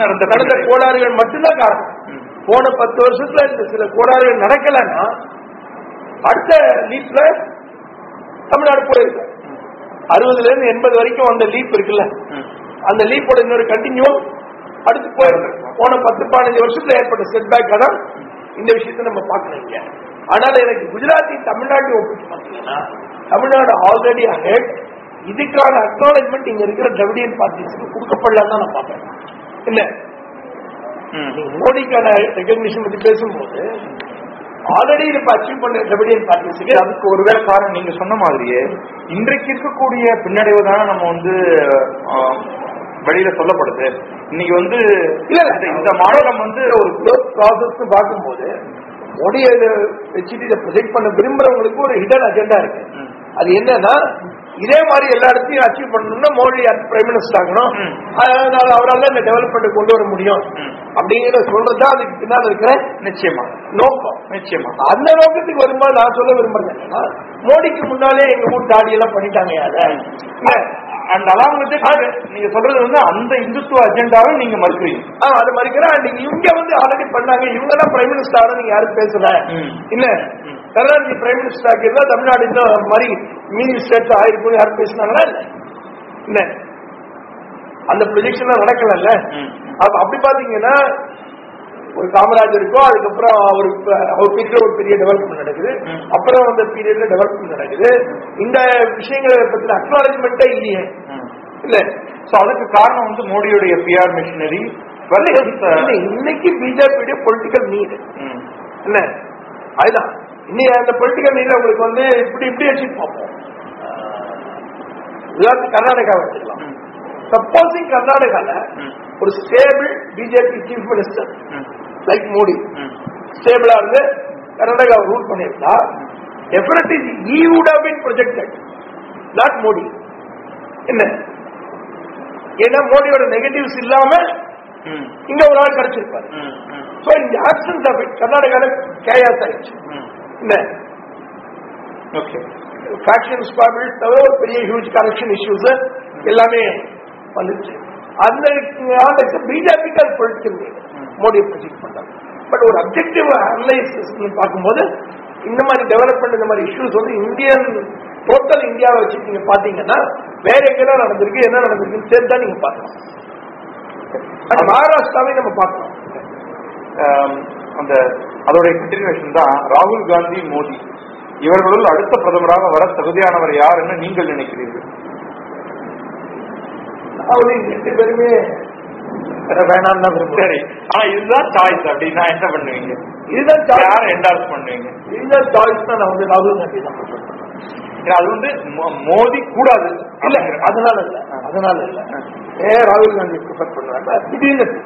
நடந்த நடந்த கோளாறுகள் மட்டும்தான் காரணம். போன பத்து வருஷத்துல இந்த சில கோளாறுகள் நடக்கலன்னா அடுத்த லீப்ல தமிழ்நாடு போயிருக்கு. அறுபதுல இருந்து எண்பது வரைக்கும் அந்த லீப் இருக்குல்ல? அந்த லீப்போட இன்னொரு கண்டினியூ அடுத்து போயிருக்கு. போன பத்து பதினஞ்சு வருஷத்துல ஏற்பட்ட செட்பேக் தான் இந்த விஷயத்தை நம்ம பார்க்கணும் இங்க. ஆனால் எனக்கு குஜராத்தி தமிழ்நாட்டை ஒப்பிட்டு பார்த்தீங்கன்னா தமிழ்நாடு ஆல்ரெடி அஹெட் இதுக்கான அக்னாலஜ்மெண்ட் இங்க இருக்கிற திராவிடியன் பார்ட்டிஸ்க்கு கொடுக்கப்படலாம் தான் நான் பார்ப்பேன். இல்ல? மோடிக்கான ரெகக்னிஷன் பத்தி பேசும்போது ஆல்ரெடி இப்ப அச்சீவ் பண்ண திராவிடியன் பார்ட்டிஸ்க்கு அதுக்கு ஒருவேளை காரணம் நீங்க சொன்ன மாதிரியே இன்றைக்கு இருக்கக்கூடிய பின்னடைவு தானே நம்ம வந்து வெளியில சொல்லப்படுது இன்னைக்கு வந்து. இந்த- மாநிலம் வந்து ஒரு growth process பார்க்கும்போது மோடி இதை வச்சுட்டு இதை ப்ரொஜெக்ட் பண்ண விரும்புறவங்களுக்கு ஒரு ஹிடன் அஜெண்டா இருக்கு. அது என்னன்னா இதே மாதிரி எல்லா இடத்தையும் அச்சீவ் பண்ணணும்னா மோடி பிரைம் மினிஸ்டர் ஆகணும். அதனால அவரால் இந்த டெவலப்மெண்ட் கொண்டு வர முடியும். அப்படிங்கிற சொல்றதுதான் அதுக்கு பின்னால் இருக்கிற நிச்சயமா. நோக்கம். நிச்சயமா. அந்த நோக்கத்துக்கு வரும்போது நான் சொல்ல விரும்புறது என்னன்னா மோடிக்கு முன்னாலே எங்க ஊர் தாடி எல்லாம் பண்ணிட்டாங்க அத அண்ட் அலாம் வந்து நீங்க சொல்றது வந்து அந்த இந்துத்துவ அஜெண்டாவை நீங்க மறுக்கிறீங்க. ஆ, அது மறுக்கிறேன். அண்ட் இங்க வந்து ஆல்ரெடி பண்ணாங்க. இவங்க தான் பிரைம் மினிஸ்டர் ஆனா நீங்க யாரும் பேசல. இல்ல கருணாநிதி பிரைம் மினிஸ்டர் ஆக்கியிருந்தா தமிழ்நாடு இந்த மாதிரி மீதி ஸ்டேட் ஆயிருக்கும் யாரும் பேசினாங்களா இல்ல? அந்த ப்ரொஜெக்ஷன் நடக்கல. அப்ப அப்படி பாத்தீங்கன்னா ஒரு காமராஜருக்கோ அதுக்கப்புறம் அவருக்கு அவர் பீரியட்ல ஒரு பெரிய டெவலப்மெண்ட் நடக்குது. அப்புறம் அந்த பீரியட்ல டெவலப்மெண்ட் நடக்குது. இந்த விஷயங்களை பத்தின அக்னாலஜ்மெண்ட்டே இல்லையே. இல்ல. சோ அதுக்கு காரணம் வந்து மோடியுடைய பிஆர் மிஷினரி இன்னைக்கு பிஜேபியுடைய பொலிட்டிக்கல் நீடு இல்ல. அதுதான். இன்னைக்கு அந்த பொலிட்டிக்கல் நீட்ல உங்களுக்கு வந்து இப்படி இப்படி வச்சு பார்ப்போம். கர்நாடகாவை எடுத்துக்கலாம் சப்போசிங் கர்நாடகால. ஒரு stable BJP chief minister like Modi. ஸ்டேபிளா இருந்து கர்நாடகா ரூல் பண்ணியிருந்தா definitely he would have been projected not Modi என்ன ஏன்னா மோடியோட நெகட்டிவ்ஸ் இல்லாம. இங்க ஒரு ஆள் கிடைச்சிருப்பாரு. சோ இந்த ஆப்சன்ஸ் ஆஃப் இட் கர்நாடகால கேயாஸ் ஆயிடுச்சு. இல்ல ஓகே ஃபேக்ஷன்ஸ் ப்ராப்ளம் தவிர ஒரு பெரிய ஹியூஜ் கரப்ஷன் இஷ்யூஸ் எல்லாமே வந்துச்சு அந்த பிஜேபிக்கு அது பொலிட்டிக்கல் மோடியை ப்ரொஜெக்ட் பண்றாங்க பட் ஒரு அப்ஜெக்டிவ் அனலைசிஸ் பார்க்கும்போது இந்த மாதிரி டெவலப்மெண்ட் இந்த மாதிரி இஷ்யூஸ் வந்து இந்தியன் டோட்டல் இந்தியாவை வச்சு நீங்க பாத்தீங்கன்னா வேற எங்கெல்லாம் நடந்திருக்கு என்ன நடந்திருக்குன்னு சேர்த்து தான் நீங்க பார்க்கணும் ஆனா மகாராஷ்டிராவை நம்ம பார்க்கணும் ஆம், அந்த அதோடைய கண்டினியூஷன் தான் ராகுல் காந்தி மோடி. இவர்களுள் அடுத்த பிரதமராக வர தகுதியானவர் யார் என்று நீங்கள் நினைக்கிறீர்கள்? ரெண்டு பேருமே வேணாம் சரி. ஆனா இதுதான் சாய்ஸ் அப்படின்னா என்ன பண்ணுவீங்க? இதுதான். யார் என்டார்ஸ் பண்ணுவீங்க? இதுதான் சாய்ஸ் தான் நான் வந்து ராகுல் காந்தி தான் அது வந்து மோ- மோடி கூடாது. இல்ல. அதனால இல்ல. அதனால இல்ல. ஏன் ராகுல் காந்தி ப்ரிஃபர் பண்றாங்க திடீர்னு.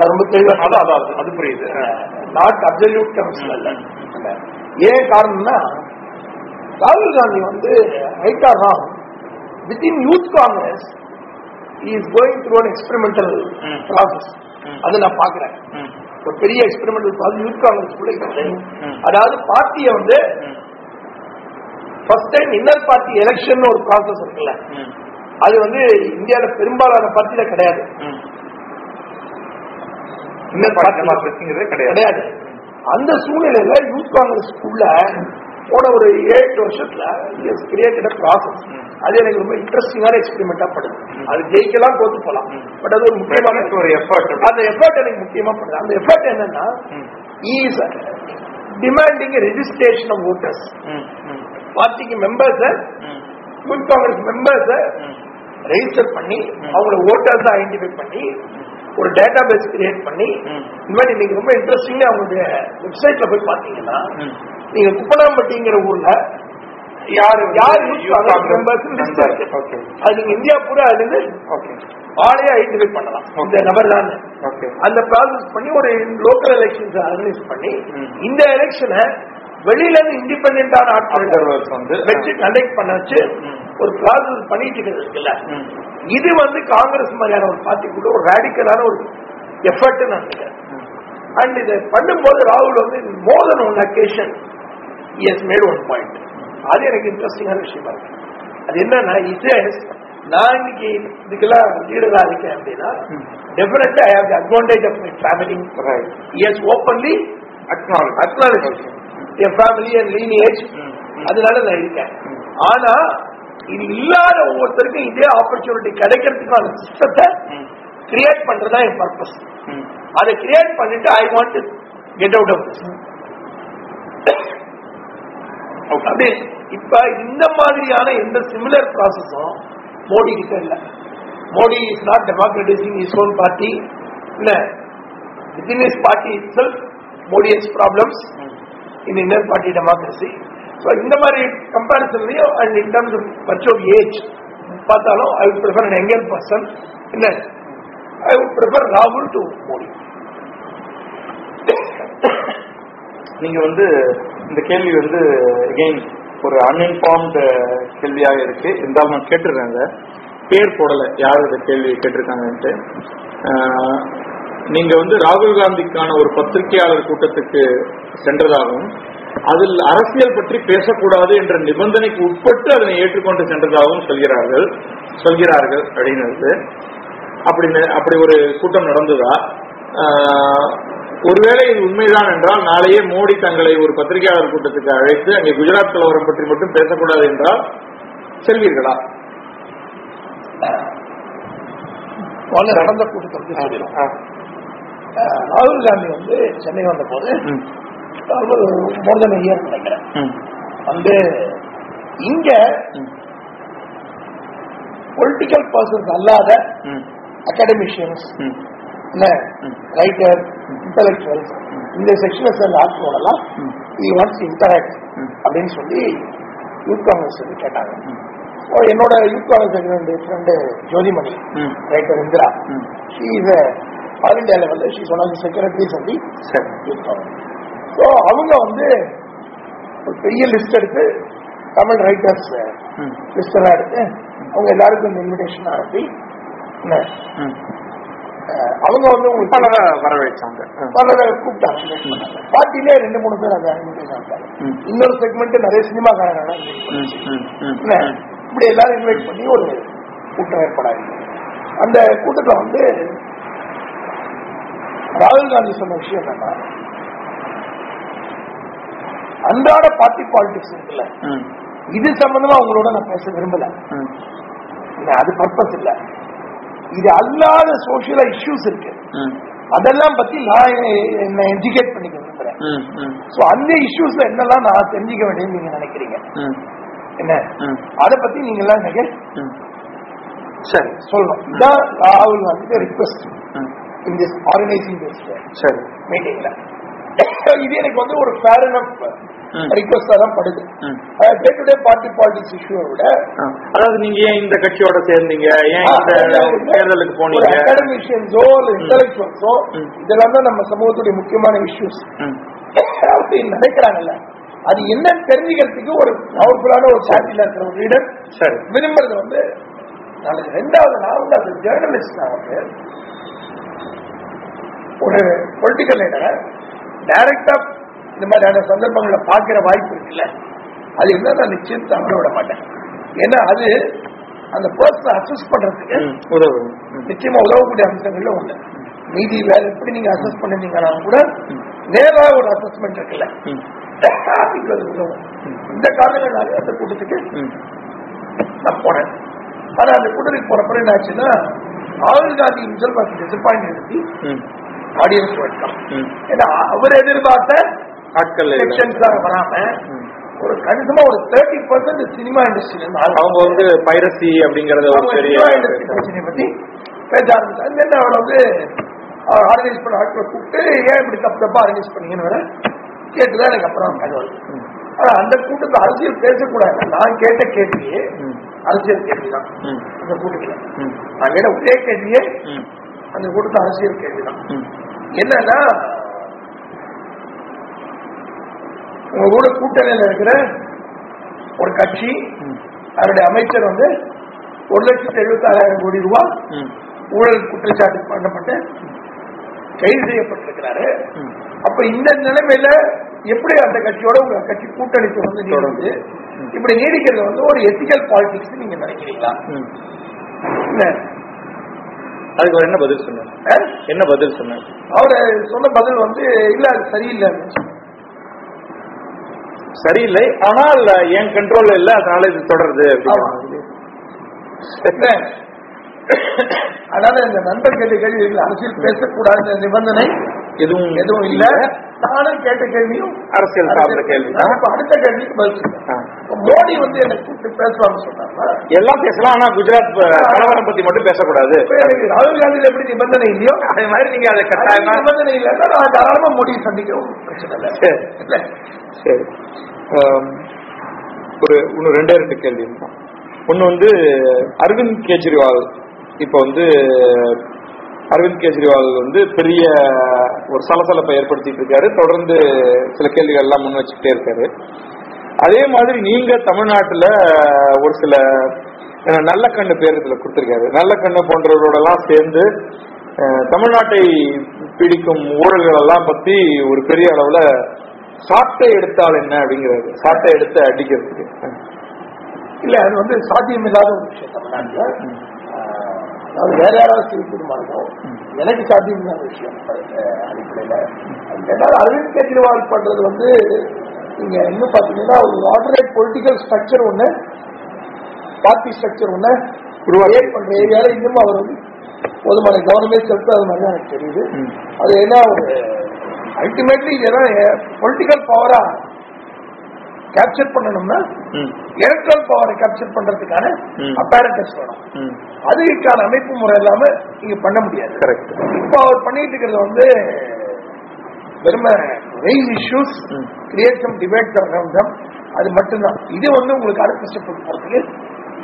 ரொம்ப தெளிவா அதான் அது- புரியுது. நாட் அப்சல்யூட் டேர்ம்ஸ்ல இல்ல. ஏன் காரணம்னா ராகுல் காந்தி வந்து ரைட்டா wrong within youth Congress is going through an experimental. Process. அது நான் பாக்குறேன். ஒரு பெரிய எக்ஸ்பெரிமெண்டல் ப்ராசஸ் யூத் காங்கிரஸ். அதாவது பார்ட்டியை வந்து. First time inner party election ஒரு ப்ராசஸ் இருக்குல்ல. அது வந்து இந்தியால பெரும்பாலான பார்ட்டியில கிடையாது. இன்னர் பார்ட்டி கிடையாது அந்த சூழ்நிலையில யூத் காங்கிரஸ்க்குள்ள போன ஒரு ஏழு வருஷத்துல கிரியேட்டட் ப்ராசஸ். அது எனக்கு ரொம்ப இன்ட்ரெஸ்டிங்கான எக்ஸ்பெரிமெண்டா படுது. அது ஜெயிக்கலாம் தோத்து போலாம். பட் அது ஒரு முக்கியமான ஒரு எஃபர்ட் அந்த எஃபர்ட் எனக்கு முக்கியமா படுது. அந்த எஃபர்ட் என்னன்னா is demanding registration of voters பார்ட்டிக்கு members youth Congress members register பண்ணி அவங்களோட ஓட்டர்ஸ் ஐடென்டிஃபை பண்ணி ஒரு டேட்டா பேஸ் கிரியேட் பண்ணி. இந்த மாதிரி இன்னைக்கு ரொம்ப இன்ட்ரெஸ்டிங்கா அவங்களுடைய வெப்சைட்ல போய் பாத்தீங்கன்னா. நீங்க குப்பனாம்பட்டிங்கிற ஊர்ல யார் யார் அது நீங்க இந்தியா பூரா அதுல இருந்து ஓகே ஆளே ஐடென்டிஃபை பண்ணலாம் இந்த நபர் தான். அந்த ப்ராசஸ் பண்ணி ஒரு லோக்கல் எலெக்ஷன்ஸ் ஆர்கனைஸ் பண்ணி. இந்த எலெக்ஷனை வெளியில இருந்து இண்டிபெண்டான ஆட்கள் வந்து வச்சு கண்டக்ட் பண்ண வச்சு. ஒரு ப்ராசஸ் பண்ணிட்டு இருக்குல்ல. இது வந்து காங்கிரஸ் மாதிரியான ஒரு பார்ட்டிக்குள்ள ஒரு ரேடிக்கலான ஒரு எஃபர்ட் நான். அண்ட் இதை பண்ணும்போது ராகுல் வந்து more than one occasion has made one point அது எனக்கு இன்ட்ரெஸ்டிங்கான விஷயமா இருக்கு. அது என்னன்னா இசேஸ் நான் இன்னைக்கு இதுக்கெல்லாம் லீடரா இருக்கேன் அப்படின்னா ம். டெஃபினட்டா I have the advantage of my family as openly acknowledge acknowledge N family என் லீனியேஜ் ம். அதனால நான் இருக்கேன். ஆனா இது இல்லாத ஒவ்வொருத்தருக்கும் இதே ஆப்பர்ச்சுனிட்டி கிடைக்கிறதுக்கான சிஸ்டத்தை கிரியேட் பண்றதா என் பர்பஸ் அதை கிரியேட் பண்ணிட்டு I want get out of this அப்படி இப்ப இந்த மாதிரியான எந்த சிமிலர் ப்ராசஸும் மோடி கிட்ட இல்ல. Modi is not democratising his own party இல்ல within his party itself Modi is problems in inner party democracy so இந்த மாதிரி கம்பேரிசன்லையும் and in terms of birth of age பார்த்தாலும் I would prefer an younger person இல்ல I would prefer ராகுல் to Modi நீங்கள் வந்து இந்த கேள்வி வந்து அகைன் ஒரு அன்இன்ஃபார்ம்டு கேள்வியாக இருக்கு. இருந்தாலும் நான் கேட்டுடுறேன் பேர் போடலை. யார் இந்த கேள்வி கேட்டிருக்காங்கன்ட்டு? நீங்க வந்து ராகுல் காந்திக்கான ஒரு பத்திரிகையாளர் கூட்டத்துக்கு சென்றதாகவும் அதில் அரசியல் பற்றி பேசக்கூடாது என்ற நிபந்தனைக்கு உட்பட்டு அதனை ஏற்றுக்கொண்டு சென்றதாகவும் சொல்கிறார்கள் சொல்கிறார்கள் அப்படின்னு அப்படி நெ- அப்படி ஒரு கூட்டம் நடந்ததா? ஒருவேளை இது உண்மைதான் என்றால் நாளையே மோடி தங்களை ஒரு பத்திரிகையாளர் கூட்டத்துக்கு அழைத்து அங்கே குஜராத் கலவரம் பற்றி மட்டும் பேசக்கூடாது என்றால் செல்வீர்களா? நடந்த கூட்டத்தை பத்தி சொல்லிடுவோம் ஆ. அஹ் ராகுல் காந்தி வந்து சென்னை வந்த போது மோர் தென் இயர் நினைக்கிறேன் ம். வந்து இங்க. பொலிட்டிக்கல் பர்சன்ஸ் அல்லாத. அகாடமிஷியன்ஸ் ம். என்ன. ரைட்டர் இன்டலெக்சுவல்ஸ் இந்த செக்ஷனை சேர்ந்த ஆட்களோடலாம். We wants interact. அப்படின்னு சொல்லி யூத் காங்கிரஸ் வந்து கேட்டாங்க என்னோட youth Congress friend Jothimani. Writer Indira. She is all India லெவலில் she one of the secretaries of the so அவங்க வந்து ஒரு பெரிய லிஸ்ட் எடுத்து தமிழ் ரைட்டர்ஸ் ம். லிஸ்ட் எல்லாம் எடுத்து அவங்க எல்லாருக்கும் இந்த இன்விடேஷன் அனுப்பி அவங்க வந்து உங்களுக்கு பலரை வரவேற்றாங்க. பலரை கூப்பிட்டாங்க பார்ட்டிலே ரெண்டு மூணு பேர் ம். இன்னொரு செக்மெண்ட் நிறைய சினிமாக்காரங்க ம். ம். ம். என்ன, இப்படி எல்லாரும் இன்வைட் பண்ணி ஒரு கூட்டம் ஏற்பாடாங்க அந்த கூட்டத்துல வந்து ராகுல் காந்தி சொன்ன விஷயம் என்னன்னா அன்றாட பார்ட்டி பாலிடிக்ஸ் இருக்குல்ல. இது சம்பந்தமா உங்களோட நான் பேச விரும்பல அது பர்பஸ் இல்ல இது அல்லாத சோசியல் இஷ்யூஸ் இருக்கு. அதெல்லாம் பத்தி நான் என்ன- எஜுகேட் பண்ணிக்க விரும்புறேன். சோ அந்த இஷ்யூஸ்ல என்னெல்லாம் நான் தெரிஞ்சுக்க வேண்டியது நீங்க நினைக்கிறீங்க. என்ன. அதை பத்தி நீங்க எல்லாம் எனக்கு. சரி சொல்லணும் இதான் ராகுல் Gandhi request. In this organising this சரி. மீட்டிங்ல இது எனக்கு வந்து ஒரு ஃபேர் ம். ரிக்வஸ்டா தான் படுது. Day to day party politics இஷ்யூவை விட. அதாவது நீங்க ஏன் இந்த கட்சியோட சேர்ந்தீங்க? ஏன் இந்த தேர்தலுக்கு போனீங்க? அகாடமிஷியன்ஸோ இல்ல இன்டலெக்சுவல்ஸோ. இதெல்லாம் தான் நம்ம சமூகத்துடைய முக்கியமான இஷ்யூஸ். அப்படின்னு நினைக்கிறாங்கல்ல. அது என்னன்னு தெரிஞ்சுக்கிறதுக்கு ஒரு பவர்ஃபுல்லான ஒரு பார்ட்டியில இருக்கிற ஒரு லீடர் சரி. விரும்புறது வந்து நாளைக்கு ரெண்டாவது நான் வந்து அது ஜேர்னலிஸ்ட் நான் வந்து ஒரு பொலிட்டிக்கல் லீடரை டைரக்டா இந்த மாதிரியான சந்தர்ப்பங்களை பார்க்கிற வாய்ப்பு இருக்குல்ல. அது இருந்தா நான் நிச்சயம் தவற விட மாட்டேன். ஏன்னா அது அந்த பர்சனை அசஸ் பண்றதுக்கு. உதவு. நிச்சயமா உதவக்கூடிய அம்சங்கள்ல ஒண்ணு. மீதி வேற எப்படி நீங்க அசஸ் பண்ணீங்கன்னா கூட நேரா ஒரு அசஸ்மெண்ட் இருக்குல்ல. உதவும். இந்த காரணங்களால அந்த கூட்டத்துக்கு. நான் போனேன் ஆனா அந்த கூட்டத்துக்கு போறப்ப என்ன ஆச்சுன்னா ராகுல் Gandhi himself was disappointed with the ம். audience outcome. ம். ஏன்னா அவர் எதிர்பார்த்த ஆட்கள் இல்ல. செக்ஷன்ஸ் வராம. ஒரு கணிசமா ஒரு தேர்ட்டி பர்சன்ட் சினிமா இண்டஸ்ட்ரியில அவங்க வந்து பைரசி அப்படிங்கறத ஒரு பெரிய இண்டஸ்ட்ரி பிரச்சனையை பத்தி பேச ஆரம்பிச்சாங்க அவரை வந்து ஆர்கனைஸ் பண்ண ஆட்களை கூப்பிட்டு ஏன் இப்படி தப்பு தப்பா ஆர்கனைஸ் பண்ணீங்கன்னு கேட்டுதான் எனக்கு அப்புறம் தகவல். ஆனா அந்த கூட்டத்துல அரசியல் பேசக்கூடாது நான் கேட்ட கேள்வியே. அரசியல் கேள்விதான். அந்த கூட்டத்துல. நான் கேட்ட ஒரே கேள்வியே. அந்த கூட்டத்து அரசியல் கேள்விதான். என்னன்னா உங்க கூட கூட்டணியில இருக்கிற ஒரு கட்சி. அவருடைய அமைச்சர் வந்து ஒரு லட்சத்தி எழுபத்தி ஆறாயிரம் கோடி ரூபாய். ஊழல் குற்றச்சாட்டு பண்ணப்பட்டு கைது செய்யப்பட்டிருக்கிறாரு. அப்ப இந்த நிலைமையில எப்படி அந்த கட்சியோட உங்க கட்சி கூட்டணி தொடர்ந்து நீடிக்குது ம். இப்படி நீடிக்கிறது வந்து ஒரு எத்திக்கல் பாலிடிக்ஸ் நீங்க நினைக்கிறீங்களா அதுக்கு அவர் என்ன பதில் சொன்னார்? என்ன பதில் சொன்னார்? அவரு சொன்ன பதில் வந்து இல்ல அது சரியில்லை. சரியில்லை ஆனால் என் கண்ட்ரோல்ல இல்ல அதனால இது தொடருது? அதனால இந்த நண்பர் கேட்ட கேள்வி இல்ல, அரசியல் பேசக்கூடாத நிபந்தனை எதுவும் எதுவும் இல்ல. நானும் கேட்ட கேள்வியும் அரசியல் சார்ந்த. இப்ப அடுத்த கேள்விக்கு பதில் மோடி வந்து என்னை கூப்பிட்டு பேசலாம்னு சொன்னாங்க எல்லாம் பேசலாம் ஆனா குஜராத் கலவரம் பத்தி மட்டும் பேசக்கூடாது. ராகுல் காந்தியில எப்படி நிபந்தனை இல்லையோ அதே மாதிரி நீங்க அதை கட்டாயமா நிபந்தனை இல்லைன்னா நான் தாராளமா மோடியை சந்திக்க ஒண்ணும் பிரச்சனை இல்லை. சரி. ஒரு இன்னும் ரெண்டே ரெண்டு கேள்வி. ஒன்னு வந்து அரவிந்த் கெஜ்ரிவால். இப்போ வந்து அரவிந்த் கெஜ்ரிவால் வந்து பெரிய ஒரு சலசலப்பை ஏற்படுத்திட்டு இருக்காரு. தொடர்ந்து சில கேள்விகள் எல்லாம் முன் வச்சுக்கிட்டே இருக்காரு. அதே மாதிரி நீங்க தமிழ்நாட்டுல ஒரு சில நல்ல கண்ணு பேர் இதுல கொடுத்திருக்காரு. நல்ல கண்ணு போன்றவரோட எல்லாம் சேர்ந்து தமிழ்நாட்டை பிடிக்கும் ஊழல்கள் எல்லாம் பத்தி ஒரு பெரிய அளவுல சாட்டை எடுத்தால் என்ன அப்படிங்கிறது சாட்டை எடுத்து அடிக்கிறதுக்கு. இல்ல அது வந்து சாத்தியமில்லாத ஒரு விஷயம் தமிழ்நாட்டுல. அதாவது வேற யாராவது செய்யக்கூடுமா இருக்கும் எனக்கு சாத்தியமில்லாத விஷயம் அடிப்படையில. ரெண்டாவது அரவிந்த் கெஜ்ரிவால் பண்றது வந்து நீங்க இன்னும் பாத்தீங்கன்னா ஒரு ஆல்டர்னேட் பொலிட்டிக்கல் ஸ்ட்ரக்சர் ஒண்ணு பார்ட்டி ஸ்ட்ரக்சர் ஒண்ணு கிரியேட் பண்ற ஏரியால இன்னும் அவர் வந்து போதுமான கவனமே செலுத்த அது மாதிரி தான் எனக்கு தெரியுது. அது என்ன ஒரு அல்டிமேட்லி இதெல்லாம் பொலிட்டிக்கல் பவரா கேப்சர் பண்ணணும்னா ம், எலக்ட்ரல் பவரை கேப்சர் பண்றதுக்கான. அப்பேரட்டஸ் வேணும். அதுக்கான அமைப்பு முறை இல்லாம நீங்க பண்ண முடியாது Correct. இப்ப அவர் பண்ணிட்டு இருக்கிறது வந்து வெறும raise issues. Create some debate around அது மட்டும்தான் இது வந்து உங்களுக்கு அடுத்த ஸ்டெப் போறதுக்கு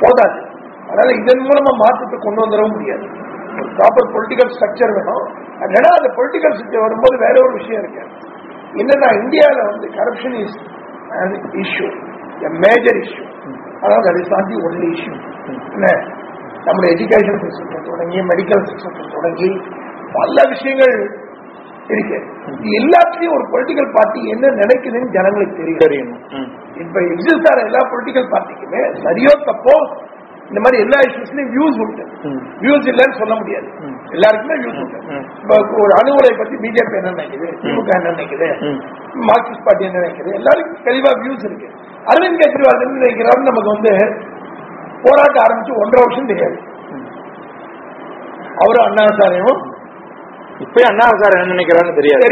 போதாது அதனால இதன் மூலமா மாற்றத்தை கொண்டு வந்துடவும் முடியாது ஒரு ப்ராப்பர் பொலிட்டிக்கல் ஸ்ட்ரக்சர் வேணும் அதனால அந்த பொலிட்டிக்கல் ஸ்ட்ரக்சர் வரும்போது வேற ஒரு விஷயம் இருக்கு என்னன்னா இந்தியால வந்து corruption is issue major issue அதாவது அது is not the only issue என்ன நம்முடைய எஜுகேஷன் சிஸ்டத்தில் தொடங்கி மெடிக்கல் சிஸ்டத்தில் தொடங்கி பல விஷயங்கள் இருக்கு எல்லாத்துலயும் ஒரு பொலிட்டிக்கல் பார்ட்டி என்ன நினைக்குதுன்னு ஜனங்களுக்கு தெரியும். இப்ப எக்ஸிஸ்ட் ஆகிற எல்லா பொலிட்டிக்கல் பார்ட்டிக்குமே சரியோ தப்போ இந்த மாதிரி எல்லா இஷ்யூஸ்லயும் வியூஸ் உண்டு. வியூஸ் இல்லைன்னு சொல்ல முடியாது. எல்லாருக்குமே வியூஸ் உண்டு. இப்ப ஒரு அணுகுலை பத்தி பிஜேபி என்ன நினைக்குது? திமுக என்ன நினைக்குது. மார்க்சிஸ்ட் பார்ட்டி என்ன நினைக்குது? எல்லாருக்கும் தெளிவா வியூஸ் இருக்கு. அரவிந்த் கெஜ்ரிவால் என்ன நினைக்கிறாரு நமக்கு வந்து போராட்டம் ஆரம்பிச்சு ஒன்றரை வருஷம் தெரியாது. அவரும் அண்ணா சாரையும் இப்பயும் அண்ணா சார் என்ன நினைக்கிறான்னு தெரியாது.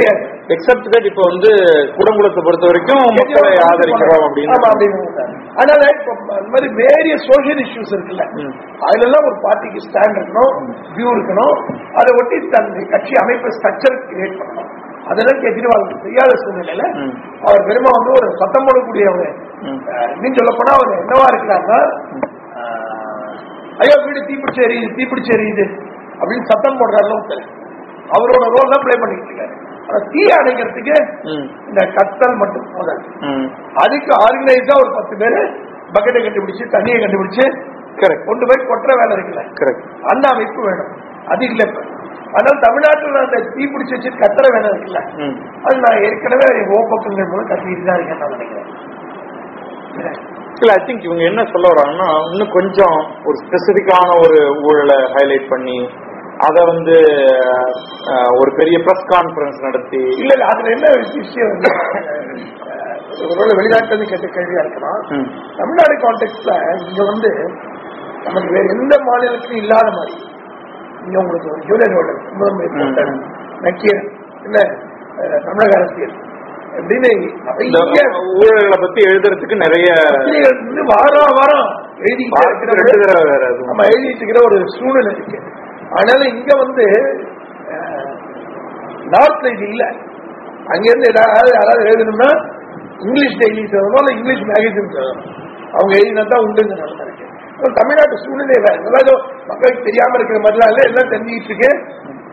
எக்ஸப்ட் தட் இப்போ வந்து குடங்குளத்தை பொறுத்த வரைக்கும் மக்களை ஆதரிக்கிறோம் அப்படின்னு. அதனால இந்த மாதிரி வேரிய சோசியல் இஷ்யூஸ் இருக்குல்ல. அதுல எல்லாம் ஒரு பார்ட்டிக்கு ஸ்டாண்ட் இருக்கணும் வியூ இருக்கணும். அதை ஒட்டி தன் கட்சி அமைப்பு ஸ்ட்ரக்சர் கிரியேட் பண்ணணும். அதெல்லாம் கெஜ்ரிவால் செய்யாத சூழ்நிலையில. அவர் பெருமா வந்து ஒரு சத்தம். அஹ், இன்னும் சொல்ல போனா அவர் என்னவா இருக்கிறாருன்னா ஐயோ வீடு தீப்பிடிச்சு எரியுது தீப்பிடிச்சு எரியுது அப்படின்னு சத்தம் போடுற அளவுக்கு அவரோட ரோல் தான் பிளே பண்ணிட்டு இருக்காரு. தீ அணைக்கிறதுக்கு ம். இந்த கத்தல் மட்டும் ம். அதுக்கு ஆர்கனைஸா ஒரு பத்து பேரு பக்கெட்டை கண்டுபிடிச்சு தண்ணியை கண்டுபிடிச்சு கரெக்ட் கொண்டு போய் கொட்டுற வேலை இருக்குல்ல? கரெக்ட் அந்த அமைப்பு வேணும். அது இல்ல இப்ப. ஆனால் தமிழ்நாட்டில் அந்த தீ பிடிச்சி வச்சு கத்துற வேலை இருக்குல்ல. அது நான் ஏற்கனவே ஓப்பக்கங்கள் மூலம் கத்திட்டு தான் இருக்கேன் நான் நினைக்கிறேன். இல்ல? ஐ திங்க் இவங்க என்ன சொல்ல வராங்கன்னா இன்னும் கொஞ்சம் ஒரு ஸ்பெசிபிக்கான ஒரு ஊழலை ஹைலைட் பண்ணி அத வந்து ஒரு பெரிய பிரஸ் கான்ஃபரன்ஸ் நடத்தி. இல்ல இல்ல அதுல என்ன விஷயம்? ஒருவேளை வெளிநாட்டுல கேட்ட கேள்வியா இருக்கலாம். தமிழ்நாடு கான்டெக்ட்ல இங்க வந்து நமக்கு வேற எந்த மாநிலத்திலும் இல்லாத மாதிரி. இங்க உங்களுக்கு ஒரு ஜூனியர் ரோடு முதன்மை இல்ல தமிழக அரசியல் அப்படின்னு ஊழல்களை பத்தி எழுதுறதுக்கு நிறைய வாரம் வாரம் நம்ம எழுதிட்டு இருக்கிற ஒரு சூழ்நிலை இருக்கு. அதனால இங்க வந்து நார்த்ல இது இல்லை. அங்கிருந்து ஏதாவது யாராவது எழுதணும்னா இங்கிலீஷ் டெய்லிஸ் எழுதணும் இல்லை இங்கிலீஷ் மேகசின் சொல்லணும்? அவங்க எழுதினா தான் உண்டுன்னு நடந்திருக்கு அப்புறம் தமிழ்நாட்டு சூழ்நிலை வேற. மக்களுக்கு தெரியாம இருக்கிற மாதிரிலாம் இல்லை எல்லாம் தெரிஞ்சுக்கிட்டு இருக்கு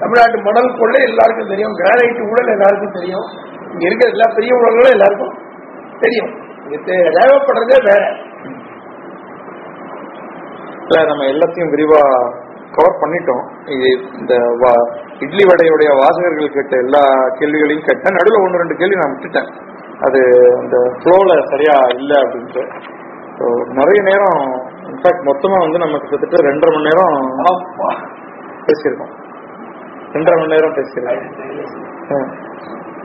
தமிழ்நாட்டு மணல் கொள்ளை எல்லாருக்கும் தெரியும். கிரானைட் ஊழல் எல்லாருக்கும் தெரியும். இங்க இருக்கிற எல்லா பெரிய ஊழல்களும் எல்லாருக்கும் தெரியும். தேவைப்படுறதே வேற. இல்ல நம்ம எல்லாத்தையும் விரிவா கவர் பண்ணிட்டோம். இது இந்த இட்லி வடையுடைய வாசகர்கள் கேட்ட எல்லா கேள்விகளையும் கேட்டேன். நடுவில் ஒன்று ரெண்டு கேள்வி நான் விட்டுட்டேன். அது அந்த ஃப்ளோல சரியா இல்லை அப்படின்ட்டு. ஸோ நிறைய நேரம் இன்ஃபேக்ட் மொத்தமா வந்து நம்ம கிட்டத்தட்ட ரெண்டரை மணி நேரம். பேசியிருக்கோம். ரெண்டரை மணி நேரம் பேசியிருக்கோம்.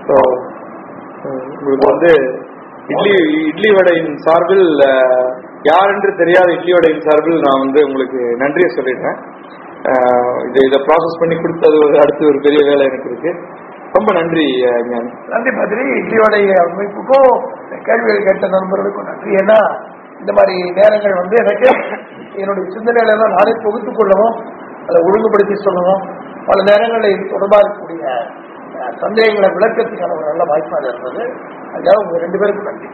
ஸோ உங்களுக்கு வந்து இட்லி இட்லி வடையின் சார்பில் யார் என்று தெரியாத இட்லி வடையின் சார்பில் நான் வந்து உங்களுக்கு நன்றியை சொல்லிடுறேன். இதை இதை ப்ராசஸ் பண்ணி கொடுத்தது ஒரு அடுத்து ஒரு பெரிய வேலை எனக்கு இருக்கு. ரொம்ப நன்றி அஹ், ஞானி. நன்றி இட்லி வடை அமைப்புக்கும் கேள்விகள் கேட்ட நண்பர்களுக்கும் நன்றி. ஏன்னா இந்த மாதிரி நேரங்கள் வந்து எனக்கு என்னுடைய சிந்தனையில தான் நானே தொகுத்துக் கொள்ளவும் அதை ஒழுங்குபடுத்தி சொல்லவும் பல நேரங்களில் இது தொடர்பாக இருக்கக்கூடிய சந்தேகங்களை விளக்கத்துக்கான ஒரு நல்ல வாய்ப்பாக இருந்தது. அதுக்காக உங்க ரெண்டு பேருக்கும் நன்றி.